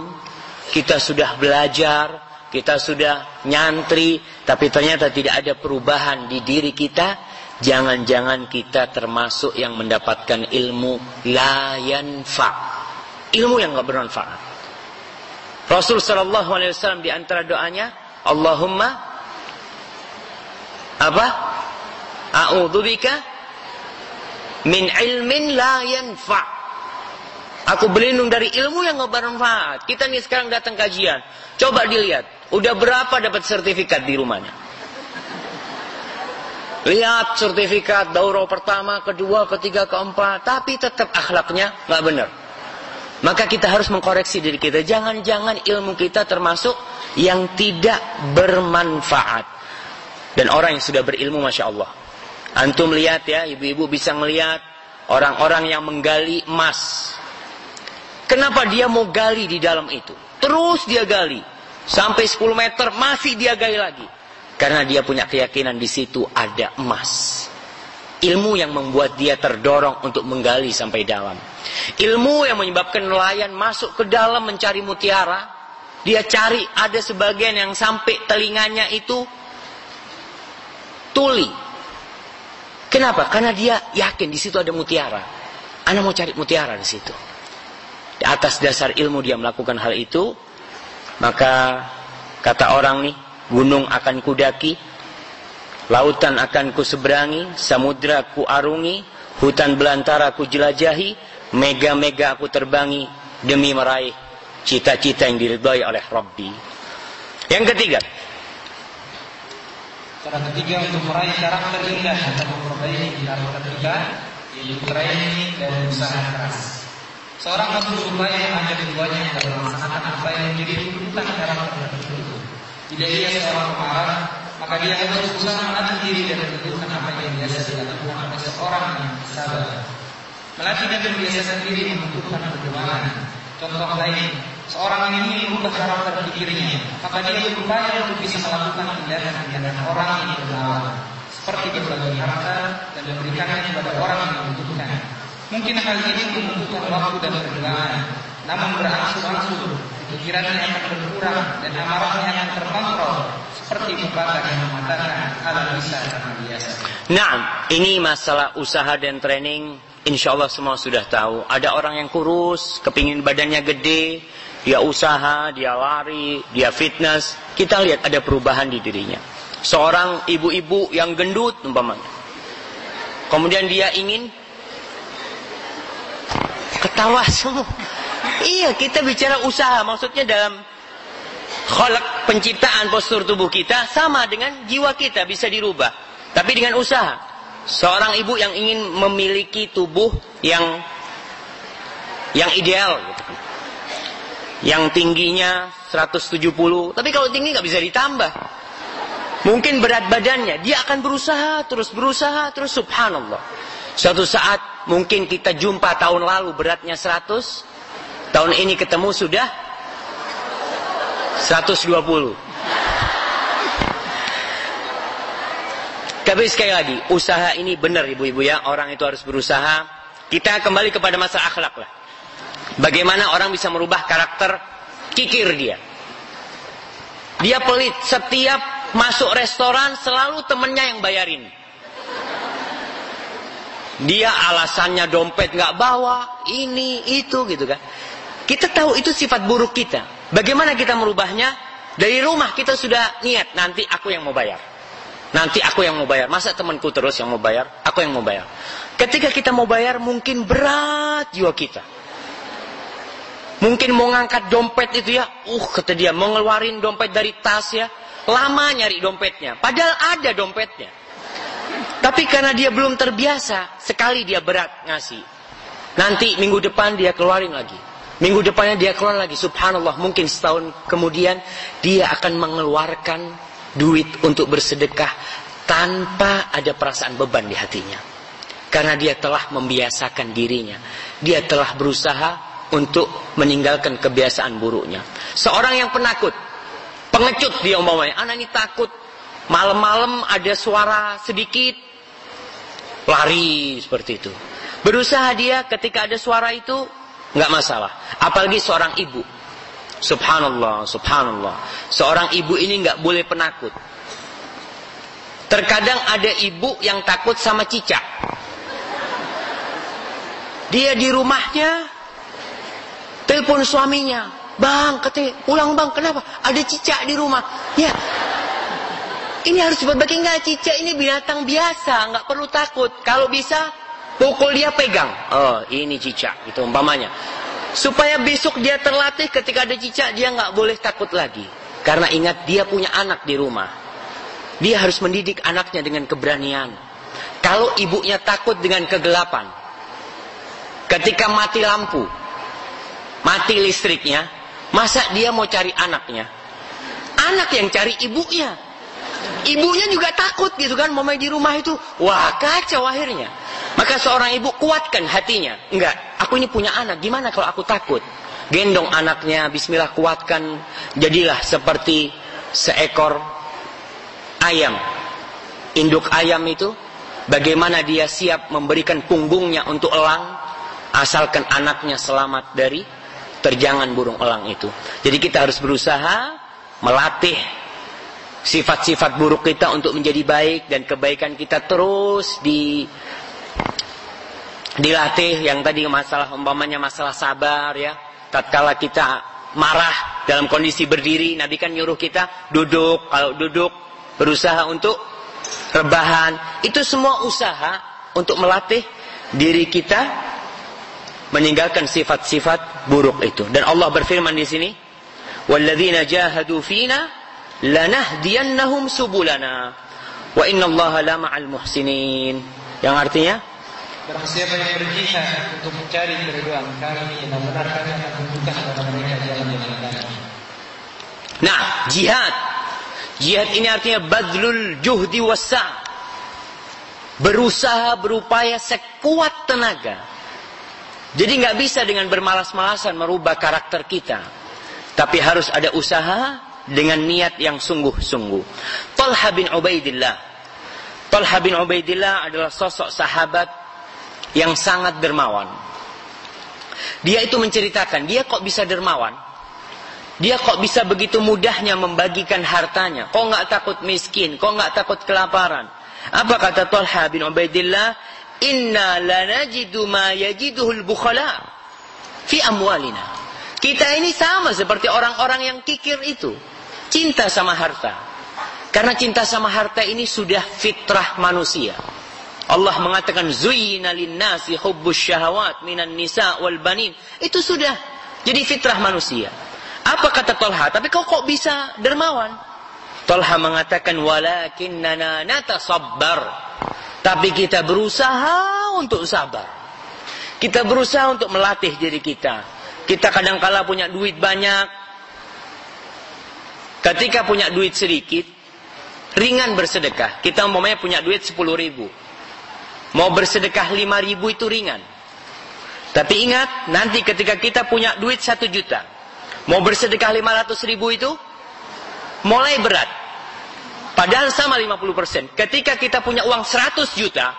kita sudah belajar, kita sudah nyantri, tapi ternyata tidak ada perubahan di diri kita, jangan-jangan kita termasuk yang mendapatkan ilmu la yanfa. Ilmu yang nggak bermanfaat. Rasul Shallallahu Alaihi di antara doanya, Allahumma apa? A'udzubika min ilmin la yanfa. Aku berlindung dari ilmu yang nggak bermanfaat. Kita nih sekarang datang kajian. Coba dilihat. Udah berapa dapat sertifikat di rumahnya? Lihat sertifikat daurah pertama, kedua, ketiga, keempat, tapi tetap akhlaknya nggak benar. Maka kita harus mengkoreksi diri kita. Jangan-jangan ilmu kita termasuk yang tidak bermanfaat. Dan orang yang sudah berilmu, masya Allah. Antum lihat ya, ibu-ibu bisa melihat orang-orang yang menggali emas. Kenapa dia mau gali di dalam itu? terus dia gali. Sampai 10 meter masih dia gali lagi. Karena dia punya keyakinan di situ ada emas. Ilmu yang membuat dia terdorong untuk menggali sampai dalam. Ilmu yang menyebabkan nelayan masuk ke dalam mencari mutiara. Dia cari ada sebagian yang sampai telinganya itu tuli. Kenapa? Karena dia yakin di situ ada mutiara. Anda mau cari mutiara di situ. Di atas dasar ilmu dia melakukan hal itu, maka kata orang nih, gunung akan kudaki, lautan akan kuseberangi, samudra ku arungi, hutan belantara ku jelajahi, mega-mega aku terbangi demi meraih cita-cita yang diridhai oleh Rabbi. Yang ketiga, Cara ketiga untuk meraih karakter indah atau memperbaiki karakter kita yaitu training dan usaha keras. Seorang harus berupaya mengajak keduanya dalam melaksanakan apa yang menjadi tuntutan karakter tertentu. Tidak ia seorang pemarah, maka dia harus berusaha melatih diri dan menentukan apa yang biasa dilakukan oleh seorang yang sabar. Melatih dan membiasakan diri membutuhkan perjuangan. Contoh lain, seorang yang ingin merubah karakter pikirnya, maka dia berupaya untuk bisa melakukan tindakan-tindakan orang yang berlawan, seperti berbagi harta dan memberikannya kepada orang yang membutuhkan. Mungkin hal ini membutuhkan waktu dan perjuangan, namun berangsur-angsur pikirannya akan berkurang dan amarahnya akan terkontrol, seperti pepatah yang mengatakan ala bisa biasa. Nah, ini masalah usaha dan training. Insya Allah semua sudah tahu. Ada orang yang kurus, kepingin badannya gede, dia usaha, dia lari, dia fitness. Kita lihat ada perubahan di dirinya. Seorang ibu-ibu yang gendut, umpamanya. Kemudian dia ingin ketawa semua. Iya, kita bicara usaha. Maksudnya dalam kholak penciptaan postur tubuh kita sama dengan jiwa kita bisa dirubah. Tapi dengan usaha. Seorang ibu yang ingin memiliki tubuh yang yang ideal gitu. Yang tingginya 170, tapi kalau tinggi nggak bisa ditambah. Mungkin berat badannya, dia akan berusaha terus berusaha terus subhanallah. Suatu saat mungkin kita jumpa tahun lalu beratnya 100, tahun ini ketemu sudah 120. Tapi sekali lagi, usaha ini benar ibu-ibu ya, orang itu harus berusaha. Kita kembali kepada masalah akhlak lah. Bagaimana orang bisa merubah karakter kikir dia. Dia pelit, setiap masuk restoran selalu temennya yang bayarin. Dia alasannya dompet nggak bawa, ini itu gitu kan. Kita tahu itu sifat buruk kita. Bagaimana kita merubahnya? Dari rumah kita sudah niat nanti aku yang mau bayar. Nanti aku yang mau bayar. Masa temanku terus yang mau bayar? Aku yang mau bayar. Ketika kita mau bayar mungkin berat jiwa kita. Mungkin mau ngangkat dompet itu ya, uh kata dia mau ngeluarin dompet dari tas ya, lama nyari dompetnya. Padahal ada dompetnya. Tapi karena dia belum terbiasa, sekali dia berat ngasih. Nanti minggu depan dia keluarin lagi. Minggu depannya dia keluar lagi. Subhanallah, mungkin setahun kemudian dia akan mengeluarkan duit untuk bersedekah tanpa ada perasaan beban di hatinya. Karena dia telah membiasakan dirinya. Dia telah berusaha untuk meninggalkan kebiasaan buruknya. Seorang yang penakut, pengecut dia umpamanya, anak ini takut malam-malam ada suara sedikit lari seperti itu. Berusaha dia ketika ada suara itu nggak masalah. Apalagi seorang ibu. Subhanallah, subhanallah. Seorang ibu ini nggak boleh penakut. Terkadang ada ibu yang takut sama cicak. Dia di rumahnya telepon suaminya, bang, katanya pulang bang, kenapa? Ada cicak di rumah. Ya, ini harus berbagi nggak cicak ini binatang biasa, nggak perlu takut. Kalau bisa pukul dia pegang. Oh, ini cicak, itu umpamanya. Supaya besok dia terlatih ketika ada cicak dia nggak boleh takut lagi. Karena ingat dia punya anak di rumah. Dia harus mendidik anaknya dengan keberanian. Kalau ibunya takut dengan kegelapan, ketika mati lampu, mati listriknya, masa dia mau cari anaknya? Anak yang cari ibunya. Ibunya juga takut gitu kan, mau main di rumah itu. Wah kacau akhirnya. Maka seorang ibu kuatkan hatinya. Enggak, aku ini punya anak, gimana kalau aku takut? gendong anaknya, bismillah kuatkan, jadilah seperti seekor ayam. Induk ayam itu, bagaimana dia siap memberikan punggungnya untuk elang, asalkan anaknya selamat dari terjangan burung elang itu. Jadi kita harus berusaha melatih sifat-sifat buruk kita untuk menjadi baik dan kebaikan kita terus di dilatih yang tadi masalah umpamanya masalah sabar ya tatkala kita marah dalam kondisi berdiri, Nabi kan nyuruh kita duduk, kalau duduk berusaha untuk rebahan. Itu semua usaha untuk melatih diri kita meninggalkan sifat-sifat buruk itu. Dan Allah berfirman di sini, "Walladzina jahadu fina lanahdiyannahum subulana wa innallaha lama'al muhsinin." Yang artinya Barang siapa yang berjihad untuk mencari keriduan kami dan benar kami akan membuka kepada mereka jalan-jalan kami. Nah, jihad. Jihad ini artinya badlul juhdi wasa. Berusaha, berupaya sekuat tenaga. Jadi nggak bisa dengan bermalas-malasan merubah karakter kita. Tapi harus ada usaha dengan niat yang sungguh-sungguh. Talha bin Ubaidillah. Talha bin Ubaidillah adalah sosok sahabat yang sangat dermawan. Dia itu menceritakan, dia kok bisa dermawan? Dia kok bisa begitu mudahnya membagikan hartanya? Kok nggak takut miskin? Kok nggak takut kelaparan? Apa kata Talha bin Ubaidillah? Inna lanajidu ma yajiduhul bukhala fi amwalina. Kita ini sama seperti orang-orang yang kikir itu. Cinta sama harta. Karena cinta sama harta ini sudah fitrah manusia. Allah mengatakan zuyyina lin-nasi hubbus syahawat minan nisa wal banin. Itu sudah jadi fitrah manusia. Apa kata Tolha? Tapi kau kok bisa dermawan? Tolha mengatakan walakinnana natasabbar. Tapi kita berusaha untuk sabar. Kita berusaha untuk melatih diri kita. Kita kadang-kala punya duit banyak. Ketika punya duit sedikit, ringan bersedekah. Kita umpamanya punya duit 10 ribu. Mau bersedekah lima ribu itu ringan. Tapi ingat, nanti ketika kita punya duit satu juta. Mau bersedekah lima ratus ribu itu, mulai berat. Padahal sama 50%. Ketika kita punya uang 100 juta,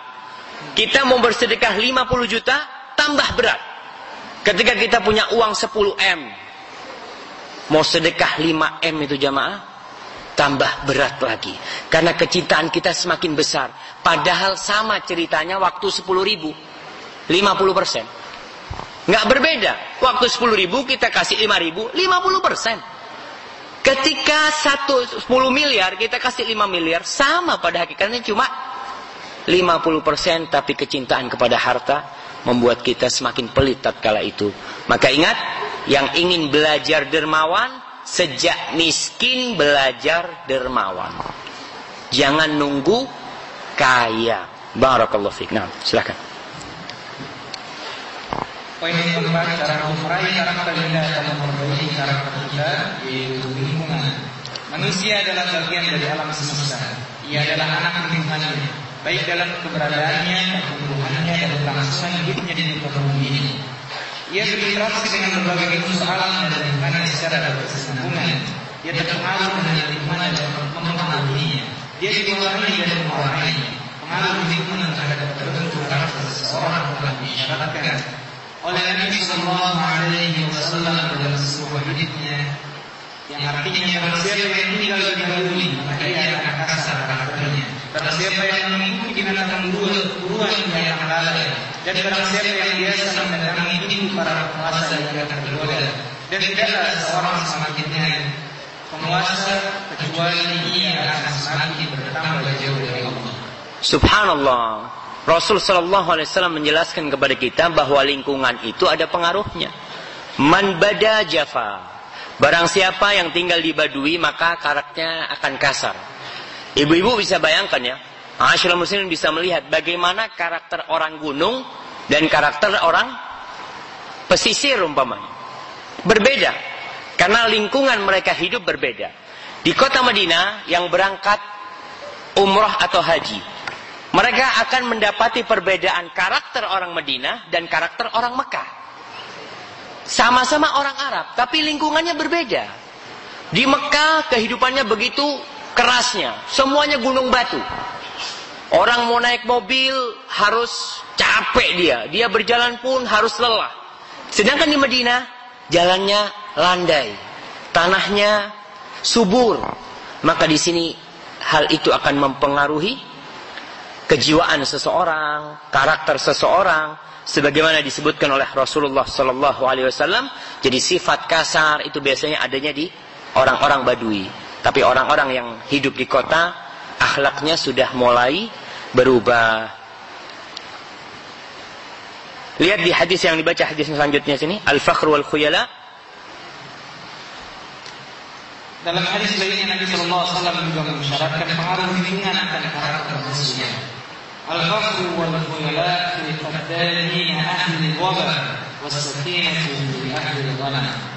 kita mau bersedekah 50 juta, tambah berat. Ketika kita punya uang 10 M, mau sedekah 5 M itu jamaah, tambah berat lagi. Karena kecintaan kita semakin besar. Padahal sama ceritanya waktu 10 ribu. 50 persen. Nggak berbeda. Waktu 10 ribu kita kasih 5 ribu, 50 persen. Ketika satu 10 miliar kita kasih 5 miliar, sama pada hakikatnya cuma 50 persen. Tapi kecintaan kepada harta membuat kita semakin pelit tatkala itu. Maka ingat, yang ingin belajar dermawan, sejak miskin belajar dermawan. Jangan nunggu kaya. Barakallahu fiik. Nah, silakan. Poin yang keempat, cara meraih karakter kita dan memperbaiki karakter kita yaitu lingkungan. Manusia adalah bagian dari alam semesta. Ia adalah anak lingkungannya, baik dalam keberadaannya, pertumbuhannya, dan kelangsungan hidupnya di muka bumi ini. Ia berinteraksi dengan berbagai unsur alam dan lingkungan secara berkesinambungan. Ia terpengaruh dengan lingkungan dan mempengaruhinya. Dia dipengaruhi dan mewarnainya. Pengaruh lingkungan terhadap terbentuk karakter seseorang telah diisyaratkan oleh Nabi Sallallahu Alaihi Wasallam dalam sebuah hadisnya yang artinya siapa yang tinggal didahului maka ia akan kasar karakternya. Barang siapa yang mengikuti binatang buruan yang lalai dan barang siapa yang biasa mendatangi pintu para penguasa yang akan tergoda dan tidaklah seorang semakin penguasa kecuali ia akan semakin bertambah jauh dari Allah. Subhanallah. Rasul Shallallahu Alaihi Wasallam menjelaskan kepada kita bahwa lingkungan itu ada pengaruhnya. Man bada jafa. Barang siapa yang tinggal di Badui maka karakternya akan kasar. Ibu-ibu bisa bayangkan ya. Asyurul muslimin bisa melihat bagaimana karakter orang gunung dan karakter orang pesisir umpamanya. Berbeda. Karena lingkungan mereka hidup berbeda. Di kota Madinah yang berangkat umrah atau haji. Mereka akan mendapati perbedaan karakter orang Madinah dan karakter orang Mekah. Sama-sama orang Arab, tapi lingkungannya berbeda. Di Mekah kehidupannya begitu kerasnya, semuanya gunung batu. Orang mau naik mobil harus capek dia, dia berjalan pun harus lelah. Sedangkan di Madinah jalannya landai, tanahnya subur. Maka di sini hal itu akan mempengaruhi kejiwaan seseorang, karakter seseorang, sebagaimana disebutkan oleh Rasulullah Sallallahu Alaihi Wasallam. Jadi sifat kasar itu biasanya adanya di orang-orang Badui. Tapi orang-orang yang hidup di kota, akhlaknya sudah mulai berubah. Lihat di hadis yang dibaca hadis selanjutnya sini, al-fakhr wal khuyala. Dalam hadis lainnya Nabi Shallallahu Alaihi Wasallam juga mensyaratkan pengaruh lingkungan akan karakter manusia. Al-fakhr wal khuyala fi qaddani ahli wabah was-sakinatu li ahli ghanam.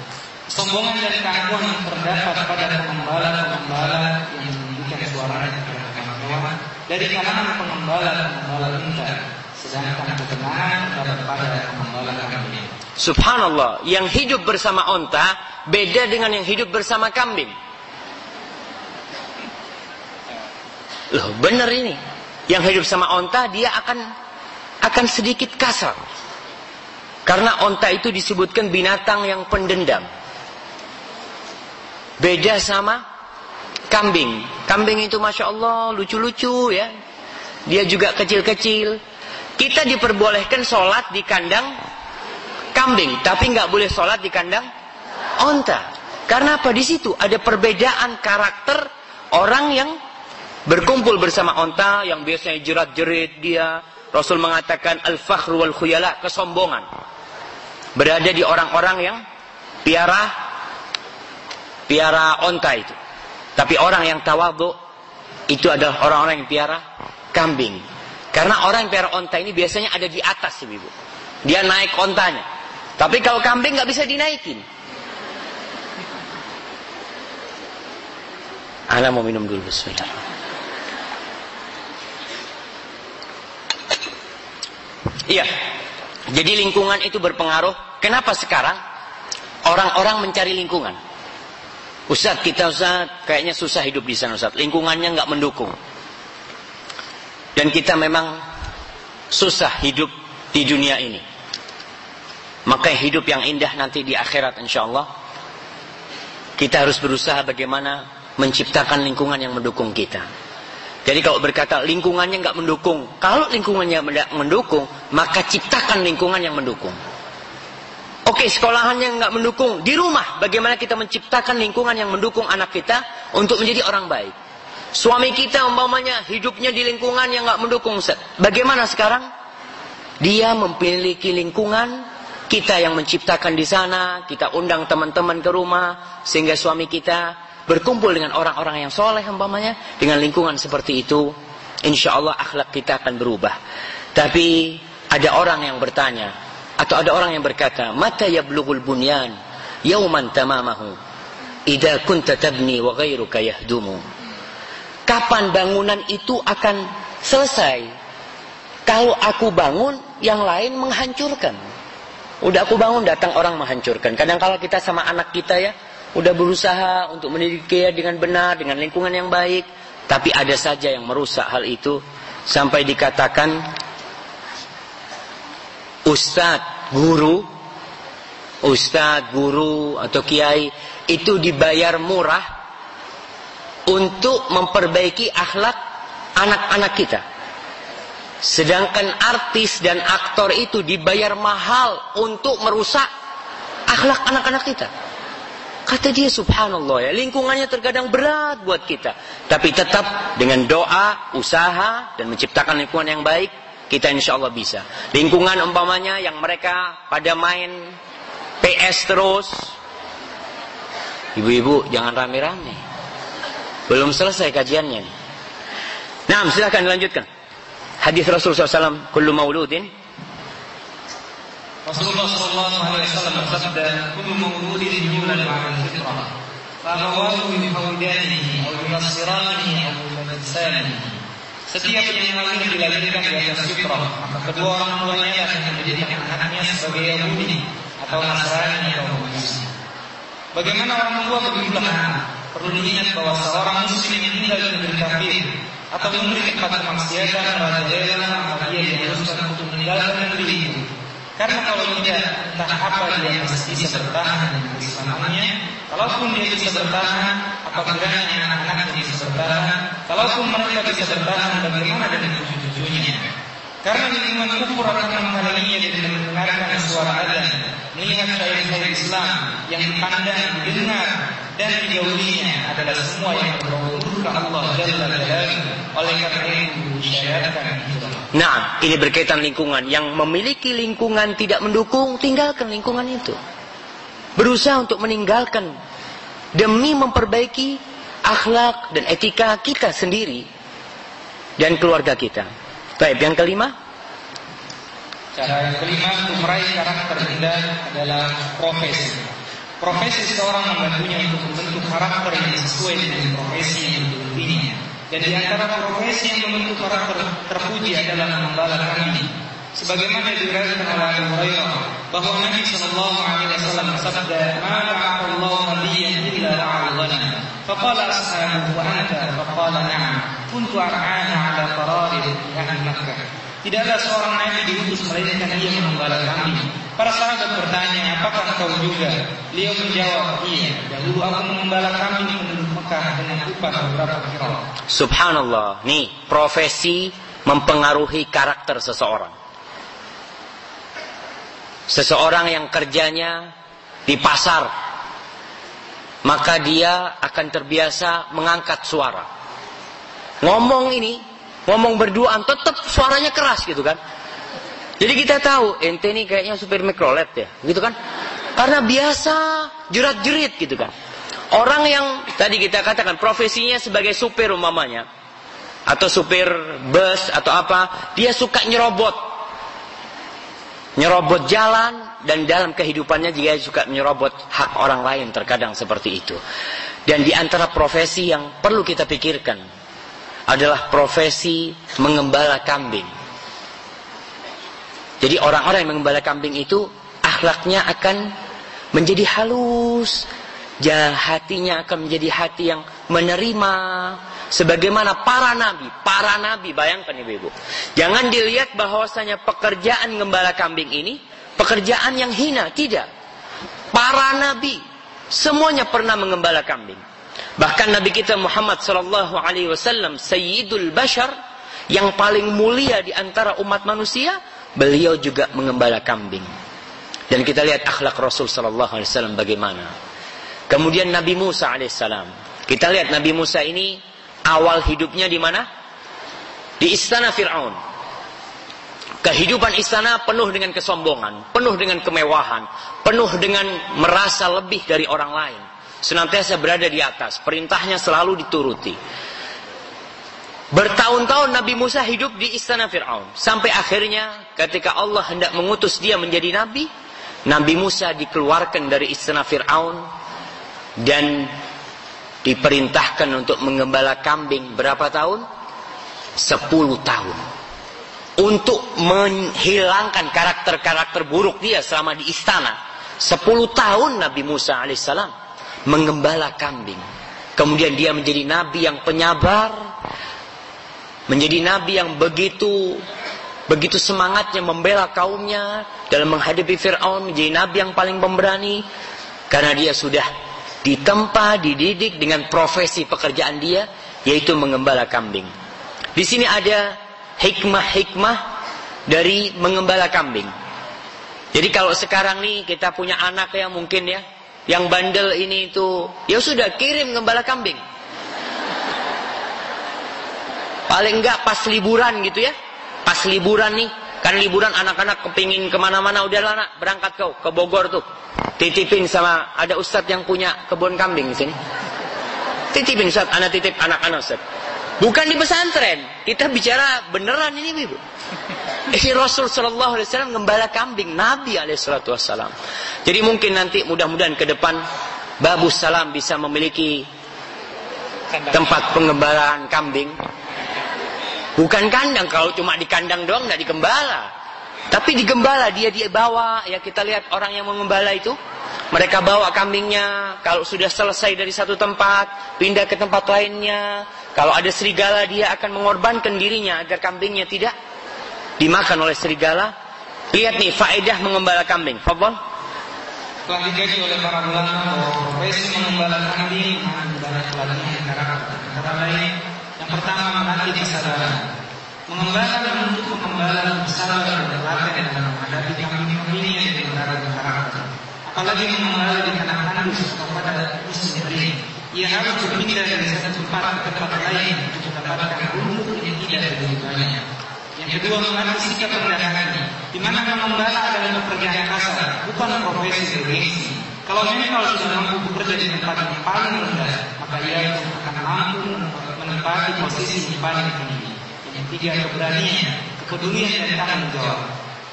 Sombongan dan keangkuhan yang terdapat pada pengembala-pengembala yang menunjukkan suaranya kepada hewan dari kalangan pengembala-pengembala unta, sedangkan ketenangan terdapat pada pengembala kambing. Subhanallah, yang hidup bersama onta beda dengan yang hidup bersama kambing. Loh, benar ini. Yang hidup sama onta dia akan akan sedikit kasar. Karena onta itu disebutkan binatang yang pendendam. Beda sama kambing. Kambing itu masya Allah lucu-lucu ya. Dia juga kecil-kecil. Kita diperbolehkan sholat di kandang kambing, tapi nggak boleh sholat di kandang onta. Karena apa? Di situ ada perbedaan karakter orang yang berkumpul bersama onta yang biasanya jerat-jerit dia. Rasul mengatakan al-fakhru wal khuyala, kesombongan. Berada di orang-orang yang piara piara onta itu. Tapi orang yang tawadhu itu adalah orang-orang yang piara kambing. Karena orang yang piara onta ini biasanya ada di atas ibu. Dia naik ontanya. Tapi kalau kambing nggak bisa dinaikin. Ana mau minum dulu bismillah. Iya. Jadi lingkungan itu berpengaruh. Kenapa sekarang orang-orang mencari lingkungan? Ustaz, kita Ustaz, kayaknya susah hidup di sana Ustaz. Lingkungannya nggak mendukung. Dan kita memang susah hidup di dunia ini. Maka hidup yang indah nanti di akhirat insya Allah. Kita harus berusaha bagaimana menciptakan lingkungan yang mendukung kita. Jadi kalau berkata lingkungannya nggak mendukung, kalau lingkungannya mendukung, maka ciptakan lingkungan yang mendukung. Oke, sekolahannya nggak mendukung, di rumah bagaimana kita menciptakan lingkungan yang mendukung anak kita untuk menjadi orang baik. Suami kita umpamanya hidupnya di lingkungan yang nggak mendukung. Bagaimana sekarang? Dia memiliki lingkungan kita yang menciptakan di sana, kita undang teman-teman ke rumah sehingga suami kita berkumpul dengan orang-orang yang soleh umpamanya dengan lingkungan seperti itu, insya Allah akhlak kita akan berubah. Tapi ada orang yang bertanya atau ada orang yang berkata, mata yablughul bunyan yauman tamamahu idza kunta tabni wa ghairuka yahdumu. Kapan bangunan itu akan selesai? Kalau aku bangun, yang lain menghancurkan. Udah aku bangun, datang orang menghancurkan. Kadang kalau kita sama anak kita ya, udah berusaha untuk mendidik dia dengan benar, dengan lingkungan yang baik, tapi ada saja yang merusak hal itu sampai dikatakan ustadz, guru, ustadz, guru atau kiai itu dibayar murah untuk memperbaiki akhlak anak-anak kita. Sedangkan artis dan aktor itu dibayar mahal untuk merusak akhlak anak-anak kita. Kata dia subhanallah ya, lingkungannya terkadang berat buat kita. Tapi tetap dengan doa, usaha, dan menciptakan lingkungan yang baik, kita insya Allah bisa. Lingkungan umpamanya yang mereka pada main PS terus. Ibu-ibu jangan rame-rame. Belum selesai kajiannya. Nah, silahkan dilanjutkan. Hadis Rasul SAW, Kullu mauludin Rasulullah wasallam bersabda, "Kullu mauludin yulad fa abawahu yuhawidanihi aw yunassiranihi aw yumajjisanihi." Setiap yang lahir dilahirkan di atas fitrah, maka kedua orang tuanya akan menjadikan anaknya sebagai Yahudi atau Nasrani atau Majusi. Bagaimana orang tua anak? Perlu diingat bahwa seorang muslim yang tinggal di negeri kafir atau memberi tempat kemaksiatan merajalela maka dia diharuskan untuk meninggalkan negeri itu. Karena kalau tidak, entah apa dia masih bisa bertahan dengan keislamannya. Kalaupun dia bisa bertahan, apa kiranya anak-anaknya bisa bertahan? Kalaupun mereka bisa bertahan, bagaimana dengan cucu-cucunya? Karena lingkungan kufur akan menghalanginya dari mendengarkan suara adzan, melihat syair-syair Islam yang dipandang, didengar, dan dijauhinya adalah semua yang berbau Allah Jalla Jalaluhu. Oleh karena itu disyariatkan hijrah. Nah, ini berkaitan lingkungan. Yang memiliki lingkungan tidak mendukung, tinggalkan lingkungan itu. Berusaha untuk meninggalkan demi memperbaiki akhlak dan etika kita sendiri dan keluarga kita. Baik, yang kelima. Cara yang kelima untuk meraih karakter indah adalah profesi. Profesi seorang membantunya untuk membentuk karakter yang sesuai dengan profesi yang digelutinya. Dan di antara profesi yang membentuk karakter terpuji adalah mengembala kambing. Sebagaimana diriwayatkan oleh Abu Hurairah bahwa Nabi Shallallahu Alaihi Wasallam bersabda, "Ma ba'athallahu nabiyyan illa ra'al Faqala ashabuhu wa anta faqala na'am kuntu ar'ana ala qararin ahli Makkah. Tidaklah seorang nabi diutus melainkan ia mengembala kambing. Para sahabat bertanya, apakah kau juga? Beliau menjawab, iya. Dahulu aku mengembala kambing Subhanallah. Nih, profesi mempengaruhi karakter seseorang. Seseorang yang kerjanya di pasar maka dia akan terbiasa mengangkat suara. Ngomong ini, ngomong berduaan, tetap suaranya keras gitu kan. Jadi kita tahu, ente ini kayaknya supir mikrolet ya, gitu kan. Karena biasa jerat-jerit gitu kan. Orang yang tadi kita katakan profesinya sebagai supir umpamanya, atau supir bus atau apa, dia suka nyerobot nyerobot jalan dan dalam kehidupannya juga suka menyerobot hak orang lain terkadang seperti itu. Dan di antara profesi yang perlu kita pikirkan adalah profesi mengembala kambing. Jadi orang-orang yang mengembala kambing itu akhlaknya akan menjadi halus, hatinya akan menjadi hati yang menerima, Sebagaimana para nabi, para nabi bayangkan ibu-ibu. Jangan dilihat bahwasanya pekerjaan gembala kambing ini pekerjaan yang hina, tidak. Para nabi semuanya pernah mengembala kambing. Bahkan Nabi kita Muhammad sallallahu alaihi wasallam sayyidul bashar yang paling mulia di antara umat manusia, beliau juga mengembala kambing. Dan kita lihat akhlak Rasul sallallahu alaihi wasallam bagaimana. Kemudian Nabi Musa alaihissalam. Kita lihat Nabi Musa ini awal hidupnya di mana? Di istana Fir'aun. Kehidupan istana penuh dengan kesombongan, penuh dengan kemewahan, penuh dengan merasa lebih dari orang lain. Senantiasa berada di atas, perintahnya selalu dituruti. Bertahun-tahun Nabi Musa hidup di istana Fir'aun. Sampai akhirnya ketika Allah hendak mengutus dia menjadi Nabi, Nabi Musa dikeluarkan dari istana Fir'aun dan diperintahkan untuk mengembala kambing berapa tahun? 10 tahun. Untuk menghilangkan karakter-karakter buruk dia selama di istana. 10 tahun Nabi Musa alaihissalam mengembala kambing. Kemudian dia menjadi nabi yang penyabar, menjadi nabi yang begitu begitu semangatnya membela kaumnya dalam menghadapi Firaun, menjadi nabi yang paling pemberani karena dia sudah ditempa, dididik dengan profesi pekerjaan dia, yaitu mengembala kambing. Di sini ada hikmah-hikmah dari mengembala kambing. Jadi kalau sekarang nih kita punya anak ya mungkin ya, yang bandel ini itu, ya sudah kirim mengembala kambing. Paling enggak pas liburan gitu ya, pas liburan nih, kan liburan anak-anak kepingin ke mana-mana udahlah nak berangkat kau ke Bogor tuh Titipin sama ada ustadz yang punya kebun kambing di sini. Titipin ustadz, anak titip anak-anak ustadz. Bukan di pesantren. Kita bicara beneran ini ibu. Ini Rasul Shallallahu Alaihi Wasallam gembala kambing Nabi Alaihi Wasallam. Jadi mungkin nanti mudah-mudahan ke depan Babus Salam bisa memiliki tempat pengembalaan kambing. Bukan kandang, kalau cuma di kandang doang nggak dikembala. Tapi digembala dia dia bawa. Ya kita lihat orang yang mengembala itu. Mereka bawa kambingnya. Kalau sudah selesai dari satu tempat pindah ke tempat lainnya. Kalau ada serigala dia akan mengorbankan dirinya agar kambingnya tidak dimakan oleh serigala. Lihat nih faedah mengembala kambing. Fadol telah digaji oleh para ulama bahwa profesi mengembala kambing mengembala karakter antara lain yang pertama melatih kesadaran Mengembala untuk mengembala bersabar dan berlatih dalam menghadapi kambing-kambing yang berbagai karakter. Apalagi mengembala di tanah tandus atau pada musim kering. Ia harus berpindah dari satu tempat ke tempat lain untuk mendapatkan rumput yang tidak banyak. Yang kedua mengatasi sikap hati, di mana mengembala adalah pekerjaan kasar, bukan profesi bergengsi. Kalau memang sudah mampu bekerja di tempat yang paling rendah, maka ia akan mampu menempati posisi yang paling tinggi. Tiga keberanian, kepedulian dan tanggung jawab.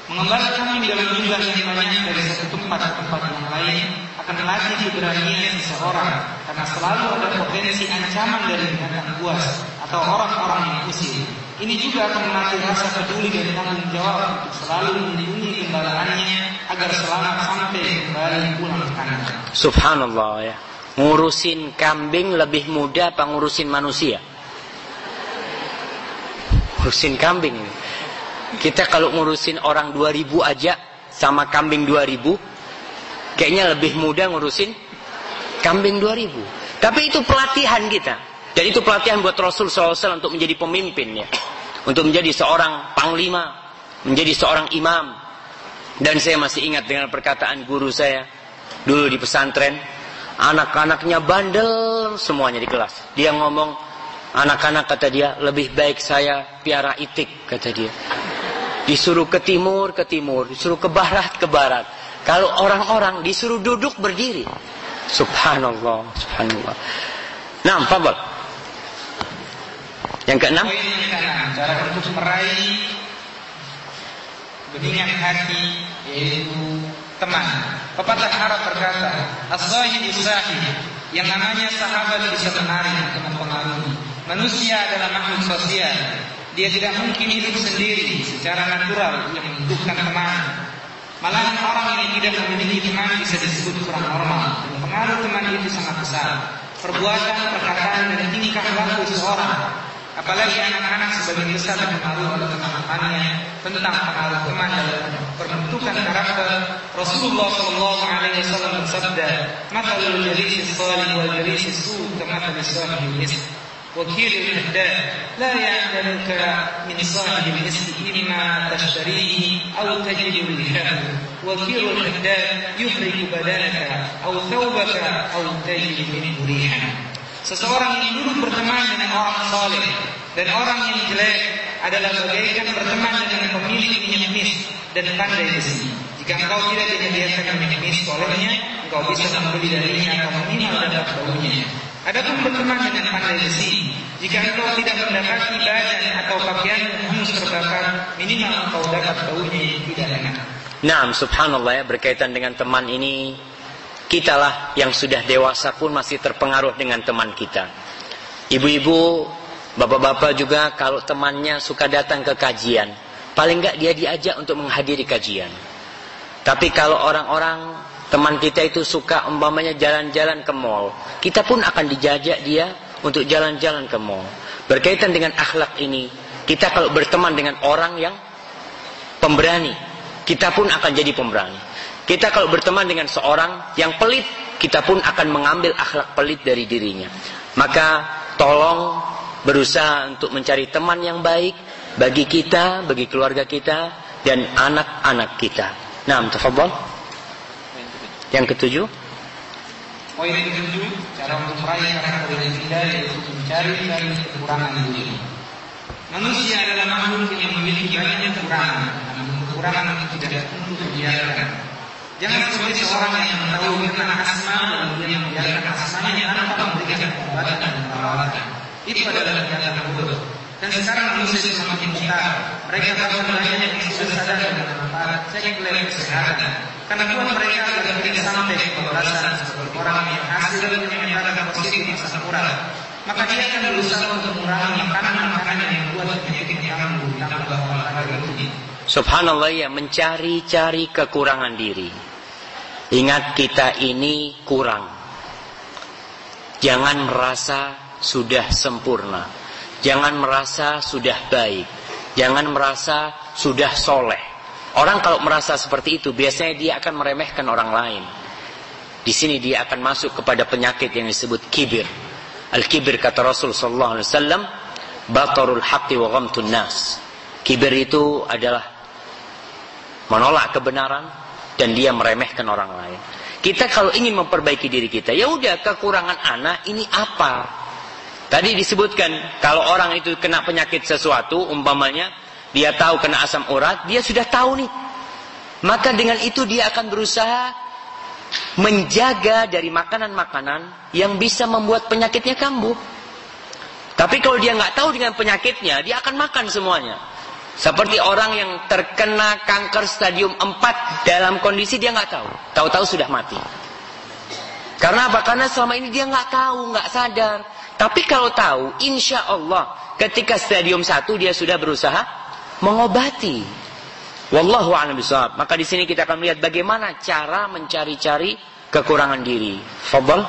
Mengembala kambing dalam jumlah yang banyak dari satu tempat ke tempat yang lain akan melatih keberanian seseorang karena selalu ada potensi ancaman dari binatang buas atau orang-orang yang usir. Ini juga akan melatih rasa peduli dan tanggung jawab untuk selalu melindungi kendaraannya agar selamat sampai kembali pulang ke kandang. Subhanallah ya. Ngurusin kambing lebih mudah apa ngurusin manusia? Ngurusin kambing. Kita kalau ngurusin orang 2000 aja sama kambing 2000, kayaknya lebih mudah ngurusin kambing 2000. Tapi itu pelatihan kita. Dan itu pelatihan buat Rasul SAW untuk menjadi pemimpin ya. Untuk menjadi seorang panglima, menjadi seorang imam. Dan saya masih ingat dengan perkataan guru saya dulu di pesantren, anak-anaknya bandel semuanya di kelas. Dia ngomong, Anak-anak kata dia, lebih baik saya piara itik, kata dia. Disuruh ke timur, ke timur. Disuruh ke barat, ke barat. Kalau orang-orang disuruh duduk berdiri. Subhanallah, subhanallah. Nah, Fadl. Yang keenam. Cara untuk meraih beningan hati yaitu teman. Pepatah Arab berkata, "As-sahibu sahib." Yang namanya sahabat bisa menarik atau mempengaruhi. Manusia adalah makhluk sosial. Dia tidak mungkin hidup sendiri secara natural yang membutuhkan teman. Malah orang yang tidak memiliki teman bisa disebut kurang normal. Pengaruh teman itu sangat besar. Perbuatan, perkataan, dan tingkah laku seseorang apalagi anak-anak sebagian besar dipengaruhi oleh teman-temannya tentang pengaruh teman dalam perbentukan karakter Rasulullah Shallallahu Alaihi Wasallam bersabda, "Mata jalisi salih wal jalisi su kama sahibil وكيل الحداد لا يعدلك من صاحب المسك إما تشتريه أو تجد ريحه وكيل الحداد يحرق بدنك أو ثوبك أو تجد منه ريحا Seseorang yang dulu berteman dengan orang saleh dan orang yang jelek adalah bagaikan berteman dengan pemilik minyak mis dan pandai besi. Jika engkau tidak menyediakan minyak mis olehnya, engkau bisa membeli darinya atau minimal dapat baunya. Adapun berteman dengan pandai besi, jika engkau tidak mendapati badan atau pakaian hangus terbakar, minimal engkau dapat baunya yang tidak enak. Nah, subhanallah ya, berkaitan dengan teman ini, kitalah yang sudah dewasa pun masih terpengaruh dengan teman kita. Ibu-ibu, bapak-bapak juga kalau temannya suka datang ke kajian, paling enggak dia diajak untuk menghadiri kajian. Tapi kalau orang-orang teman kita itu suka umpamanya jalan-jalan ke mall, kita pun akan dijajak dia untuk jalan-jalan ke mall. Berkaitan dengan akhlak ini, kita kalau berteman dengan orang yang pemberani, kita pun akan jadi pemberani. Kita kalau berteman dengan seorang yang pelit, kita pun akan mengambil akhlak pelit dari dirinya. Maka tolong berusaha untuk mencari teman yang baik bagi kita, bagi keluarga kita, dan anak-anak kita. Nah, tafadhol. Yang ketujuh? Poin ketujuh, cara untuk meraih karakter yang indah yaitu mencari dari kekurangan diri. Manusia adalah makhluk yang memiliki banyak kekurangan, namun kekurangan itu tidak untuk dibiarkan. Jangan seperti seorang yang mengetahui tentang asma dan kemudian membiarkan asmanya tanpa memberikan pengobatan dan perawatan. Itu adalah tindakan bodoh. Dan sekarang manusia semakin kita, mereka bahkan banyak yang sudah sadar dengan manfaat cek lab kesehatan. Karena buat mereka tidak sampai kebablasan seperti orang yang hasil menyatakan positif asam urat. Maka dia akan berusaha untuk mengurangi makanan-makanan yang membuat penyakit yang kambuh tanpa olahraga rutin. Subhanallah ya mencari-cari kekurangan diri. Ingat kita ini kurang. Jangan merasa sudah sempurna. Jangan merasa sudah baik. Jangan merasa sudah soleh. Orang kalau merasa seperti itu biasanya dia akan meremehkan orang lain. Di sini dia akan masuk kepada penyakit yang disebut kibir. Al-kibir kata Rasul sallallahu alaihi wasallam, batarul haqqi wa ghamtun nas. Kibir itu adalah menolak kebenaran dan dia meremehkan orang lain. Kita kalau ingin memperbaiki diri kita, ya udah kekurangan anak ini apa? Tadi disebutkan kalau orang itu kena penyakit sesuatu, umpamanya dia tahu kena asam urat, dia sudah tahu nih. Maka dengan itu dia akan berusaha menjaga dari makanan-makanan yang bisa membuat penyakitnya kambuh. Tapi kalau dia nggak tahu dengan penyakitnya, dia akan makan semuanya. Seperti orang yang terkena kanker stadium 4 dalam kondisi dia nggak tahu. Tahu-tahu sudah mati. Karena apa? Karena selama ini dia nggak tahu, nggak sadar. Tapi kalau tahu, insya Allah ketika stadium 1 dia sudah berusaha mengobati. Wallahu a'lam bishawab. Maka di sini kita akan melihat bagaimana cara mencari-cari kekurangan diri. Fadal.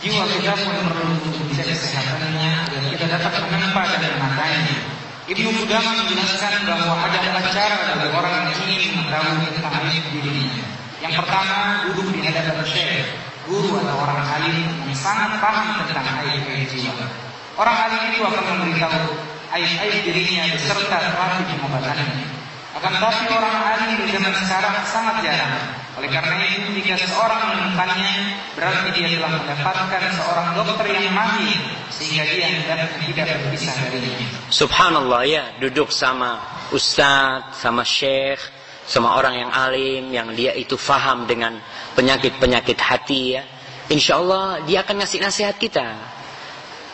Jiwa kita pun perlu untuk bisa kesehatannya dan kita dapat menempa dan menatainya. Ibnu Qudamah menjelaskan bahwa ada empat cara bagi orang yang ingin mengetahui tentang aib dirinya. Yang pertama, duduk di hadapan syekh, guru atau orang alim yang sangat paham tentang aib-aib jiwa. Orang alim itu akan memberitahu aib-aib dirinya beserta strategi pengobatannya. Akan tetapi orang alim di zaman sekarang sangat jarang. Oleh karena itu, jika seorang menemukannya, berarti dia telah mendapatkan seorang dokter yang mahir, sehingga dia tidak berpisah darinya. Subhanallah ya, duduk sama ustadz, sama syekh, sama orang yang alim, yang dia itu faham dengan penyakit-penyakit hati ya. Insya Allah dia akan ngasih nasihat kita.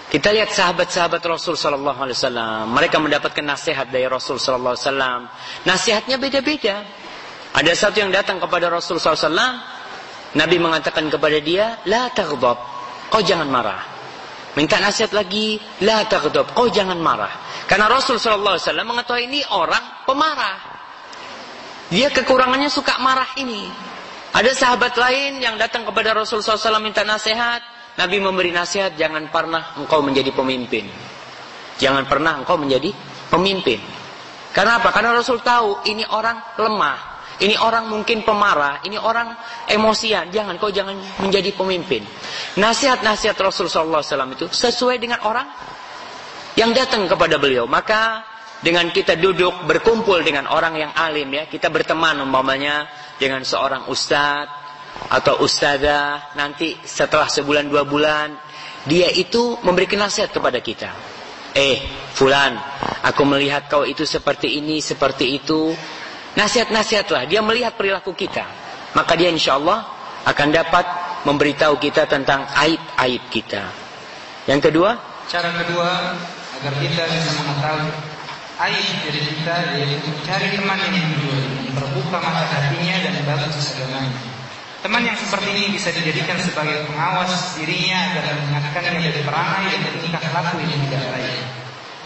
Kita lihat sahabat-sahabat Rasul Sallallahu Alaihi Wasallam, mereka mendapatkan nasihat dari Rasul Sallallahu Alaihi Wasallam. Nasihatnya beda-beda. Ada satu yang datang kepada Rasul SAW, Nabi mengatakan kepada dia, La taghdab, kau jangan marah. Minta nasihat lagi, La taghdab, kau jangan marah. Karena Rasul SAW mengetahui ini orang pemarah. Dia kekurangannya suka marah ini. Ada sahabat lain yang datang kepada Rasul SAW minta nasihat. Nabi memberi nasihat, jangan pernah engkau menjadi pemimpin. Jangan pernah engkau menjadi pemimpin. Karena apa? Karena Rasul tahu ini orang lemah. Ini orang mungkin pemarah, ini orang emosian. Jangan, kau jangan menjadi pemimpin. Nasihat-nasihat Rasulullah SAW itu sesuai dengan orang yang datang kepada beliau. Maka dengan kita duduk berkumpul dengan orang yang alim ya, kita berteman umpamanya dengan seorang ustadz atau ustazah nanti setelah sebulan dua bulan dia itu memberikan nasihat kepada kita. Eh, fulan, aku melihat kau itu seperti ini, seperti itu. Nasihat-nasihatlah. Dia melihat perilaku kita. Maka dia insya Allah akan dapat memberitahu kita tentang aib-aib kita. Yang kedua? Cara kedua, agar kita bisa mengetahui aib dari kita, yaitu mencari teman yang jujur, terbuka mata hatinya dan bagus agamanya. Teman yang seperti ini bisa dijadikan sebagai pengawas dirinya agar mengingatkannya dari perangai dan tingkah laku yang tidak baik.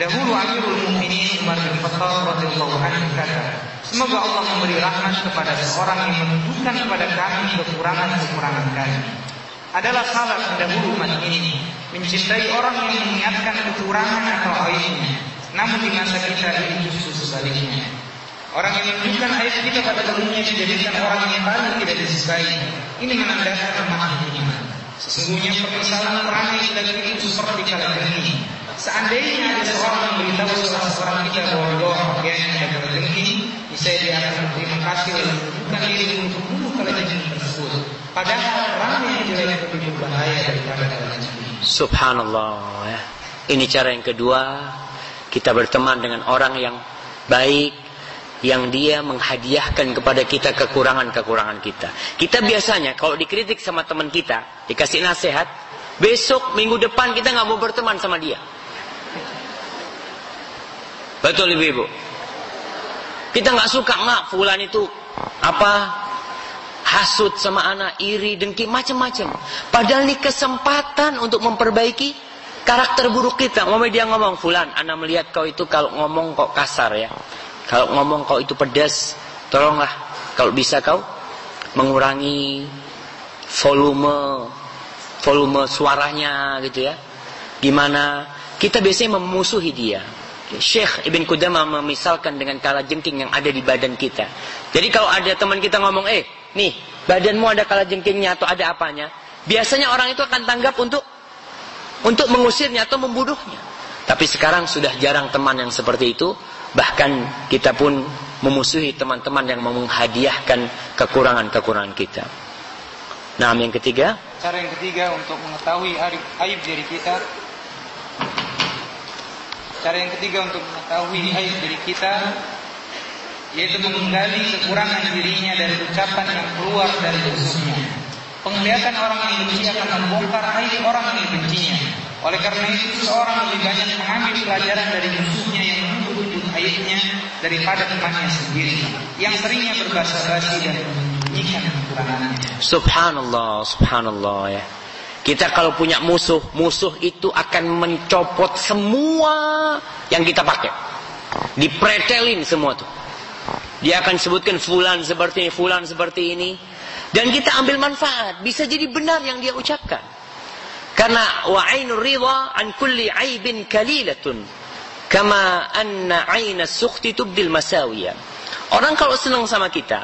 Dahulu Amirul Mukminin Umar bin Khattab radhiyallahu anhu kata, semoga Allah memberi rahmat kepada seorang yang menunjukkan kepada kami kekurangan-kekurangan kami. Adalah salah dahulu umat ini mencintai orang yang mengingatkan kekurangan atau aibnya. Namun di masa kita ini justru sebaliknya. Orang yang menunjukkan aib kita pada temannya dijadikan orang yang paling tidak disukai. Ini menandakan lemahnya iman. Sesungguhnya permisalan perangai dan itu seperti kala ini. Seandainya ada seorang yang beritahu salah seorang kita bahwa doa pakaiannya ada kelengking, bisa dia akan berterima kasih dan menunjukkan diri untuk bunuh kelengking tersebut. Padahal orang yang jelek lebih berbahaya daripada kelengking. Subhanallah ya. Ini cara yang kedua kita berteman dengan orang yang baik yang dia menghadiahkan kepada kita kekurangan-kekurangan kita. Kita biasanya kalau dikritik sama teman kita, dikasih nasihat, besok minggu depan kita nggak mau berteman sama dia. Betul ibu-ibu. Kita nggak suka nggak fulan itu apa hasut sama anak, iri, dengki, macam-macam. Padahal ini kesempatan untuk memperbaiki karakter buruk kita. Mau dia ngomong, fulan, anak melihat kau itu kalau ngomong kok kasar ya. Kalau ngomong kau itu pedas, tolonglah kalau bisa kau mengurangi volume volume suaranya gitu ya. Gimana kita biasanya memusuhi dia. Syekh Ibn Qudama memisalkan dengan kala jengking yang ada di badan kita. Jadi kalau ada teman kita ngomong, eh, nih, badanmu ada kala jengkingnya atau ada apanya, biasanya orang itu akan tanggap untuk untuk mengusirnya atau membunuhnya. Tapi sekarang sudah jarang teman yang seperti itu, bahkan kita pun memusuhi teman-teman yang menghadiahkan kekurangan-kekurangan kita. Nah, yang ketiga, cara yang ketiga untuk mengetahui aib, aib diri kita Cara yang ketiga untuk mengetahui aib diri kita yaitu menggali kekurangan dirinya dari ucapan yang keluar dari musuhnya. Penglihatan orang yang benci akan membongkar aib orang yang dibencinya. Oleh karena itu seorang lebih banyak mengambil pelajaran dari musuhnya yang aibnya daripada temannya sendiri yang seringnya berbahasa basi dan menyembunyikan kekurangannya. Subhanallah, subhanallah ya. Kita kalau punya musuh, musuh itu akan mencopot semua yang kita pakai. Dipretelin semua tuh. Dia akan sebutkan fulan seperti ini, fulan seperti ini. Dan kita ambil manfaat. Bisa jadi benar yang dia ucapkan. Karena wa ainur ridha an kulli aibin kalilatun. Kama anna aina sukhti tubdil masawiyah. Orang kalau senang sama kita.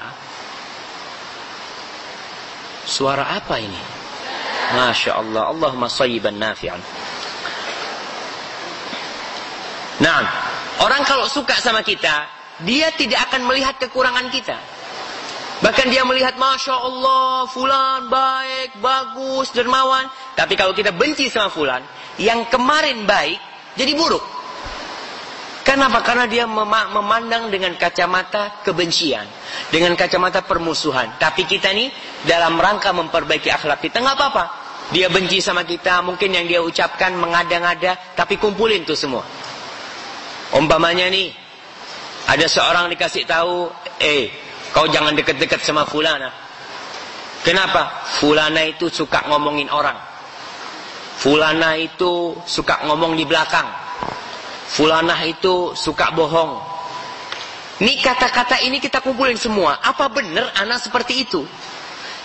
Suara apa ini? Masya Allah. Allahumma sayyiban nafi'an. Nah, orang kalau suka sama kita, dia tidak akan melihat kekurangan kita. Bahkan dia melihat Masya Allah, Fulan baik, bagus, dermawan. Tapi kalau kita benci sama Fulan, yang kemarin baik, jadi buruk. Kenapa? Karena dia memandang dengan kacamata kebencian. Dengan kacamata permusuhan. Tapi kita nih, dalam rangka memperbaiki akhlak kita, nggak apa-apa. Dia benci sama kita, mungkin yang dia ucapkan mengada-ngada, tapi kumpulin tuh semua. Umpamanya nih, ada seorang dikasih tahu, eh, kau jangan deket-deket sama fulana. Kenapa? Fulana itu suka ngomongin orang. Fulana itu suka ngomong di belakang. Fulana itu suka bohong. Ini kata-kata ini kita kumpulin semua. Apa benar anak seperti itu?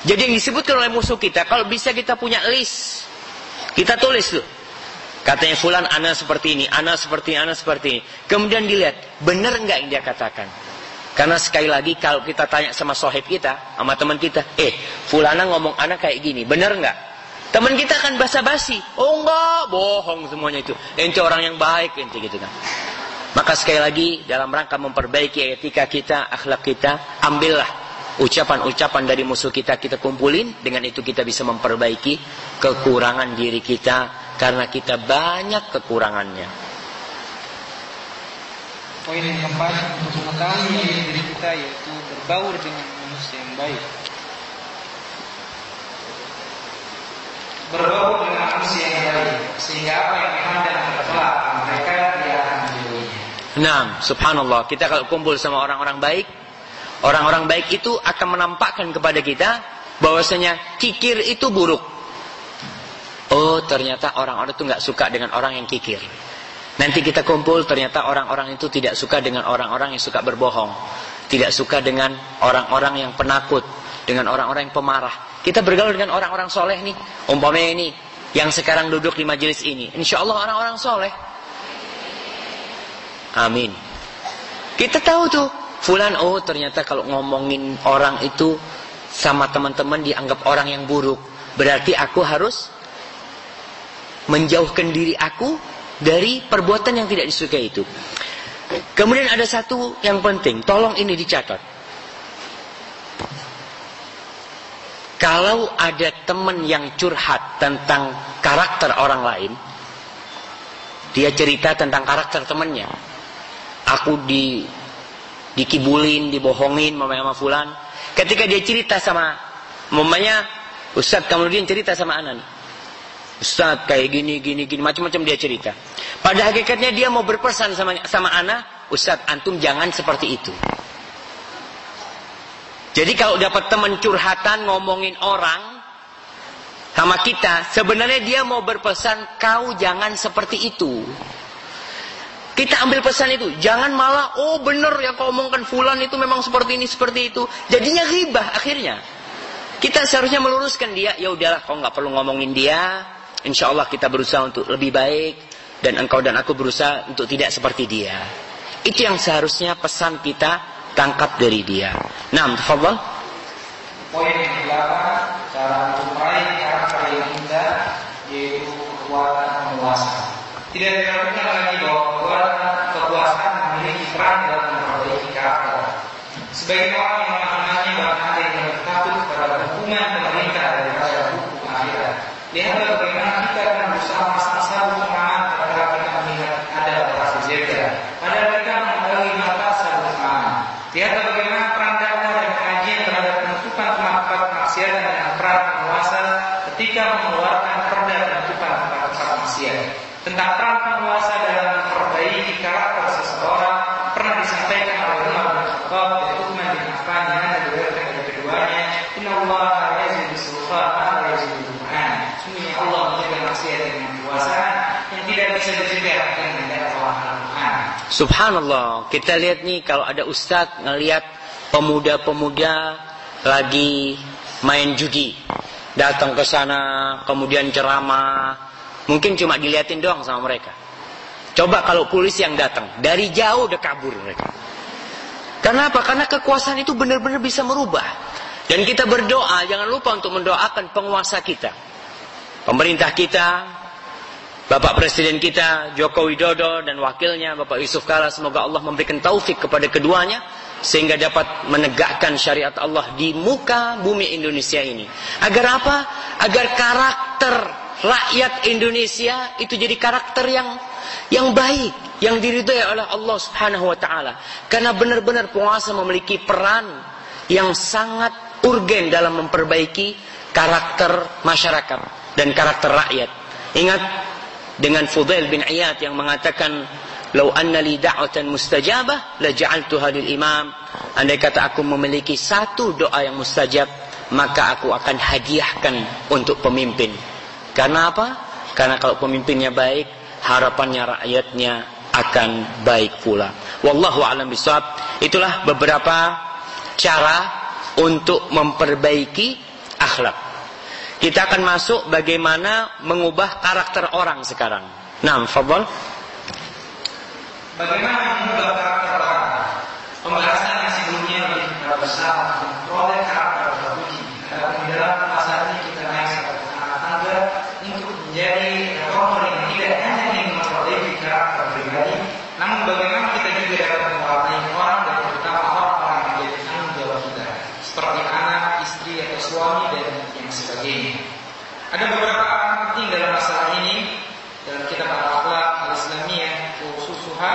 Jadi yang disebutkan oleh musuh kita, kalau bisa kita punya list. Kita tulis tuh. Katanya fulan anak seperti ini, anak seperti ini, anak seperti ini. Kemudian dilihat, benar enggak yang dia katakan? Karena sekali lagi kalau kita tanya sama sohib kita, sama teman kita, eh, fulana ngomong anak kayak gini, benar enggak? Teman kita akan basa-basi. Oh enggak, bohong semuanya itu. Ente orang yang baik, ente gitu kan. Maka sekali lagi dalam rangka memperbaiki etika kita, akhlak kita, ambillah ucapan-ucapan dari musuh kita kita kumpulin dengan itu kita bisa memperbaiki kekurangan diri kita karena kita banyak kekurangannya poin yang keempat untuk mengetahui diri kita yaitu berbaur dengan manusia yang baik berbaur dengan manusia yang baik sehingga apa yang dipandang tercela mereka dia akan menjauhinya Nah, subhanallah, kita kalau kumpul sama orang-orang baik, Orang-orang baik itu akan menampakkan kepada kita bahwasanya kikir itu buruk. Oh, ternyata orang-orang itu nggak suka dengan orang yang kikir. Nanti kita kumpul, ternyata orang-orang itu tidak suka dengan orang-orang yang suka berbohong. Tidak suka dengan orang-orang yang penakut. Dengan orang-orang yang pemarah. Kita bergaul dengan orang-orang soleh nih. Umpamanya ini, yang sekarang duduk di majelis ini. Insya Allah orang-orang soleh. Amin. Kita tahu tuh, Fulan oh ternyata kalau ngomongin orang itu sama teman-teman dianggap orang yang buruk. Berarti aku harus menjauhkan diri aku dari perbuatan yang tidak disukai itu. Kemudian ada satu yang penting, tolong ini dicatat. Kalau ada teman yang curhat tentang karakter orang lain, dia cerita tentang karakter temannya. Aku di dikibulin, dibohongin mama sama fulan. Ketika dia cerita sama mamanya, Ustaz kemudian cerita sama anak nih. Ustaz kayak gini gini gini macam-macam dia cerita. Pada hakikatnya dia mau berpesan sama sama anak, Ustaz antum jangan seperti itu. Jadi kalau dapat teman curhatan ngomongin orang sama kita, sebenarnya dia mau berpesan kau jangan seperti itu. Kita ambil pesan itu, jangan malah oh benar yang kau omongkan fulan itu memang seperti ini seperti itu. Jadinya ribah akhirnya. Kita seharusnya meluruskan dia, ya udahlah kau nggak perlu ngomongin dia. Insya Allah kita berusaha untuk lebih baik dan engkau dan aku berusaha untuk tidak seperti dia. Itu yang seharusnya pesan kita tangkap dari dia. Nah, tafadhal. Poin yang delapan, cara untuk meraih karakter yang indah yaitu kekuatan penguasa. Tidak diragukan lagi bahwa kekuatan kekuasaan memiliki peran dalam memperbaiki karakter. Sebagai orang yang mengenalnya bahkan ada yang lebih takut kepada hukuman pemerintah daripada hukum akhirat. Lihatlah bagaimana kita akan berusaha masang sabuk pengaman tatkala kita melihat ada operasi zebra. Padahal kita mengetahui mata sabuk pengaman. Lihatlah bagaimana peran dakwah dan kajian terhadap penentukan tempat maksiatan dan peran penguasa ketika mengeluarkan perda penentukan tempat maksiat. Tentang peran penguasa dalam memperbaiki karakter seseorang pernah disampaikan oleh Umar bin Khattab dan Utsman bin Affan yang ada diriwayatkan dari keduanya. Inna Allah yazidu sultan ala yazidu Quran. Sungguhnya Allah menjaga maksiat dengan kekuasaan yang tidak bisa dicegah dengan dakwah Al-Quran. Subhanallah, kita lihat nih kalau ada ustadz ngelihat pemuda-pemuda lagi main judi. Datang ke sana, kemudian ceramah. Mungkin cuma diliatin doang sama mereka. Coba kalau polisi yang datang, dari jauh udah kabur mereka. Karena apa? Karena kekuasaan itu benar-benar bisa merubah. Dan kita berdoa, jangan lupa untuk mendoakan penguasa kita. Pemerintah kita, Bapak Presiden kita, Joko Widodo dan wakilnya, Bapak Yusuf Kala, semoga Allah memberikan taufik kepada keduanya, sehingga dapat menegakkan syariat Allah di muka bumi Indonesia ini. Agar apa? Agar karakter rakyat Indonesia itu jadi karakter yang yang baik, yang diridhai oleh Allah Subhanahu wa taala. Karena benar-benar penguasa memiliki peran yang sangat urgen dalam memperbaiki karakter masyarakat dan karakter rakyat. Ingat dengan Fudail bin Iyad yang mengatakan Lau anna li da'watan mustajabah la ja'altuha lil imam. Andai kata aku memiliki satu doa yang mustajab, maka aku akan hadiahkan untuk pemimpin. Karena apa? Karena kalau pemimpinnya baik, harapannya rakyatnya akan baik pula. Wallahu a'lam bishawab. Itulah beberapa cara untuk memperbaiki akhlak. Kita akan masuk bagaimana mengubah karakter orang sekarang. Nah, fadhal. Bagaimana mengubah karakter orang? Pembahasan yang sebelumnya lebih besar memperoleh karakter terpuji. Adapun di dalam masa ini kita naik sampai ke anak tangga untuk menjadi reformer yang tidak hanya ingin memperbaiki karakter pribadi, namun bagaimana kita juga dapat mewarnai orang dan terutama orang-orang yang menjadi tanggung jawab kita, seperti anak, istri atau suami dan yang sebagainya. Ada beberapa hal penting dalam masalah ini dalam kitab Al-Akhlaq Al-Islamiyah Ususuha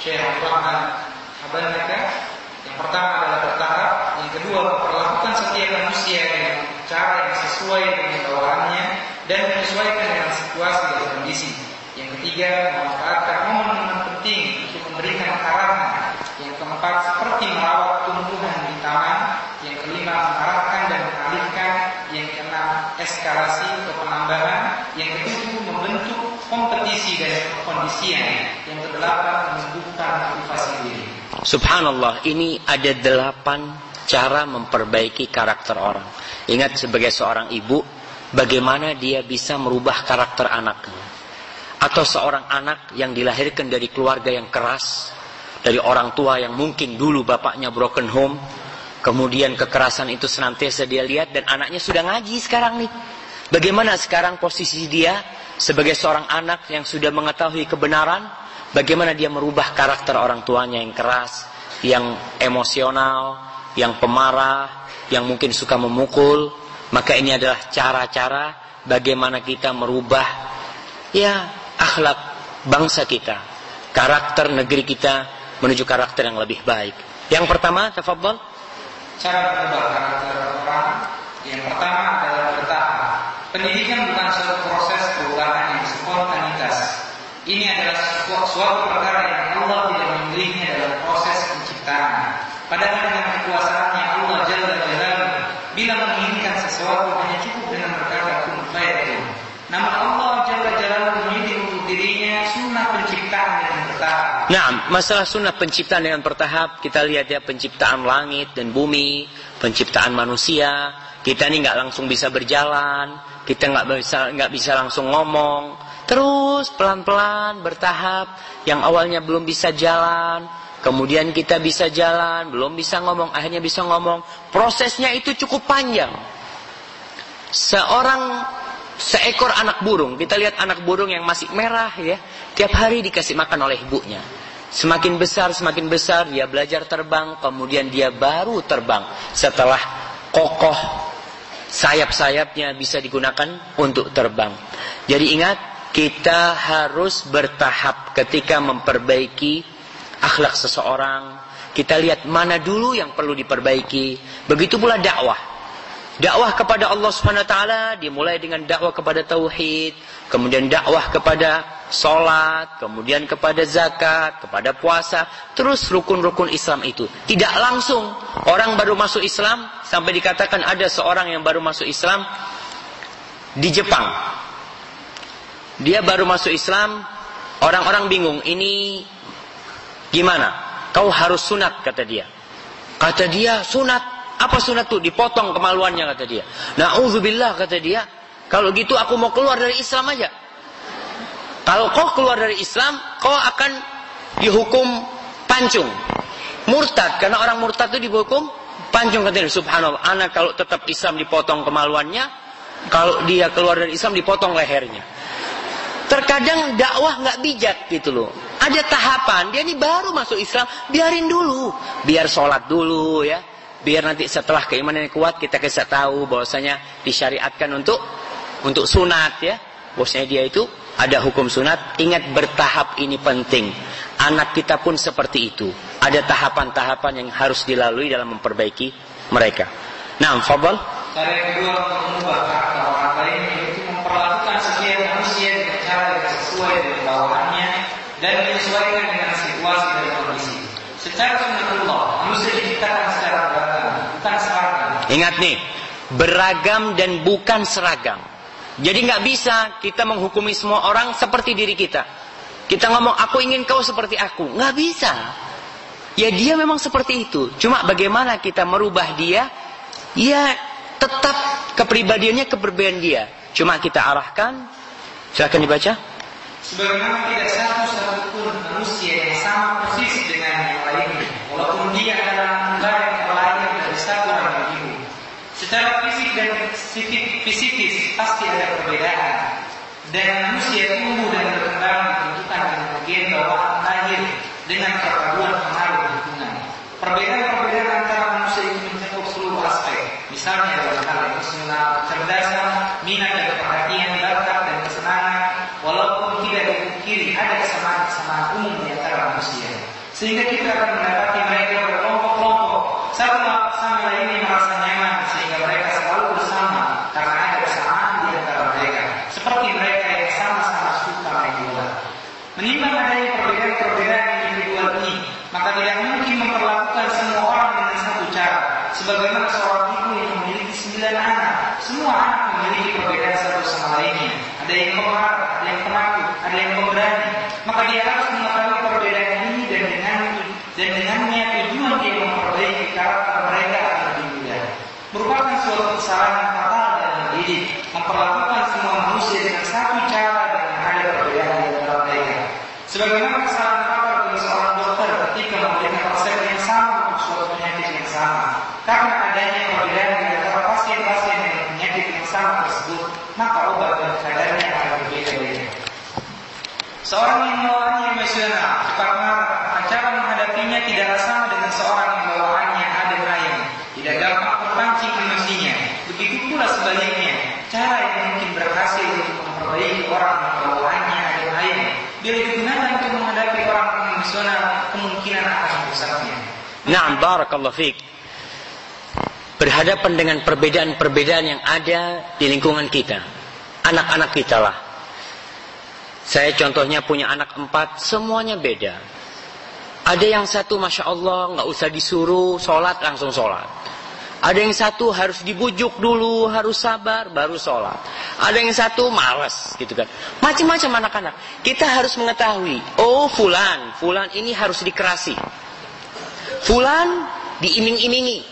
Syekh Rahman Abanaka yang pertama adalah bertahap yang kedua memperlakukan setiap manusia dengan cara yang sesuai dengan bawaannya dan menyesuaikan dengan situasi dan kondisi yang ketiga memanfaatkan momen-momen penting untuk memberikan arahan yang keempat seperti merawat tumbuhan di taman yang kelima mengarahkan dan mengalihkan yang keenam eskalasi atau penambahan yang ketujuh membentuk kompetisi dan kondisian yang kedelapan menumbuhkan motivasi diri Subhanallah, ini ada delapan cara memperbaiki karakter orang. Ingat sebagai seorang ibu, bagaimana dia bisa merubah karakter anaknya. Atau seorang anak yang dilahirkan dari keluarga yang keras, dari orang tua yang mungkin dulu bapaknya broken home, kemudian kekerasan itu senantiasa dia lihat dan anaknya sudah ngaji sekarang nih. Bagaimana sekarang posisi dia sebagai seorang anak yang sudah mengetahui kebenaran, bagaimana dia merubah karakter orang tuanya yang keras, yang emosional, yang pemarah, yang mungkin suka memukul, maka ini adalah cara-cara bagaimana kita merubah ya akhlak bangsa kita, karakter negeri kita menuju karakter yang lebih baik. Yang pertama, tafadhol. Cara mengubah karakter orang yang pertama adalah bertahap. Pendidikan bukan suatu proses perubahan yang spontanitas. Ini adalah suatu, perkara yang Allah tidak memilihnya dalam proses penciptaan. Padahal dengan kekuasaannya Allah Jalla Jalaluhu bila menginginkan sesuatu hanya cukup dengan berkata kun fayakun. Namun Allah Jalla Jalaluhu memilih untuk dirinya sunnah penciptaan dengan bertahap. Nah, masalah sunnah penciptaan dengan bertahap, kita lihat ya penciptaan langit dan bumi, penciptaan manusia. Kita ini nggak langsung bisa berjalan, kita nggak bisa nggak bisa langsung ngomong. Terus pelan-pelan bertahap, yang awalnya belum bisa jalan, kemudian kita bisa jalan, belum bisa ngomong, akhirnya bisa ngomong. Prosesnya itu cukup panjang. Seorang seekor anak burung, kita lihat anak burung yang masih merah ya, tiap hari dikasih makan oleh ibunya. Semakin besar, semakin besar dia belajar terbang, kemudian dia baru terbang setelah kokoh sayap-sayapnya bisa digunakan untuk terbang. Jadi ingat, kita harus bertahap ketika memperbaiki akhlak seseorang. Kita lihat mana dulu yang perlu diperbaiki. Begitu pula dakwah. Dakwah kepada Allah Subhanahu wa taala dimulai dengan dakwah kepada tauhid, kemudian dakwah kepada salat, kemudian kepada zakat, kepada puasa, terus rukun-rukun Islam itu. Tidak langsung orang baru masuk Islam sampai dikatakan ada seorang yang baru masuk Islam di Jepang. Dia baru masuk Islam, orang-orang bingung, ini gimana? Kau harus sunat kata dia. Kata dia sunat apa sunat tuh? Dipotong kemaluannya kata dia. Nauzubillah kata dia. Kalau gitu aku mau keluar dari Islam aja. Kalau kau keluar dari Islam, kau akan dihukum pancung. Murtad, karena orang murtad itu dihukum pancung kata dia. Subhanallah, anak kalau tetap Islam dipotong kemaluannya, kalau dia keluar dari Islam dipotong lehernya. Terkadang dakwah nggak bijak gitu loh. Ada tahapan, dia ini baru masuk Islam, biarin dulu. Biar sholat dulu ya biar nanti setelah keimanan yang kuat kita bisa tahu bahwasanya disyariatkan untuk untuk sunat ya. Bosnya dia itu ada hukum sunat. Ingat bertahap ini penting. Anak kita pun seperti itu. Ada tahapan-tahapan yang harus dilalui dalam memperbaiki mereka. Nah fadal cara yang kedua mengubah karakter orang lain yaitu memperlakukan setiap manusia dengan cara yang sesuai dengan bawaannya dan menyesuaikan dengan situasi dan kondisi. Secara sunnatullah manusia diciptakan. Ingat nih, beragam dan bukan seragam. Jadi nggak bisa kita menghukumi semua orang seperti diri kita. Kita ngomong aku ingin kau seperti aku, nggak bisa. Ya dia memang seperti itu. Cuma bagaimana kita merubah dia? Ya tetap kepribadiannya keberbedaan dia. Cuma kita arahkan. Silahkan dibaca. Sebagaimana tidak satu satupun manusia yang sama persis dengan yang lainnya, walaupun dia adalah negara yang terlahir satu orang ibu. Secara fisik psikis pasti ada perbedaan. Dan manusia tumbuh dan berkembang ditentukan dengan bagian bawaan lahir dengan perpaduan pengaruh lingkungan. Perbedaan-perbedaan antara manusia itu mencakup seluruh aspek. Misalnya dalam hal emosional, kecerdasan, minat dan perhatian, bakat dan kesenangan, walaupun tidak dipungkiri ada kesamaan-kesamaan umum di antara manusia. Sehingga kita akan mendapati mereka berkelompok-kelompok satu sama lainnya merasa nyaman sehingga mereka selalu bersama karena ada kesamaan di antara mereka. Seperti mereka yang sama-sama suka main bola. Menimbang adanya perbedaan-perbedaan individual ini, maka tidak mungkin memperlakukan semua orang dengan satu cara. Sebagaimana seorang ibu yang memiliki sembilan anak, semua anak memiliki perbedaan satu sama lainnya. Ada yang pemarah, ada yang penakut, ada yang pemberani. Maka dia harus mengetahui perbedaan ini dan dengan dan dengannya tujuan dia memperbaiki karakter mereka agar lebih mudah. Merupakan suatu kesalahan fatal dan mendidik, memperlakukan semua manusia dengan satu cara dan ada perbedaan di antara mereka. Sebagaimana kesalahan fatal bagi seorang dokter ketika memberikan resep yang sama untuk suatu penyakit yang sama. Karena adanya perbedaan di antara pasien-pasien dengan penyakit yang sama tersebut, maka obat dan kadarnya akan berbeda-beda. Seorang yang bawaannya emosional, cepat marah, cara menghadapinya tidaklah sama dengan seorang yang bawaannya adem ayem, tidak gampang terpancing emosinya. Begitu pula sebaliknya, cara yang mungkin berhasil untuk memperbaiki orang yang bawaannya adem ayem, bila digunakan untuk menghadapi orang emosional, kemungkinan akan merusaknya. Nah, barakallahu fiik. Berhadapan dengan perbedaan-perbedaan yang ada di lingkungan kita. Anak-anak kita lah. Saya contohnya punya anak empat, semuanya beda. Ada yang satu Masya Allah nggak usah disuruh sholat langsung sholat. Ada yang satu harus dibujuk dulu, harus sabar, baru sholat. Ada yang satu malas, gitu kan. Macam-macam anak-anak. Kita harus mengetahui, oh fulan, fulan ini harus dikerasi. Fulan diiming-imingi.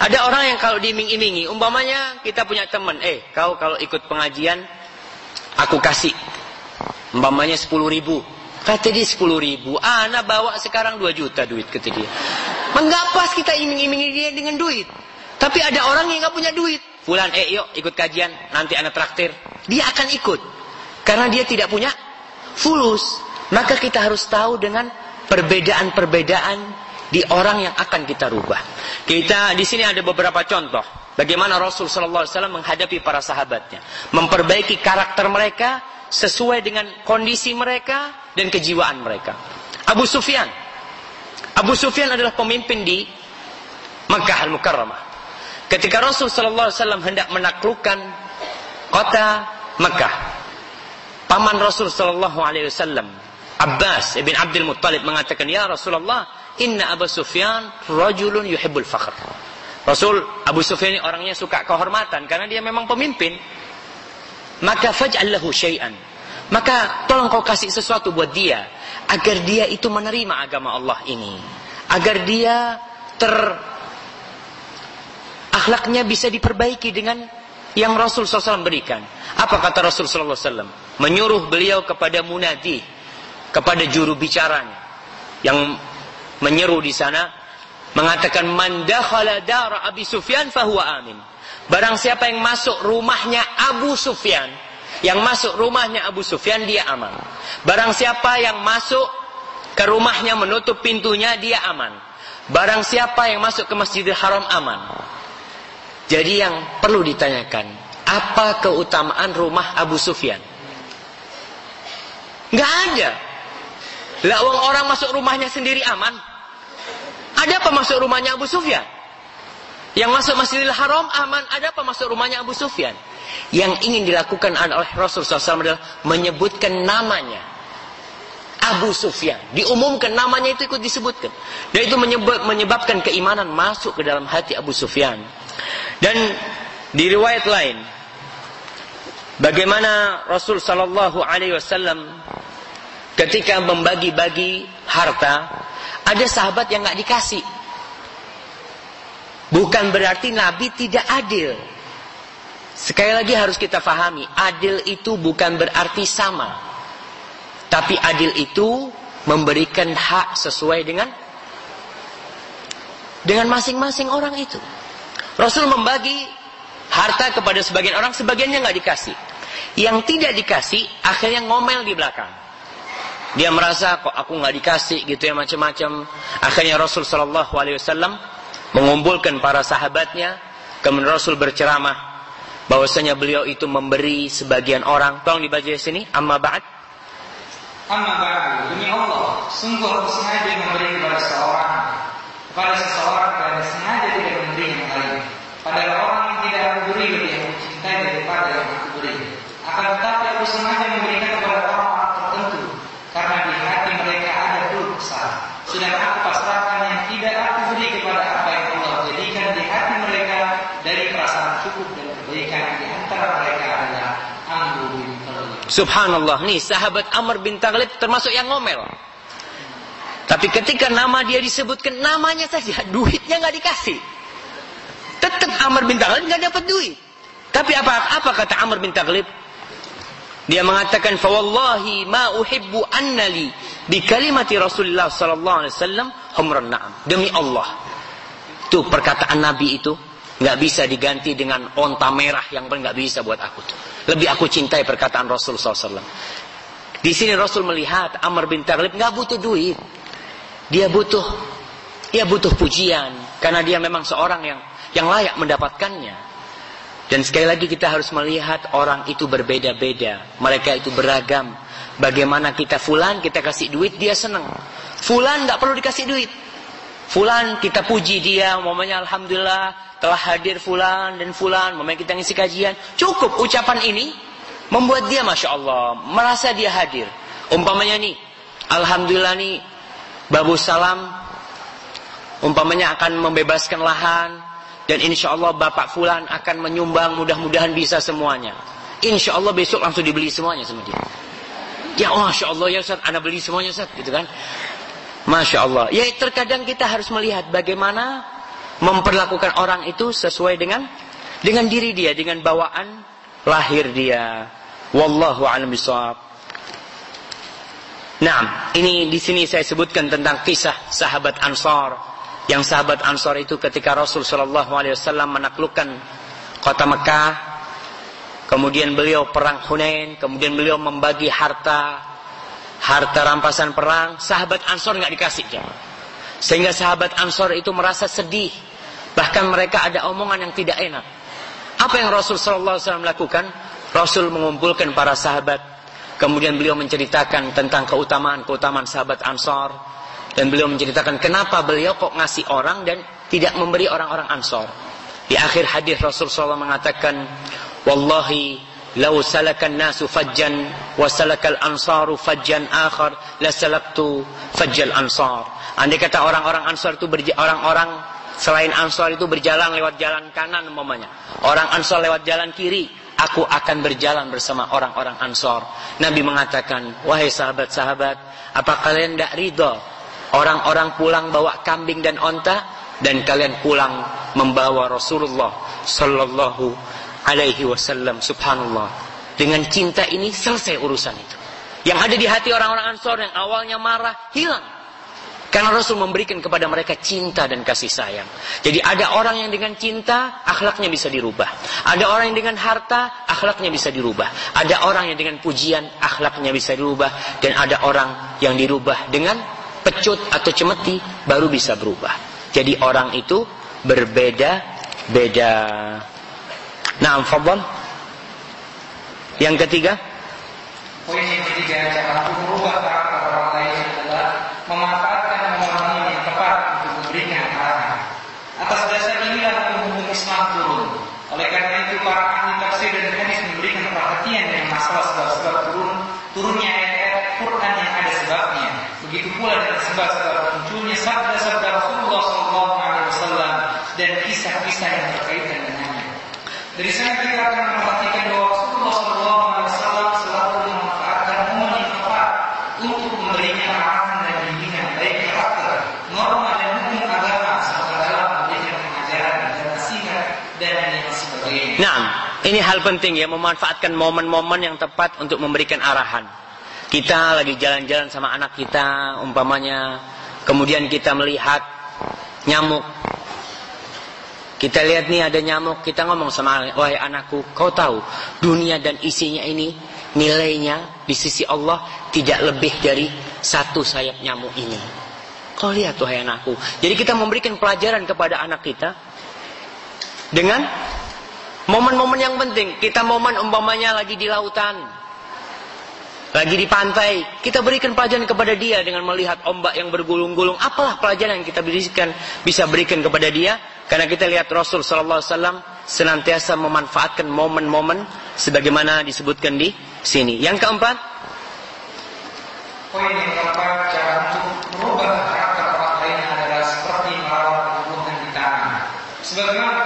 Ada orang yang kalau diiming-imingi, umpamanya kita punya teman, eh kau kalau ikut pengajian, aku kasih. Umpamanya 10 ribu. Kata dia 10 ribu, anak bawa sekarang 2 juta duit kata dia. Enggak pas kita iming-imingi dia dengan duit. Tapi ada orang yang nggak punya duit. Fulan, eh yuk ikut kajian, nanti anak traktir. Dia akan ikut. Karena dia tidak punya fulus. Maka kita harus tahu dengan perbedaan-perbedaan di orang yang akan kita rubah. Kita di sini ada beberapa contoh bagaimana Rasul sallallahu alaihi menghadapi para sahabatnya, memperbaiki karakter mereka sesuai dengan kondisi mereka dan kejiwaan mereka. Abu Sufyan Abu Sufyan adalah pemimpin di Makkah Al-Mukarramah. Ketika Rasul sallallahu alaihi wasallam hendak menaklukkan kota Makkah, paman Rasul sallallahu alaihi wasallam Abbas ibn Abdul Muttalib mengatakan, "Ya Rasulullah, inna Abu Sufyan rajulun yuhibbul fakhr." Rasul Abu Sufyan ini orangnya suka kehormatan karena dia memang pemimpin. Maka faj'al lahu syai'an. Maka tolong kau kasih sesuatu buat dia agar dia itu menerima agama Allah ini agar dia ter akhlaknya bisa diperbaiki dengan yang Rasul SAW berikan. Apa kata Rasul SAW? Menyuruh beliau kepada munadi, kepada juru bicaranya, yang menyeru di sana, mengatakan mandakhala dara Abi Sufyan fahuwa amin. Barang siapa yang masuk rumahnya Abu Sufyan, yang masuk rumahnya Abu Sufyan dia aman. Barang siapa yang masuk ke rumahnya menutup pintunya dia aman. Barang siapa yang masuk ke Masjidil Haram aman. Jadi yang perlu ditanyakan, apa keutamaan rumah Abu Sufyan? Gak ada. Lah orang masuk rumahnya sendiri aman. Ada apa masuk rumahnya Abu Sufyan? Yang masuk Masjidil Haram aman, ada apa masuk rumahnya Abu Sufyan? Yang ingin dilakukan oleh Rasulullah SAW adalah menyebutkan namanya. Abu Sufyan. Diumumkan namanya itu ikut disebutkan. Dan itu menyebabkan keimanan masuk ke dalam hati Abu Sufyan. Dan di riwayat lain, bagaimana Rasul Sallallahu Alaihi Wasallam ketika membagi-bagi harta, ada sahabat yang nggak dikasih. Bukan berarti Nabi tidak adil. Sekali lagi harus kita fahami, adil itu bukan berarti sama. Tapi adil itu memberikan hak sesuai dengan dengan masing-masing orang itu. Rasul membagi harta kepada sebagian orang, sebagiannya nggak dikasih. Yang tidak dikasih akhirnya ngomel di belakang. Dia merasa kok aku nggak dikasih gitu ya macam-macam. Akhirnya Rasul Shallallahu Alaihi Wasallam mengumpulkan para sahabatnya kemudian Rasul berceramah bahwasanya beliau itu memberi sebagian orang. Tolong dibaca di sini amma ba'd. Amma ba'd. Demi Allah sungguh aku sengaja memberi kepada seorang kepada seseorang dan sengaja tidak memberi yang lain. Padahal orang yang tidak aku beri lebih aku cintai daripada yang aku beri. Akan tetapi aku sengaja memberikan kepada orang-orang tertentu karena di hati mereka ada keluh kesah sedang aku pasrahkan yang tidak aku beri kepada apa yang Allah jadikan di hati mereka dari perasaan cukup dan kebaikan di antara mereka adalah Amr bin Talib. Subhanallah nih sahabat Amr bin Taghlib termasuk yang ngomel. Tapi ketika nama dia disebutkan namanya saja duitnya nggak dikasih. Tetap Amr bin Taghlib nggak dapat duit. Tapi apa apa kata Amr bin Taghlib? Dia mengatakan, "Fawallahi ma uhibbu annali bi kalimati Rasulullah sallallahu alaihi wasallam humran na'am." Demi Allah. Itu perkataan Nabi itu nggak bisa diganti dengan onta merah yang paling nggak bisa buat aku tuh. Lebih aku cintai perkataan Rasul SAW. Di sini Rasul melihat Amr bin Taghlib nggak butuh duit. Dia butuh, dia butuh pujian karena dia memang seorang yang yang layak mendapatkannya. Dan sekali lagi kita harus melihat orang itu berbeda-beda. Mereka itu beragam. Bagaimana kita fulan, kita kasih duit, dia senang. Fulan nggak perlu dikasih duit. Fulan kita puji dia, umpamanya Alhamdulillah telah hadir fulan dan fulan, umpamanya kita ngisi kajian. Cukup ucapan ini membuat dia Masya Allah, merasa dia hadir. Umpamanya nih, Alhamdulillah nih, Babu Salam, umpamanya akan membebaskan lahan, dan insya Allah Bapak Fulan akan menyumbang mudah-mudahan bisa semuanya. Insya Allah besok langsung dibeli semuanya sama dia. Ya Masya Allah ya Ustaz, Anda beli semuanya Ustaz, gitu kan. Masya Allah. Ya terkadang kita harus melihat bagaimana memperlakukan orang itu sesuai dengan dengan diri dia, dengan bawaan lahir dia. Wallahu a'lam bishawab. Nah, ini di sini saya sebutkan tentang kisah sahabat Ansar. Yang sahabat Ansar itu ketika Rasul Shallallahu Alaihi Wasallam menaklukkan kota Mekah, kemudian beliau perang Hunain, kemudian beliau membagi harta, harta rampasan perang. Sahabat Ansar nggak dikasih. Sehingga sahabat Ansar itu merasa sedih. Bahkan mereka ada omongan yang tidak enak. Apa yang Rasul Shallallahu Alaihi Wasallam lakukan? Rasul mengumpulkan para sahabat Kemudian beliau menceritakan tentang keutamaan-keutamaan sahabat Ansor. Dan beliau menceritakan kenapa beliau kok ngasih orang dan tidak memberi orang-orang Ansor. Di akhir hadis Rasul SAW mengatakan, Wallahi lau salakan nasu fajjan wa salakal ansaru fajjan akhar la salaktu fajjal ansar. Andai kata orang-orang Ansor itu orang-orang selain Ansor itu berjalan lewat jalan kanan umpamanya. Orang Ansor lewat jalan kiri, aku akan berjalan bersama orang-orang Ansor. Nabi mengatakan, wahai sahabat-sahabat, apa kalian tidak ridho orang-orang pulang bawa kambing dan onta dan kalian pulang membawa Rasulullah Sallallahu Alaihi Wasallam. Subhanallah. Dengan cinta ini selesai urusan itu. Yang ada di hati orang-orang Ansor yang awalnya marah hilang. Karena Rasul memberikan kepada mereka cinta dan kasih sayang. Jadi ada orang yang dengan cinta, akhlaknya bisa dirubah. Ada orang yang dengan harta, akhlaknya bisa dirubah. Ada orang yang dengan pujian, akhlaknya bisa dirubah. Dan ada orang yang dirubah dengan pecut atau cemeti, baru bisa berubah. Jadi orang itu berbeda-beda. Nah, fadal. Yang ketiga. Poin yang ketiga, cara merubah karakter orang lain adalah memanfaatkan turunnya ayat-ayat Quran yang ada sebabnya. Begitu pula dengan sebab-sebab munculnya sabda-sabda Rasulullah SAW dan kisah-kisah yang berkaitan dengannya. Dari sana kita akan memperhatikan bahwa Rasulullah SAW selalu memanfaatkan momen yang tepat untuk memberinya arahan dan bimbingan baik karakter, norma dan hukum agama serta dalam memberikan pengajaran dan nasihat dan lain sebagainya. Nah, ini hal penting ya, memanfaatkan momen-momen yang tepat untuk memberikan arahan. Kita lagi jalan-jalan sama anak kita, umpamanya, kemudian kita melihat nyamuk. Kita lihat nih ada nyamuk, kita ngomong sama wahai anakku, kau tahu dunia dan isinya ini nilainya di sisi Allah tidak lebih dari satu sayap nyamuk ini. Kau lihat wahai anakku. Jadi kita memberikan pelajaran kepada anak kita dengan Momen-momen yang penting, kita momen umpamanya lagi di lautan, lagi di pantai, kita berikan pelajaran kepada dia dengan melihat ombak yang bergulung-gulung. Apalah pelajaran yang kita berikan, bisa berikan kepada dia? Karena kita lihat Rasul Sallallahu Alaihi Wasallam senantiasa memanfaatkan momen-momen sebagaimana disebutkan di sini. Yang keempat, poin yang keempat cara untuk merubah karakter orang lain adalah seperti hubungan di tangan. Sebagaimana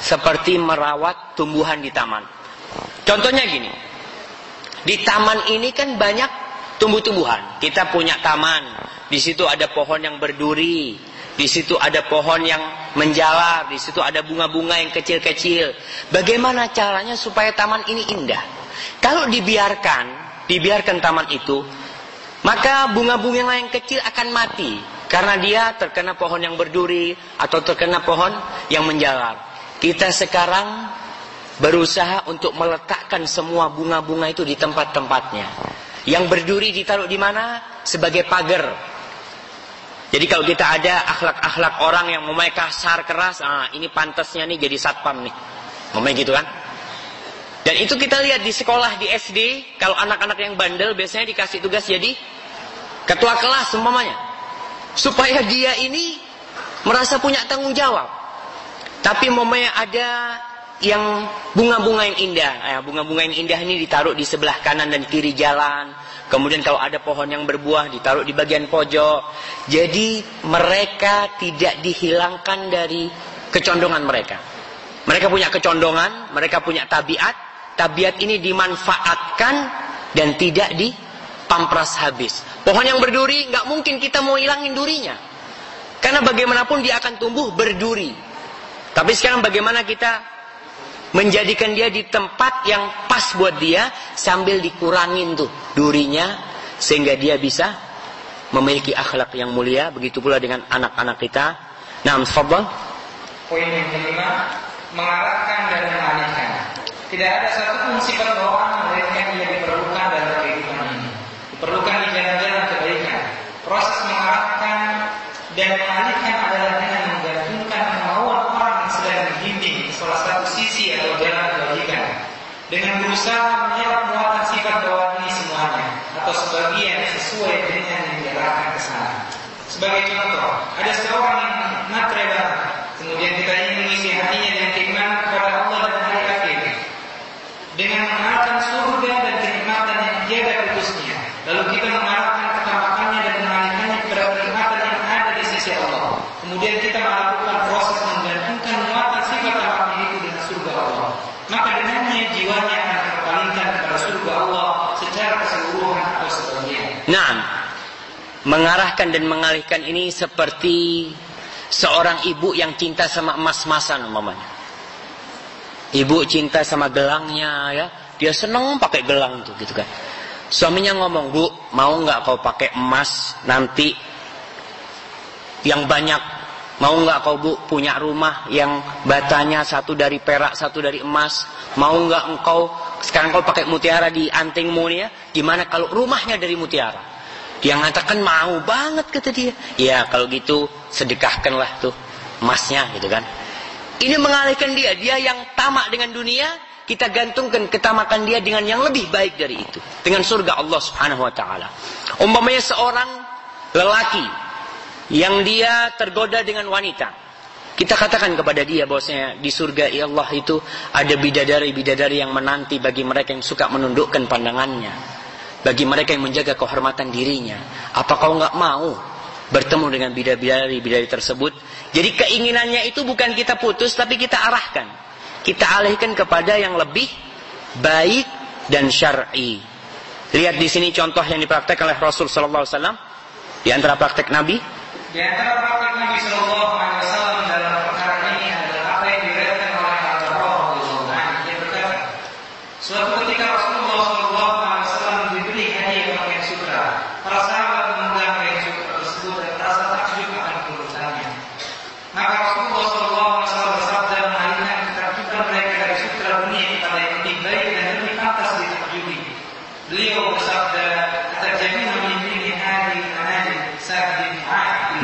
seperti merawat tumbuhan di taman. Contohnya gini, di taman ini kan banyak tumbuh-tumbuhan. Kita punya taman, di situ ada pohon yang berduri, di situ ada pohon yang menjalar, di situ ada bunga-bunga yang kecil-kecil. Bagaimana caranya supaya taman ini indah? Kalau dibiarkan, dibiarkan taman itu, maka bunga-bunga yang kecil akan mati karena dia terkena pohon yang berduri atau terkena pohon yang menjalar. Kita sekarang berusaha untuk meletakkan semua bunga-bunga itu di tempat-tempatnya. Yang berduri ditaruh di mana? Sebagai pagar jadi kalau kita ada akhlak-akhlak orang yang memulai kasar keras, ah ini pantasnya nih jadi satpam nih. Ngomong gitu kan? Dan itu kita lihat di sekolah di SD, kalau anak-anak yang bandel biasanya dikasih tugas jadi ketua kelas umpamanya. Supaya dia ini merasa punya tanggung jawab. Tapi umpamanya ada yang bunga-bunga yang indah. Eh, bunga-bunga yang indah ini ditaruh di sebelah kanan dan kiri jalan. Kemudian kalau ada pohon yang berbuah ditaruh di bagian pojok. Jadi mereka tidak dihilangkan dari kecondongan mereka. Mereka punya kecondongan, mereka punya tabiat. Tabiat ini dimanfaatkan dan tidak dipampras habis. Pohon yang berduri nggak mungkin kita mau hilangin durinya. Karena bagaimanapun dia akan tumbuh berduri. Tapi sekarang bagaimana kita menjadikan dia di tempat yang pas buat dia sambil dikurangin tuh durinya sehingga dia bisa memiliki akhlak yang mulia begitu pula dengan anak-anak kita. Nah, fadhal. Poin yang kelima, mengarahkan dan mengalihkan. Tidak ada satupun sifat bawaan mereka yang diperlukan dalam kehidupan ini. Diperlukan di jalan-jalan kebaikan. Proses mengarahkan dan mengalihkan adalah dengan menggantungkan kemauan orang yang sedang dibimbing salah satu sisi atau jalan kebaikan dengan berusaha menyerap muatan sifat bawaan ini semuanya atau sebagian sesuai dengan yang diarahkan ke sana. Sebagai contoh, ada seorang yang matre banget, kemudian kita ingin mengisi hatinya dengan keimanan kepada Allah dan hari akhir dengan mengenalkan surga dan kenikmatan yang tiada putusnya. Lalu kita mengarahkan ketamakannya dan mengalihkannya kepada kenikmatan yang ada di sisi Allah. Kemudian kita melakukan proses menggantungkan muatan sifat tamaknya itu dengan surga Allah. Maka dengannya jiwanya akan terpalingkan kepada surga Allah secara keseluruhan atau sebagian. Nah, mengarahkan dan mengalihkan ini seperti seorang ibu yang cinta sama emas-emasan umpamanya. Ibu cinta sama gelangnya ya, dia seneng pakai gelang tuh gitu kan. Suaminya ngomong, "Bu, mau nggak kau pakai emas nanti yang banyak? Mau nggak kau Bu punya rumah yang batanya satu dari perak, satu dari emas? Mau nggak engkau sekarang kau pakai mutiara di antingmu nih ya? Gimana kalau rumahnya dari mutiara?" Dia mengatakan mau banget kata dia. Ya kalau gitu sedekahkanlah tuh emasnya gitu kan. Ini mengalihkan dia. Dia yang tamak dengan dunia, kita gantungkan ketamakan dia dengan yang lebih baik dari itu. Dengan surga Allah subhanahu wa ta'ala. Umpamanya seorang lelaki yang dia tergoda dengan wanita. Kita katakan kepada dia bahwasanya di surga ya Allah itu ada bidadari-bidadari yang menanti bagi mereka yang suka menundukkan pandangannya. Bagi mereka yang menjaga kehormatan dirinya. Apa kau nggak mau bertemu dengan bidadari-bidadari tersebut? Jadi keinginannya itu bukan kita putus tapi kita arahkan. Kita alihkan kepada yang lebih baik dan syar'i. Lihat di sini contoh yang dipraktekkan oleh Rasul sallallahu alaihi wasallam di antara praktek Nabi. Di antara praktek Nabi Shallallahu Alaihi Wasallam dalam perkara ini adalah apa yang diriwayatkan oleh Abu Hurairah anhu. Dia berkata, suatu ketika Rasulullah Shallallahu Alaihi Wasallam diberi hadiah pakaian sutra. Para sahabat memegang pakaian sutra tersebut dan merasa takjub akan kedudukannya. Maka Rasulullah Shallallahu Alaihi Wasallam bersabda mengalihkan ketakjuban mereka dari sutra dunia kepada yang lebih baik dan lebih pantas ditakjubi. Beliau bersabda, "Atajabina min dini hadi manajid Sa'd bin Mu'adz."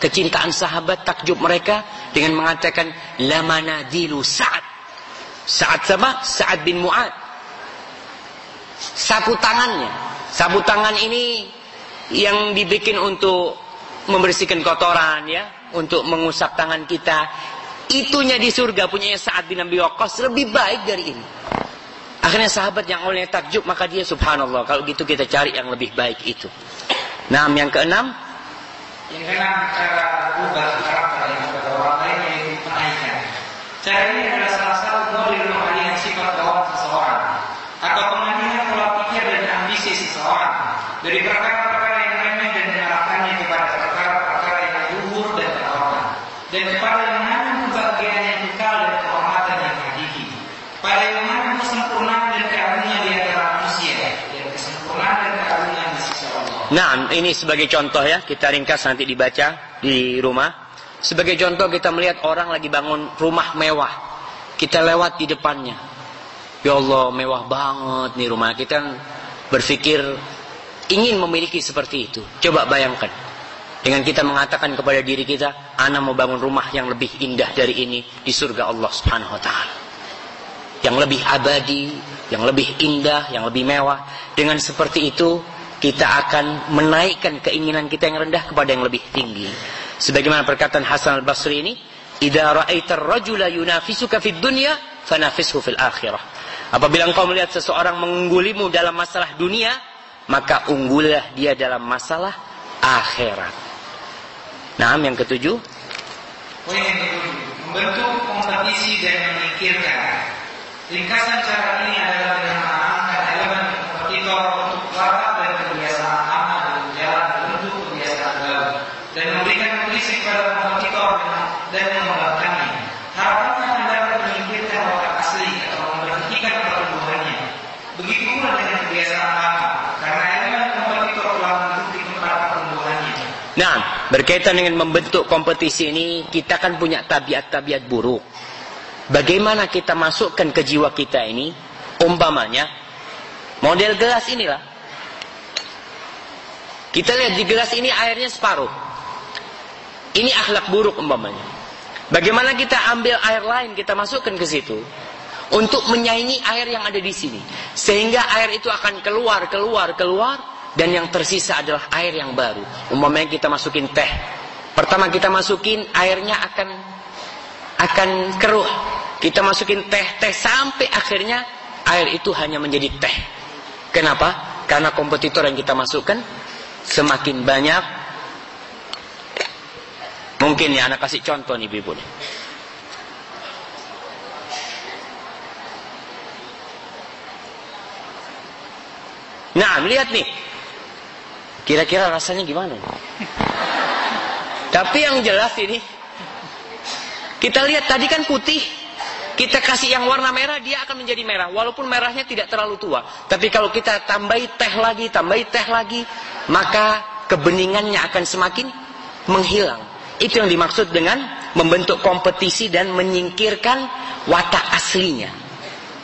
kecintaan sahabat takjub mereka dengan mengatakan la manadilu Sa'ad. Sa'ad sama? Sa'ad bin Mu'ad. Sapu tangannya. Sapu tangan ini yang dibikin untuk membersihkan kotoran ya, untuk mengusap tangan kita. Itunya di surga punyanya Sa'ad bin Abi Waqqas lebih baik dari ini. Akhirnya sahabat yang oleh takjub maka dia subhanallah kalau gitu kita cari yang lebih baik itu. Nah, yang keenam Yang keenam cara berubah karakter. yang kepada orang lain yaitu penaikan. Cara ini adalah salah satu model pengalihan sifat bawaan seseorang atau pengalihan pola pikir dan ambisi seseorang dari perkara-perkara yang remeh dan mengarahkannya kepada perkara-perkara yang luhur dan terhormat dan kepada yang mengandung kebahagiaan yang kekal dan kehormatan yang hakiki pada yang mengandung kesempurnaan Nah, ini sebagai contoh ya, kita ringkas nanti dibaca di rumah. Sebagai contoh kita melihat orang lagi bangun rumah mewah. Kita lewat di depannya. Ya Allah, mewah banget nih rumah. Kita berpikir ingin memiliki seperti itu. Coba bayangkan. Dengan kita mengatakan kepada diri kita, Ana mau bangun rumah yang lebih indah dari ini di surga Allah Subhanahu wa taala. Yang lebih abadi, yang lebih indah, yang lebih mewah. Dengan seperti itu, kita akan menaikkan keinginan kita yang rendah kepada yang lebih tinggi. Sebagaimana perkataan Hasan al-Basri ini, "Idza ra'aita ar-rajula yunafisuka fid dunya, fanafishu fil akhirah." Apabila engkau melihat seseorang mengunggulimu dalam masalah dunia, maka unggullah dia dalam masalah akhirat. Nah, yang ketujuh. Poin yang ketujuh, membentuk kompetisi dan memikirkan. Ringkasan cara ini adalah dengan menanamkan elemen kompetitor untuk watak dan kebiasaan lama dan jalan bentuk kebiasaan baru dan memberikan nutrisi kepada kompetitor dan mengembangkannya. Harapannya akan dapat menyingkirkan watak asli atau memberhentikan pertumbuhannya. Begitu pula dengan kebiasaan lama, karena elemen kompetitor telah mendukung tempat pertumbuhannya. Nah, berkaitan dengan membentuk kompetisi ini, kita kan punya tabiat-tabiat buruk. Bagaimana kita masukkan ke jiwa kita ini, umpamanya, model gelas inilah. Kita lihat di gelas ini airnya separuh. Ini akhlak buruk umpamanya. Bagaimana kita ambil air lain, kita masukkan ke situ. Untuk menyaingi air yang ada di sini. Sehingga air itu akan keluar, keluar, keluar. Dan yang tersisa adalah air yang baru. Umpamanya kita masukin teh. Pertama kita masukin, airnya akan akan keruh. Kita masukin teh, teh sampai akhirnya air itu hanya menjadi teh. Kenapa? Karena kompetitor yang kita masukkan semakin banyak. Mungkin ya, anak kasih contoh nih, Bibu. Nih. Nah, lihat nih. Kira-kira rasanya gimana? Tapi yang jelas ini, kita lihat tadi kan putih. Kita kasih yang warna merah, dia akan menjadi merah. Walaupun merahnya tidak terlalu tua. Tapi kalau kita tambahi teh lagi, tambahi teh lagi, maka kebeningannya akan semakin menghilang. Itu yang dimaksud dengan membentuk kompetisi dan menyingkirkan watak aslinya.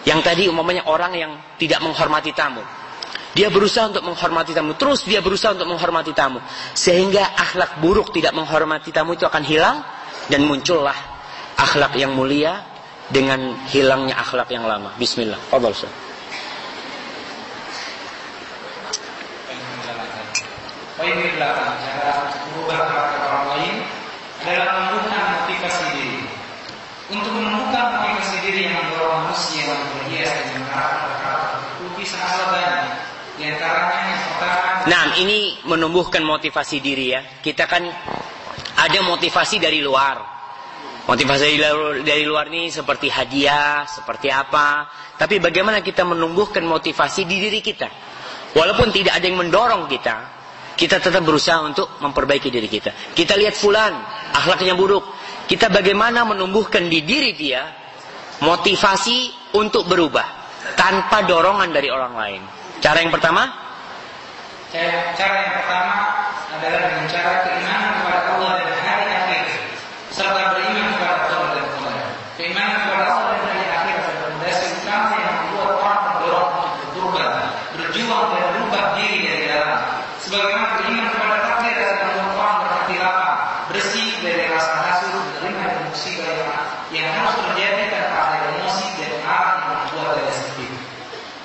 Yang tadi umumnya orang yang tidak menghormati tamu. Dia berusaha untuk menghormati tamu. Terus dia berusaha untuk menghormati tamu. Sehingga akhlak buruk tidak menghormati tamu itu akan hilang. Dan muncullah akhlak yang mulia dengan hilangnya akhlak yang lama. Bismillah. Ustaz. Poin cara mengubah karakter orang lain adalah menumbuhkan motivasi diri. Untuk menumbuhkan motivasi diri yang mendorong manusia yang berhias dengan karakter-karakter tertutupi sangatlah banyak. Nah, ini menumbuhkan motivasi diri ya. Kita kan ada motivasi dari luar. Motivasi dari luar ini seperti hadiah, seperti apa. Tapi bagaimana kita menumbuhkan motivasi di diri kita. Walaupun tidak ada yang mendorong kita, kita tetap berusaha untuk memperbaiki diri kita. Kita lihat fulan, akhlaknya buruk. Kita bagaimana menumbuhkan di diri dia motivasi untuk berubah tanpa dorongan dari orang lain. Cara yang pertama, Cara, yang pertama adalah dengan cara keimanan kepada Allah dan hari akhir serta beriman kepada Allah dan Tuhan. Keimanan kepada Allah dan hari akhir adalah fondasi utama yang membuat orang terdorong untuk berubah, berjuang dan berubah diri dari dalam. Sebagaimana beriman kepada takdir adalah membuat orang berhati lapang, bersih dari rasa hasut, menerima dan musibah yang, yang harus terjadi tanpa ada emosi dan marah yang membuat dada sedih.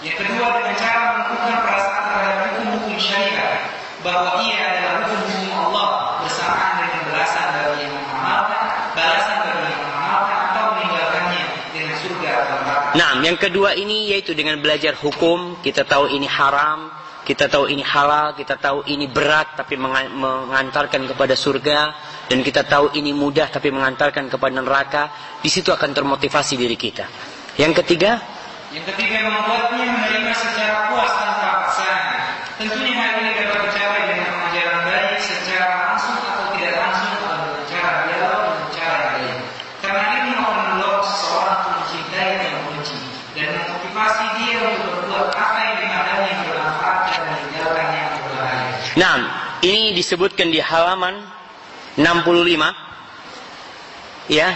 Yang kedua dengan cara menumbuhkan perasaan terhadap hukum-hukum syariat bahwa ia adalah hukum-hukum Allah bersamaan dengan balasan bagi yang mengamalkan, balasan bagi yang mengamalkan atau meninggalkannya dengan surga atau neraka. Nah, yang kedua ini yaitu dengan belajar hukum, kita tahu ini haram, kita tahu ini halal, kita tahu ini berat tapi menga- mengantarkan kepada surga dan kita tahu ini mudah tapi mengantarkan kepada neraka, di situ akan termotivasi diri kita. Yang ketiga, Yang ketiga membuatnya menerima secara puas tanpa paksaan. Tentunya hal ini dapat dicapai dengan pengajaran baik secara langsung atau tidak langsung atau dengan cara dialog dengan cara yang baik. Karena ini akan mendorong seseorang untuk mencintai dan membenci dan memotivasi dia untuk berbuat apa yang dipandangnya bermanfaat dan meninggalkan yang berbahaya. nah disebutkan di halaman 65 ya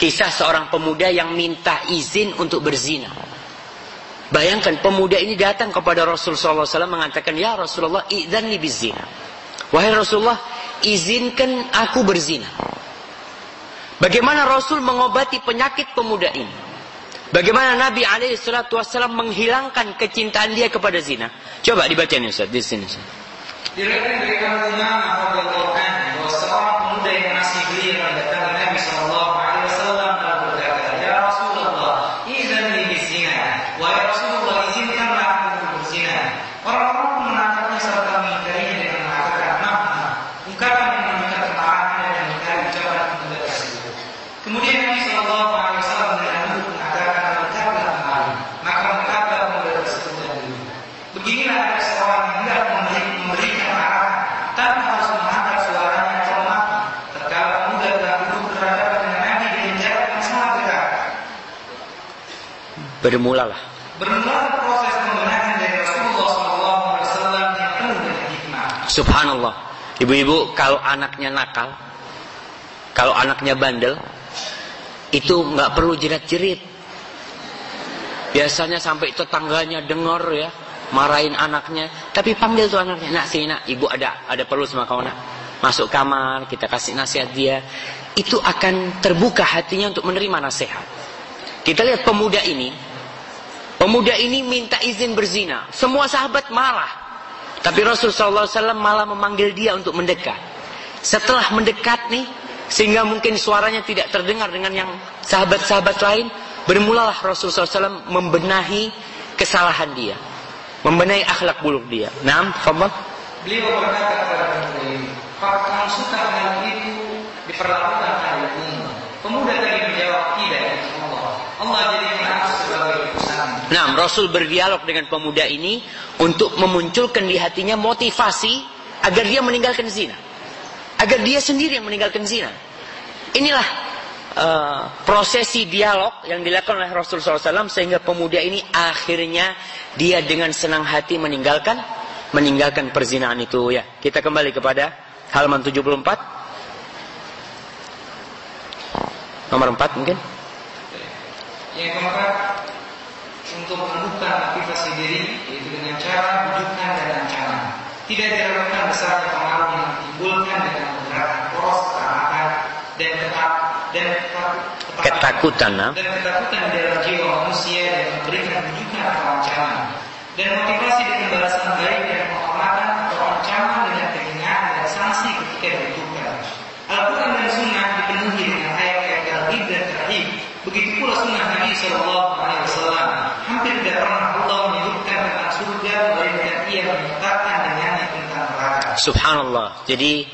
kisah seorang pemuda yang minta izin untuk berzina. Bayangkan pemuda ini datang kepada Rasul SAW mengatakan, Ya Rasulullah, idzan li bizina. Wahai Rasulullah, izinkan aku berzina. Bagaimana Rasul mengobati penyakit pemuda ini? Bagaimana Nabi SAW menghilangkan kecintaan dia kepada zina? Coba dibaca ini Ustaz, di sini Ustaz. Diriwayatkan dari Abu Umamah radhiyallahu anhu bahwa seorang pemuda yang masih belia mendatangi Nabi sallallahu alaihi wasallam lalu berkata, "Ya Rasulullah, idzan li bizina." Wahai Rasulullah, izinkanlah aku berzina. Orang-orang pun menangkapnya serta mengingkarinya dengan mengatakan, "Maaf, ungkapan yang menunjukkan kemarahan dan mengingkari ucapan pemuda tersebut." Kemudian Nabi sallallahu alaihi wasallam dengan lembut mengatakan, "Berkatlah kembali." Maka berkatlah pemuda tersebut dan dulu. Beginilah ada seorang yang hendak memberi, memberikan arahan tanpa harus mengangkat suaranya atau mati. Terkala pemuda telah duduk berhadapan dengan Nabi dengan jarak yang sangat dekat. Bermulalah. Bermula proses pembenahan dari Rasulullah SAW yang penuh dengan hikmah. Subhanallah. Ibu-ibu, kalau anaknya nakal, kalau anaknya bandel, itu nggak perlu jerat-jerit. Biasanya sampai tetangganya dengar ya, marahin anaknya. Tapi panggil tuh anaknya, nak sini nak, ibu ada ada perlu sama kau nak. Masuk kamar, kita kasih nasihat dia. Itu akan terbuka hatinya untuk menerima nasihat. Kita lihat pemuda ini, pemuda ini minta izin berzina. Semua sahabat marah. Tapi Rasulullah SAW malah memanggil dia untuk mendekat. Setelah mendekat nih, sehingga mungkin suaranya tidak terdengar dengan yang sahabat-sahabat lain, bermulalah Rasulullah SAW membenahi kesalahan dia. Membenahi akhlak buruk dia. Naam, fadhal. Beliau berkata kepada ini, "Kalau kamu suka hal itu, diperlakukan hal umum." Pemuda tadi menjawab, "Tidak, ya Allah. Allah utusan." Nah, Rasul berdialog dengan pemuda ini untuk memunculkan di hatinya motivasi agar dia meninggalkan zina. Agar dia sendiri yang meninggalkan zina. Inilah uh, prosesi dialog yang dilakukan oleh Rasul SAW sehingga pemuda ini akhirnya dia dengan senang hati meninggalkan meninggalkan perzinaan itu ya. Kita kembali kepada halaman 74. Nomor 4 mungkin. Yang keempat, untuk membuka motivasi diri yaitu dengan cara bujukan dan ancaman. Tidak diharapkan besarnya pengaruh yang ditimbulkan dengan menggerakkan poros ketaatan dan ketak dan ketak- Ketakutan, nah. dan ketakutan dalam jiwa manusia dan memberikan bujukan atau ancaman dan motivasi dengan balasan baik dan penghormatan atau ancaman dengan kehinaan dan sanksi ketika dibutuhkan. Al-Quran dan Sunnah dipenuhi dengan ayat-ayat tarhib dan terhib. Begitu pula Sunnah Nabi Shallallahu Alaihi Wasallam. Hampir tidak pernah Allah menyebutkan tentang surga melainkan ia menyatakan dengannya tentang neraka. Subhanallah. Jadi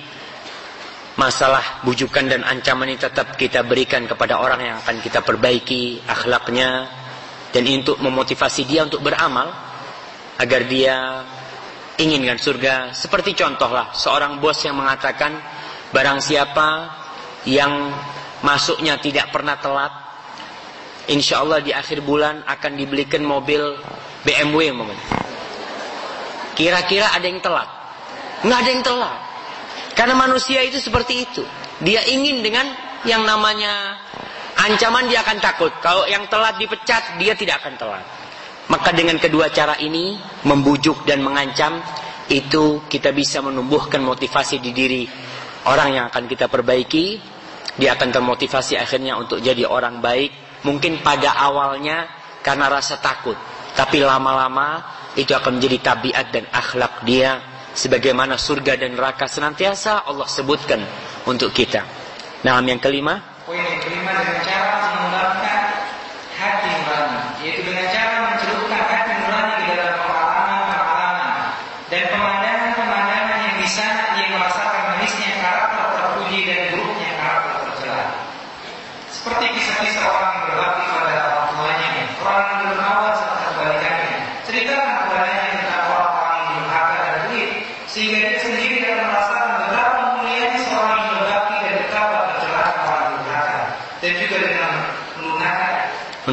masalah bujukan dan ancaman ini tetap kita berikan kepada orang yang akan kita perbaiki akhlaknya dan untuk memotivasi dia untuk beramal agar dia inginkan surga. Seperti contohlah seorang bos yang mengatakan barang siapa yang masuknya tidak pernah telat Insya Allah di akhir bulan akan dibelikan mobil BMW. Kira-kira ada yang telat? Nggak ada yang telat. Karena manusia itu seperti itu. Dia ingin dengan yang namanya ancaman dia akan takut. Kalau yang telat dipecat, dia tidak akan telat. Maka dengan kedua cara ini, membujuk dan mengancam, itu kita bisa menumbuhkan motivasi di diri orang yang akan kita perbaiki. Dia akan termotivasi akhirnya untuk jadi orang baik. Mungkin pada awalnya karena rasa takut. Tapi lama-lama itu akan menjadi tabiat dan akhlak dia sebagaimana surga dan neraka senantiasa Allah sebutkan untuk kita. Nah, yang kelima, Poin yang kelima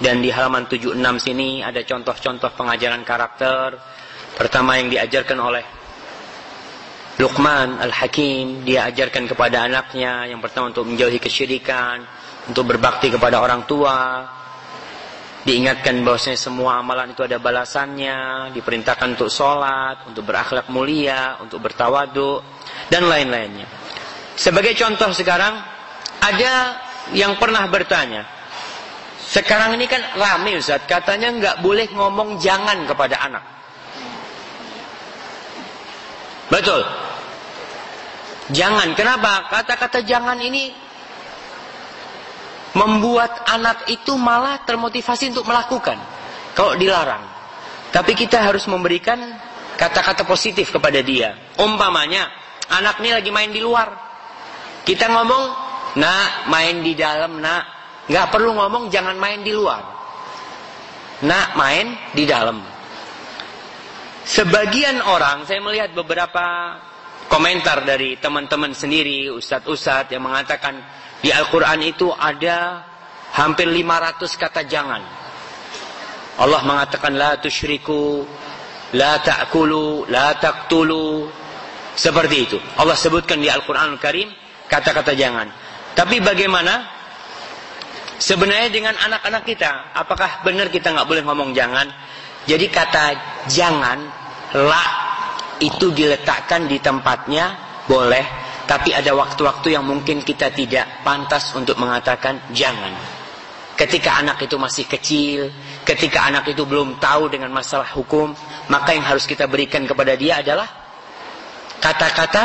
dan di halaman 76 sini ada contoh-contoh pengajaran karakter. Pertama yang diajarkan oleh Luqman Al-Hakim, dia ajarkan kepada anaknya yang pertama untuk menjauhi kesyirikan, untuk berbakti kepada orang tua, diingatkan bahwasanya semua amalan itu ada balasannya, diperintahkan untuk sholat, untuk berakhlak mulia, untuk bertawadu, dan lain-lainnya. Sebagai contoh sekarang, ada yang pernah bertanya, sekarang ini kan rame Ustaz, katanya nggak boleh ngomong jangan kepada anak. Betul. Jangan, kenapa? Kata-kata jangan ini membuat anak itu malah termotivasi untuk melakukan kalau dilarang. Tapi kita harus memberikan kata-kata positif kepada dia. Umpamanya, anak ini lagi main di luar. Kita ngomong, nak main di dalam, nak. Nggak perlu ngomong jangan main di luar. Nak main di dalam. Sebagian orang, saya melihat beberapa komentar dari teman-teman sendiri, ustadz-ustadz yang mengatakan di Al-Quran itu ada hampir 500 kata jangan. Allah mengatakan la tusyriku, la ta'kulu, la taqtulu. Seperti itu. Allah sebutkan di Al-Quran Al-Karim kata-kata jangan. Tapi bagaimana sebenarnya dengan anak-anak kita? Apakah benar kita nggak boleh ngomong jangan? Jadi kata jangan, la itu diletakkan di tempatnya boleh tapi ada waktu-waktu yang mungkin kita tidak pantas untuk mengatakan jangan. Ketika anak itu masih kecil, ketika anak itu belum tahu dengan masalah hukum, maka yang harus kita berikan kepada dia adalah kata-kata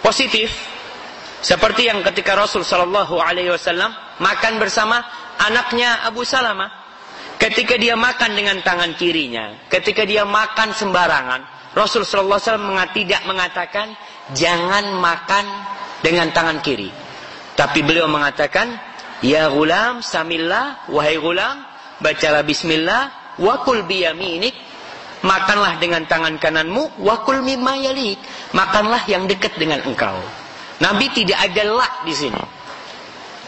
positif. Seperti yang ketika Rasul Shallallahu Alaihi Wasallam makan bersama anaknya Abu Salamah, ketika dia makan dengan tangan kirinya, ketika dia makan sembarangan, Rasul Shallallahu Alaihi Wasallam tidak mengatakan jangan makan dengan tangan kiri. Tapi beliau mengatakan, Ya gulam, samillah, wahai gulam, bacalah bismillah, wakul biyaminik, makanlah dengan tangan kananmu, wakul mimma yalik, makanlah yang dekat dengan engkau. Nabi tidak ada lak di sini.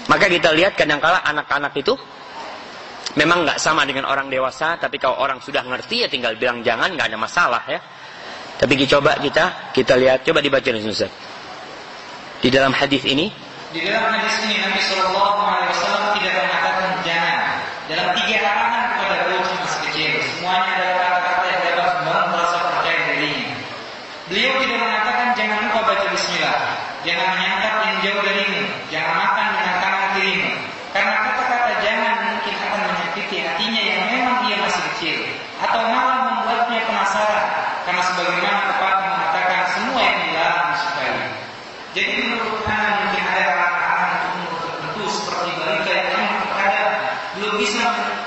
Maka kita lihat kadang-kala anak-anak itu memang nggak sama dengan orang dewasa, tapi kalau orang sudah ngerti ya tinggal bilang jangan, nggak ada masalah ya. Tapi coba kita kita lihat coba dibaca nih Ustaz. Di dalam hadis ini di dalam hadis ini Nabi Shallallahu Alaihi Wasallam tidak mengatakan jangan dalam tiga arahan kepada bocah masih kecil. Semuanya adalah kata-kata yang dapat membangun rasa percaya dirinya. Beliau tidak mengatakan jangan lupa baca Bismillah, jangan menyantap yang jauh darimu, jangan makan dengan tangan kirimu. Karena kata-kata jangan mungkin akan menyakiti hatinya yang memang dia masih kecil atau malah membuatnya penasaran karena sebagaimana pepatah mengatakan semua yang dilarang disukai. Jadi menurut Anda mungkin ada arahan untuk umur tertentu seperti balita yang memang terkadang belum bisa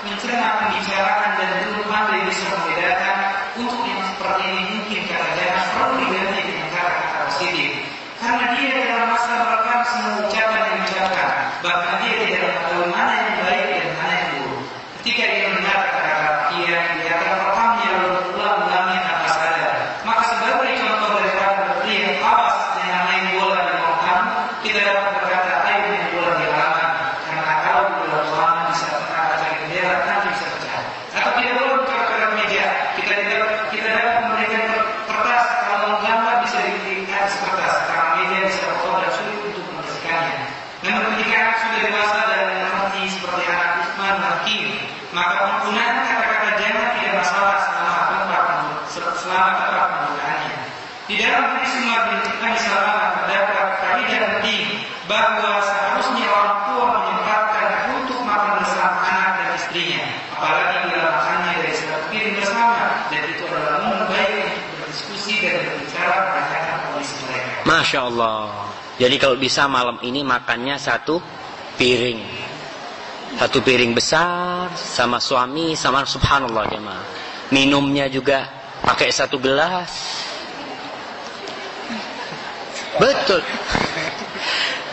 mencerna pembicaraan dan belum pandai bisa membedakan untuk yang seperti ini mungkin kata jangan perlu diganti dengan kata-kata positif. Karena dia dalam masa bahkan semua ucapan yang diucapkan, bahkan dia tidak mengetahui mana yang baik dan mana yang buruk. Ketika dia mendengar kata-kata dia, dia akan merekamnya lalu mengulang-ulangnya tanpa sadar. Maka sebagai contoh daripada seperti yang awas dengan main bola di lautan, kita dapat berkata ayo main bola di halaman. Karena kalau di dalam halaman bisa pernah kaca jendela nanti bisa pecah. Atau tidak boleh buka meja. Kita dapat kita dapat memberikan kertas kalau menggambar bisa di atas kertas karena media bisa kotor dan sulit untuk membersihkannya. Namun ketika anak sudah dewasa dan mengerti seperti anak Utsman Hakim, maka penggunaan kata-kata jangan tidak masalah selama tempat selama tempat penggunaannya. Di dalam hadis Umar bin Abi Salamah terdapat kaidah penting bahwa seharusnya orang tua menyempatkan untuk makan bersama anak dan istrinya, apalagi bila makannya dari satu piring bersama, dan itu adalah momen baik untuk berdiskusi dan berbicara menanyakan kondisi mereka. Masya Allah. Jadi kalau bisa malam ini makannya satu piring. Satu piring besar sama suami sama subhanallah jemaah. Minumnya juga pakai satu gelas. Betul.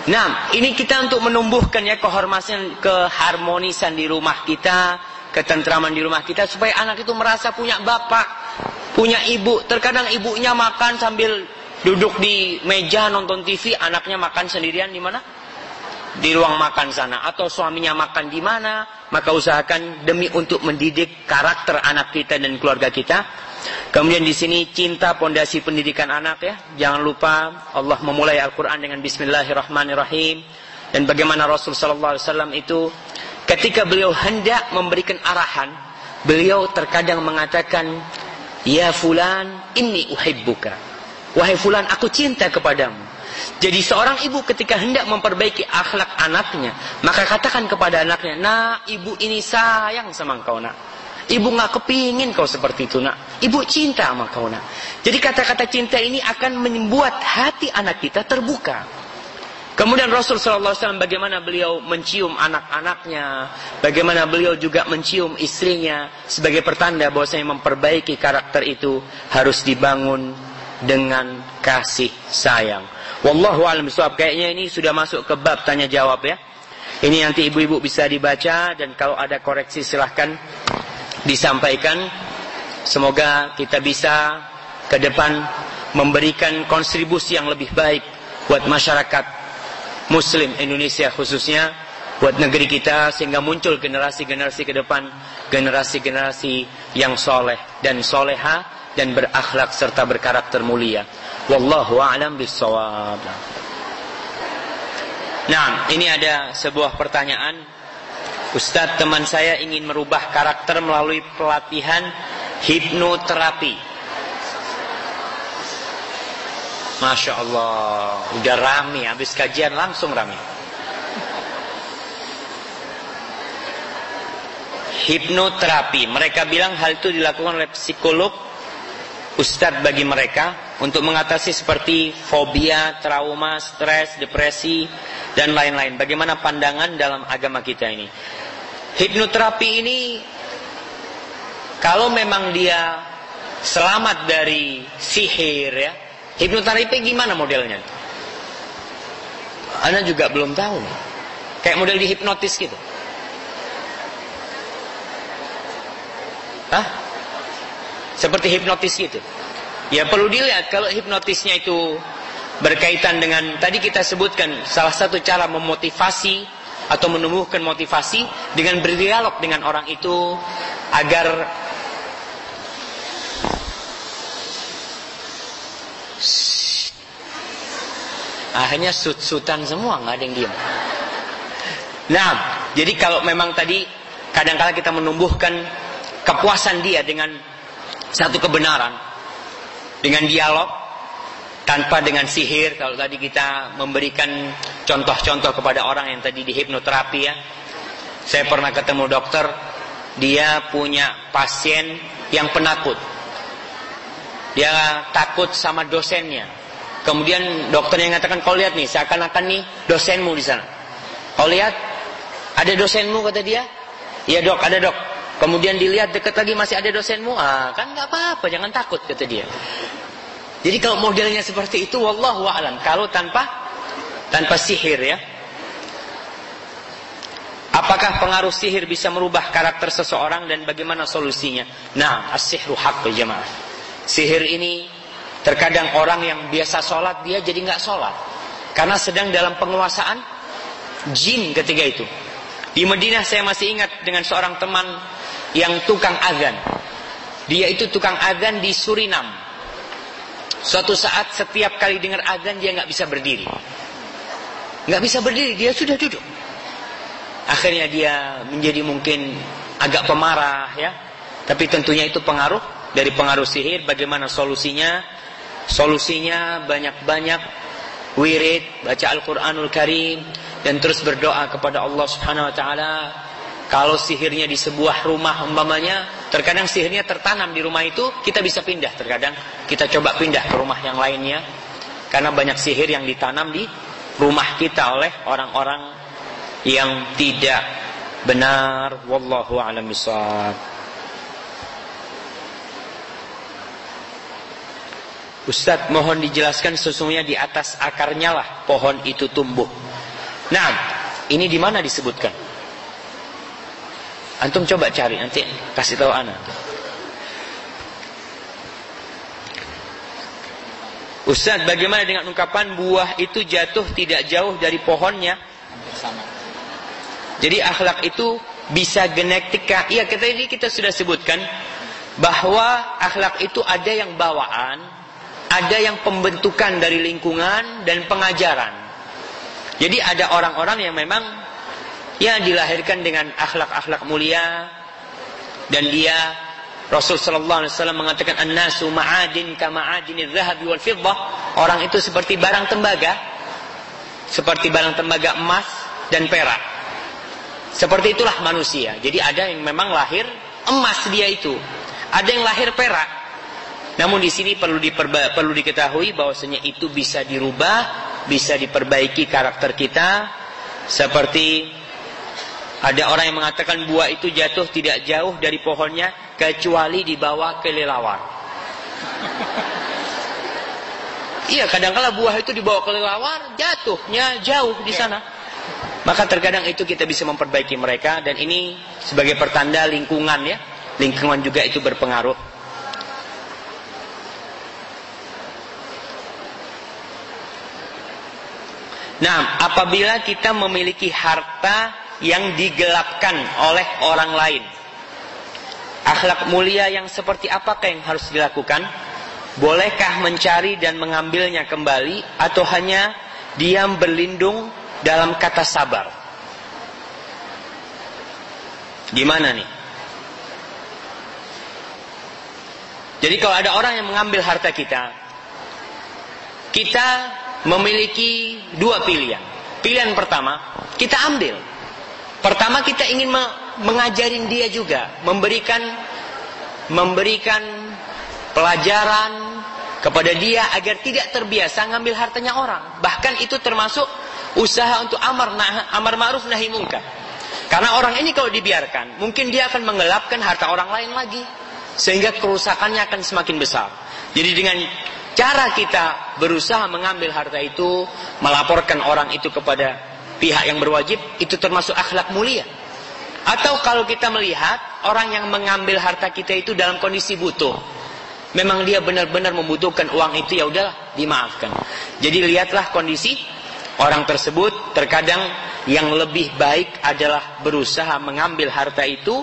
Nah, ini kita untuk menumbuhkan ya kehormatan, keharmonisan di rumah kita, ketentraman di rumah kita supaya anak itu merasa punya bapak, punya ibu. Terkadang ibunya makan sambil duduk di meja nonton TV, anaknya makan sendirian di mana? Di ruang makan sana. Atau suaminya makan di mana, maka usahakan demi untuk mendidik karakter anak kita dan keluarga kita. Kemudian di sini cinta pondasi pendidikan anak ya. Jangan lupa Allah memulai Al-Quran dengan Bismillahirrahmanirrahim. Dan bagaimana Rasul Sallallahu Alaihi Wasallam itu ketika beliau hendak memberikan arahan, beliau terkadang mengatakan, Ya fulan, ini uhibbuka. Wahai fulan, aku cinta kepadamu. Jadi seorang ibu ketika hendak memperbaiki akhlak anaknya, maka katakan kepada anaknya, nak ibu ini sayang sama kau nak. Ibu nggak kepingin kau seperti itu nak. Ibu cinta sama kau nak. Jadi kata-kata cinta ini akan membuat hati anak kita terbuka. Kemudian Rasul SAW bagaimana beliau mencium anak-anaknya, bagaimana beliau juga mencium istrinya sebagai pertanda bahwasanya memperbaiki karakter itu harus dibangun dengan kasih sayang. Wallahu a'lam bishawab. Kayaknya ini sudah masuk ke bab tanya jawab ya. Ini nanti ibu-ibu bisa dibaca dan kalau ada koreksi silahkan disampaikan. Semoga kita bisa ke depan memberikan kontribusi yang lebih baik buat masyarakat muslim Indonesia khususnya buat negeri kita sehingga muncul generasi-generasi ke depan generasi-generasi yang soleh dan soleha dan berakhlak serta berkarakter mulia. Wallahu a'lam bissawab. Nah, ini ada sebuah pertanyaan. Ustadz, teman saya ingin merubah karakter melalui pelatihan hipnoterapi. Masya Allah, udah rame, habis kajian langsung rame. Hipnoterapi, mereka bilang hal itu dilakukan oleh psikolog ustadz bagi mereka untuk mengatasi seperti fobia, trauma, stres, depresi, dan lain-lain. Bagaimana pandangan dalam agama kita ini? Hipnoterapi ini kalau memang dia selamat dari sihir ya, hipnoterapi gimana modelnya? Anda juga belum tahu nih. Kayak model dihipnotis gitu. Hah? Seperti hipnotis gitu. Ya perlu dilihat kalau hipnotisnya itu berkaitan dengan tadi kita sebutkan salah satu cara memotivasi atau menumbuhkan motivasi dengan berdialog dengan orang itu agar akhirnya sut-sutan semua nggak ada yang diam. Nah, jadi kalau memang tadi kadang-kala kita menumbuhkan kepuasan dia dengan satu kebenaran. Dengan dialog tanpa dengan sihir kalau tadi kita memberikan contoh-contoh kepada orang yang tadi di hipnoterapi ya. Saya pernah ketemu dokter dia punya pasien yang penakut. Dia takut sama dosennya. Kemudian dokter yang mengatakan kau lihat nih seakan-akan nih dosenmu di sana. Kau lihat? Ada dosenmu? kata dia. Iya dok ada dok Kemudian dilihat dekat lagi masih ada dosenmu, ah kan nggak apa-apa, jangan takut kata dia. Jadi kalau modelnya seperti itu, wallahu a'lam. Kalau tanpa tanpa sihir ya. Apakah pengaruh sihir bisa merubah karakter seseorang dan bagaimana solusinya? Nah, as-sihru haqq jemaah. Sihir ini terkadang orang yang biasa sholat dia jadi nggak sholat karena sedang dalam penguasaan jin ketika itu. Di Madinah saya masih ingat dengan seorang teman yang tukang azan. Dia itu tukang azan di Surinam. Suatu saat setiap kali dengar azan dia nggak bisa berdiri. Nggak bisa berdiri, dia sudah duduk. Akhirnya dia menjadi mungkin agak pemarah ya. Tapi tentunya itu pengaruh dari pengaruh sihir. Bagaimana solusinya? Solusinya banyak-banyak wirid, baca Al-Quranul Karim, dan terus berdoa kepada Allah Subhanahu Wa Taala kalau sihirnya di sebuah rumah umpamanya, terkadang sihirnya tertanam di rumah itu, kita bisa pindah terkadang. Kita coba pindah ke rumah yang lainnya. Karena banyak sihir yang ditanam di rumah kita oleh orang-orang yang tidak benar. Wallahu a'lam bishawab. Ustadz mohon dijelaskan sesungguhnya di atas akarnya lah pohon itu tumbuh. Nah, ini di mana disebutkan? Antum coba cari nanti kasih tahu anak. Ustaz, bagaimana dengan ungkapan buah itu jatuh tidak jauh dari pohonnya? Sama. Jadi akhlak itu bisa genetika. Iya, kita ini kita sudah sebutkan bahwa akhlak itu ada yang bawaan, ada yang pembentukan dari lingkungan dan pengajaran. Jadi ada orang-orang yang memang ya dilahirkan dengan akhlak-akhlak mulia dan dia Rasul sallallahu alaihi wasallam mengatakan an-nasu ma'adin ka ma'adinil dhahabi wal fiddah. Orang itu seperti barang tembaga. Seperti barang tembaga emas dan perak. Seperti itulah manusia. Jadi ada yang memang lahir emas dia itu. Ada yang lahir perak. Namun di sini perlu diperba, perlu diketahui bahwasanya itu bisa dirubah, bisa diperbaiki karakter kita seperti ada orang yang mengatakan buah itu jatuh tidak jauh dari pohonnya kecuali dibawa kelelawar. Iya, kadang-kala buah itu dibawa kelelawar, jatuhnya jauh di sana. Maka terkadang itu kita bisa memperbaiki mereka dan ini sebagai pertanda lingkungan ya. Lingkungan juga itu berpengaruh. Nah, apabila kita memiliki harta yang digelapkan oleh orang lain. Akhlak mulia yang seperti apakah yang harus dilakukan? Bolehkah mencari dan mengambilnya kembali atau hanya diam berlindung dalam kata sabar? Gimana nih? Jadi kalau ada orang yang mengambil harta kita, kita memiliki dua pilihan. Pilihan pertama, kita ambil. Pertama kita ingin mengajarin dia juga, memberikan memberikan pelajaran kepada dia agar tidak terbiasa ngambil hartanya orang. Bahkan itu termasuk usaha untuk amar nah, amar ma'ruf nahi munkar. Karena orang ini kalau dibiarkan, mungkin dia akan menggelapkan harta orang lain lagi sehingga kerusakannya akan semakin besar. Jadi dengan cara kita berusaha mengambil harta itu, melaporkan orang itu kepada pihak yang berwajib itu termasuk akhlak mulia. Atau kalau kita melihat orang yang mengambil harta kita itu dalam kondisi butuh. Memang dia benar-benar membutuhkan uang itu ya udahlah dimaafkan. Jadi lihatlah kondisi orang tersebut terkadang yang lebih baik adalah berusaha mengambil harta itu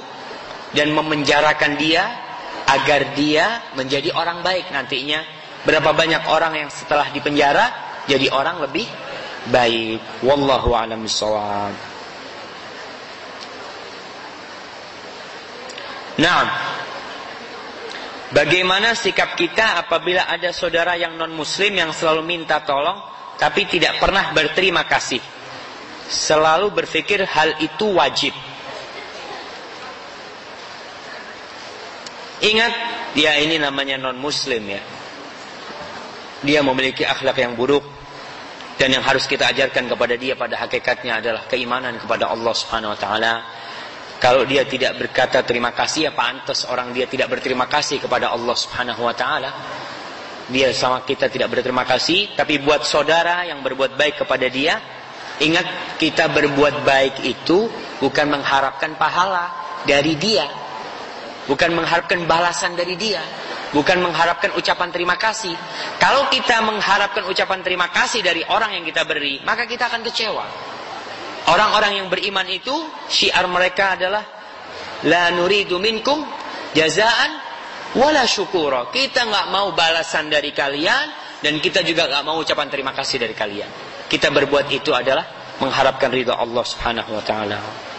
dan memenjarakan dia agar dia menjadi orang baik nantinya. Berapa banyak orang yang setelah dipenjara jadi orang lebih baik. Wallahu a'lam bishawab. Nah, bagaimana sikap kita apabila ada saudara yang non muslim yang selalu minta tolong tapi tidak pernah berterima kasih? Selalu berpikir hal itu wajib. Ingat, dia ini namanya non muslim ya. Dia memiliki akhlak yang buruk, dan yang harus kita ajarkan kepada dia pada hakikatnya adalah keimanan kepada Allah Subhanahu wa taala. Kalau dia tidak berkata terima kasih ya pantas orang dia tidak berterima kasih kepada Allah Subhanahu wa taala. Dia sama kita tidak berterima kasih, tapi buat saudara yang berbuat baik kepada dia, ingat kita berbuat baik itu bukan mengharapkan pahala dari dia, bukan mengharapkan balasan dari dia, bukan mengharapkan ucapan terima kasih. Kalau kita mengharapkan ucapan terima kasih dari orang yang kita beri, maka kita akan kecewa. Orang-orang yang beriman itu syiar mereka adalah la nuridu minkum jazaan wala syukura. Kita nggak mau balasan dari kalian dan kita juga nggak mau ucapan terima kasih dari kalian. Kita berbuat itu adalah mengharapkan ridha Allah Subhanahu wa taala.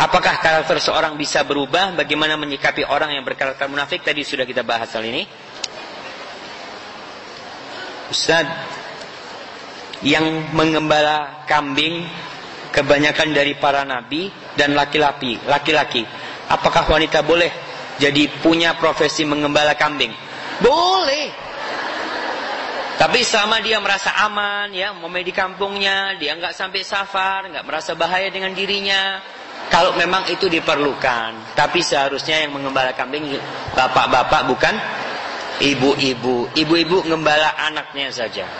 Apakah karakter seorang bisa berubah? Bagaimana menyikapi orang yang berkarakter munafik? Tadi sudah kita bahas hal ini. Ustaz, yang mengembala kambing kebanyakan dari para nabi dan laki-laki, laki-laki. Apakah wanita boleh jadi punya profesi mengembala kambing? Boleh. Tapi sama dia merasa aman, ya, mau di kampungnya, dia nggak sampai safar, nggak merasa bahaya dengan dirinya, kalau memang itu diperlukan. Tapi seharusnya yang mengembala kambing bapak-bapak bukan ibu-ibu. Ibu-ibu ngembala anaknya saja.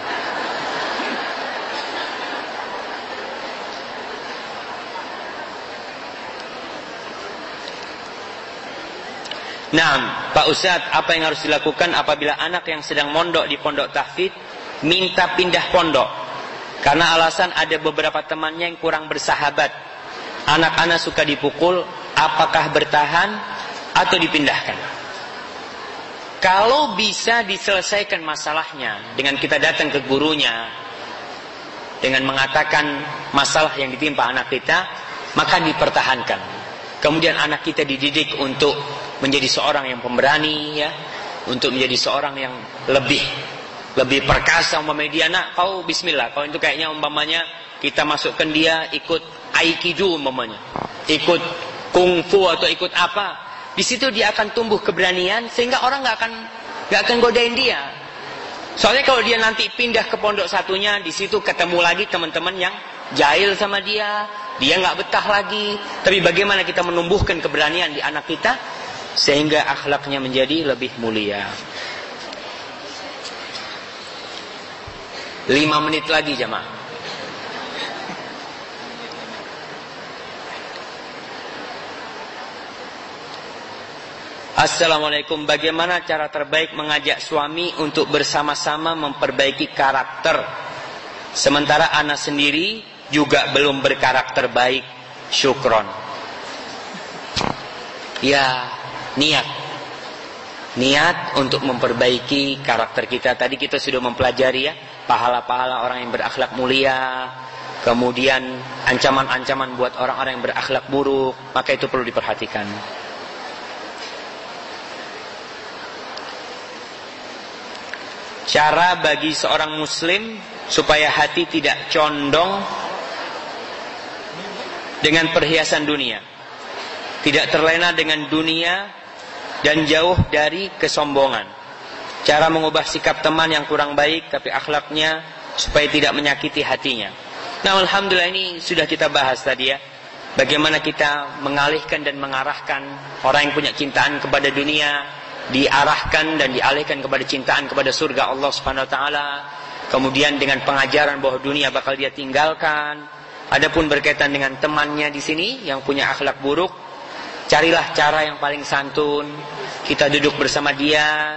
Nah, Pak Ustadz, apa yang harus dilakukan apabila anak yang sedang mondok di pondok tahfidz minta pindah pondok? Karena alasan ada beberapa temannya yang kurang bersahabat. Anak-anak suka dipukul, apakah bertahan atau dipindahkan? Kalau bisa diselesaikan masalahnya dengan kita datang ke gurunya dengan mengatakan masalah yang ditimpa anak kita, maka dipertahankan. Kemudian anak kita dididik untuk menjadi seorang yang pemberani ya, untuk menjadi seorang yang lebih lebih perkasa umpamanya dia nak kau bismillah kau itu kayaknya umpamanya kita masukkan dia ikut aikido umpamanya ikut kungfu atau ikut apa di situ dia akan tumbuh keberanian sehingga orang nggak akan nggak akan godain dia soalnya kalau dia nanti pindah ke pondok satunya di situ ketemu lagi teman-teman yang jahil sama dia dia nggak betah lagi tapi bagaimana kita menumbuhkan keberanian di anak kita sehingga akhlaknya menjadi lebih mulia. Lima menit lagi jamaah. Assalamualaikum. Bagaimana cara terbaik mengajak suami Untuk bersama-sama memperbaiki karakter? Sementara anak sendiri Juga belum berkarakter baik. Syukron. Ya niat. Niat untuk memperbaiki karakter kita. Tadi kita sudah mempelajari ya pahala-pahala orang yang berakhlak mulia kemudian ancaman-ancaman buat orang-orang yang berakhlak buruk. Maka itu perlu diperhatikan cara bagi seorang muslim supaya hati tidak condong dengan perhiasan dunia tidak terlena dengan dunia dan jauh dari kesombongan. Cara mengubah sikap teman yang kurang baik tapi akhlaknya supaya tidak menyakiti hatinya. Nah, alhamdulillah ini sudah kita bahas tadi ya. Bagaimana kita mengalihkan dan mengarahkan orang yang punya cintaan kepada dunia diarahkan dan dialihkan kepada cintaan kepada surga Allah Subhanahu wa taala. Kemudian dengan pengajaran bahwa dunia bakal dia tinggalkan. Adapun berkaitan dengan temannya di sini yang punya akhlak buruk, carilah cara yang paling santun, kita duduk bersama dia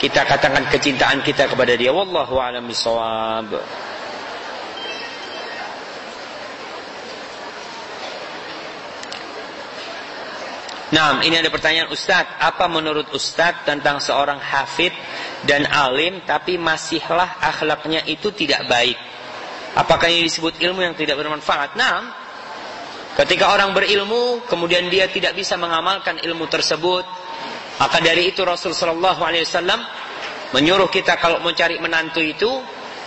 kita katakan kecintaan kita kepada dia wallahu a'lam bishawab Nah, ini ada pertanyaan Ustadz, apa menurut Ustadz tentang seorang hafid dan alim tapi masihlah akhlaknya itu tidak baik? Apakah ini disebut ilmu yang tidak bermanfaat? Nah, ketika orang berilmu kemudian dia tidak bisa mengamalkan ilmu tersebut, maka dari itu Rasul Shallallahu Alaihi Wasallam menyuruh kita kalau mau cari menantu itu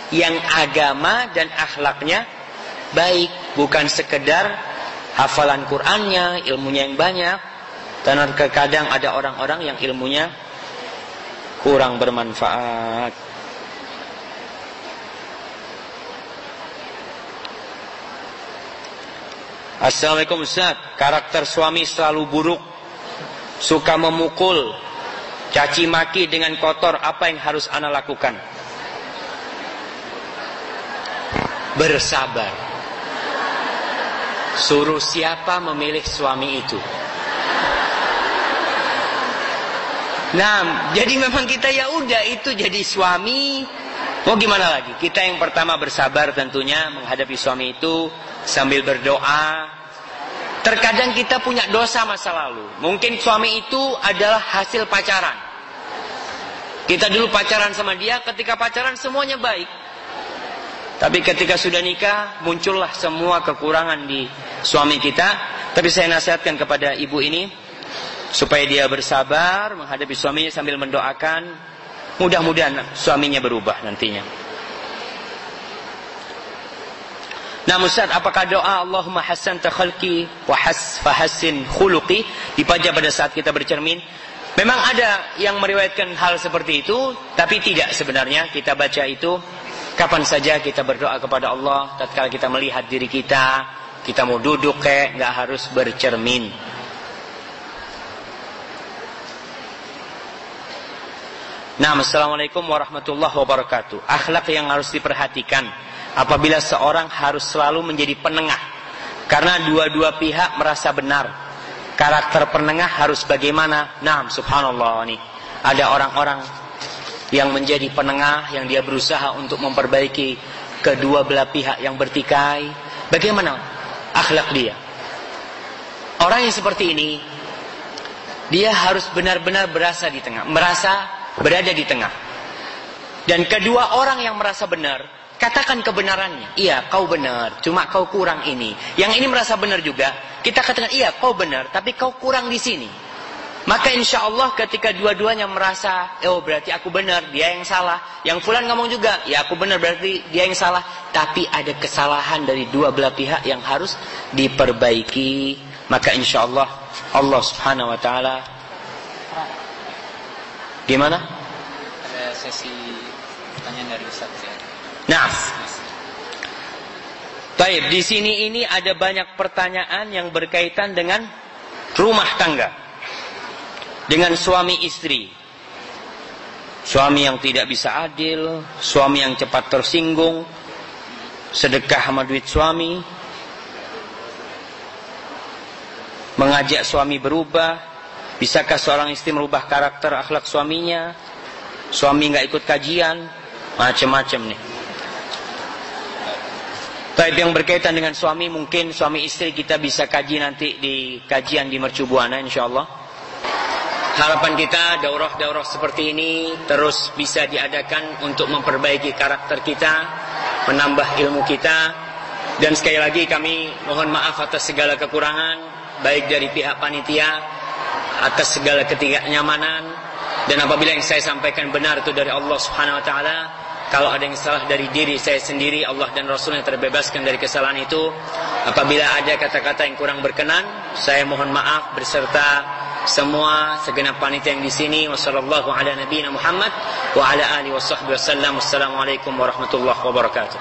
yang agama dan akhlaknya baik, bukan sekedar hafalan Qur'annya, ilmunya yang banyak. Dan kadang ada orang-orang yang ilmunya kurang bermanfaat. Assalamualaikum Ustaz, karakter suami selalu buruk suka memukul, caci maki dengan kotor, apa yang harus ana lakukan? Bersabar. Suruh siapa memilih suami itu? Nah, jadi memang kita ya udah itu jadi suami. Mau gimana lagi? Kita yang pertama bersabar tentunya menghadapi suami itu sambil berdoa, Terkadang kita punya dosa masa lalu. Mungkin suami itu adalah hasil pacaran. Kita dulu pacaran sama dia, ketika pacaran semuanya baik. Tapi ketika sudah nikah, muncullah semua kekurangan di suami kita. Tapi saya nasihatkan kepada ibu ini, supaya dia bersabar menghadapi suaminya sambil mendoakan. Mudah-mudahan suaminya berubah nantinya. Nah Ustaz, apakah doa Allahumma hassan takhalki wa has fahassin khuluqi dibaca pada saat kita bercermin? Memang ada yang meriwayatkan hal seperti itu, tapi tidak sebenarnya kita baca itu kapan saja kita berdoa kepada Allah tatkala kita melihat diri kita, kita mau duduk kayak nggak harus bercermin. Nah, Assalamualaikum warahmatullahi wabarakatuh. Akhlak yang harus diperhatikan apabila seorang harus selalu menjadi penengah karena dua-dua pihak merasa benar karakter penengah harus bagaimana? Nah, subhanallah nih. Ada orang-orang yang menjadi penengah yang dia berusaha untuk memperbaiki kedua belah pihak yang bertikai. Bagaimana akhlak dia? Orang yang seperti ini dia harus benar-benar berasa di tengah, merasa berada di tengah. Dan kedua orang yang merasa benar, katakan kebenarannya. Iya, kau benar, cuma kau kurang ini. Yang ini merasa benar juga, kita katakan iya, kau benar, tapi kau kurang di sini. Maka insya Allah ketika dua-duanya merasa, oh berarti aku benar, dia yang salah. Yang fulan ngomong juga, ya aku benar berarti dia yang salah. Tapi ada kesalahan dari dua belah pihak yang harus diperbaiki. Maka insya Allah Allah subhanahu wa ta'ala Gimana? Ada sesi pertanyaan dari Ustaz ya. Nah, Baik, di sini ini ada banyak pertanyaan yang berkaitan dengan rumah tangga. Dengan suami istri. Suami yang tidak bisa adil, suami yang cepat tersinggung, sedekah sama duit suami, mengajak suami berubah, bisakah seorang istri merubah karakter akhlak suaminya, suami nggak ikut kajian, macam-macam nih. Baik yang berkaitan dengan suami mungkin suami istri kita bisa kaji nanti di kajian di Mercubuana insya Allah. Harapan kita daurah-daurah seperti ini terus bisa diadakan untuk memperbaiki karakter kita, menambah ilmu kita. Dan sekali lagi kami mohon maaf atas segala kekurangan, baik dari pihak panitia, atas segala ketidaknyamanan. Dan apabila yang saya sampaikan benar itu dari Allah Subhanahu Wa Taala, kalau ada yang salah dari diri saya sendiri, Allah dan Rasul yang terbebaskan dari kesalahan itu. Apabila ada kata-kata yang kurang berkenan, saya mohon maaf berserta semua segenap panitia yang di sini wasallallahu ala nabiyina Muhammad wa ala alihi wasallam wassalamu alaikum warahmatullahi wabarakatuh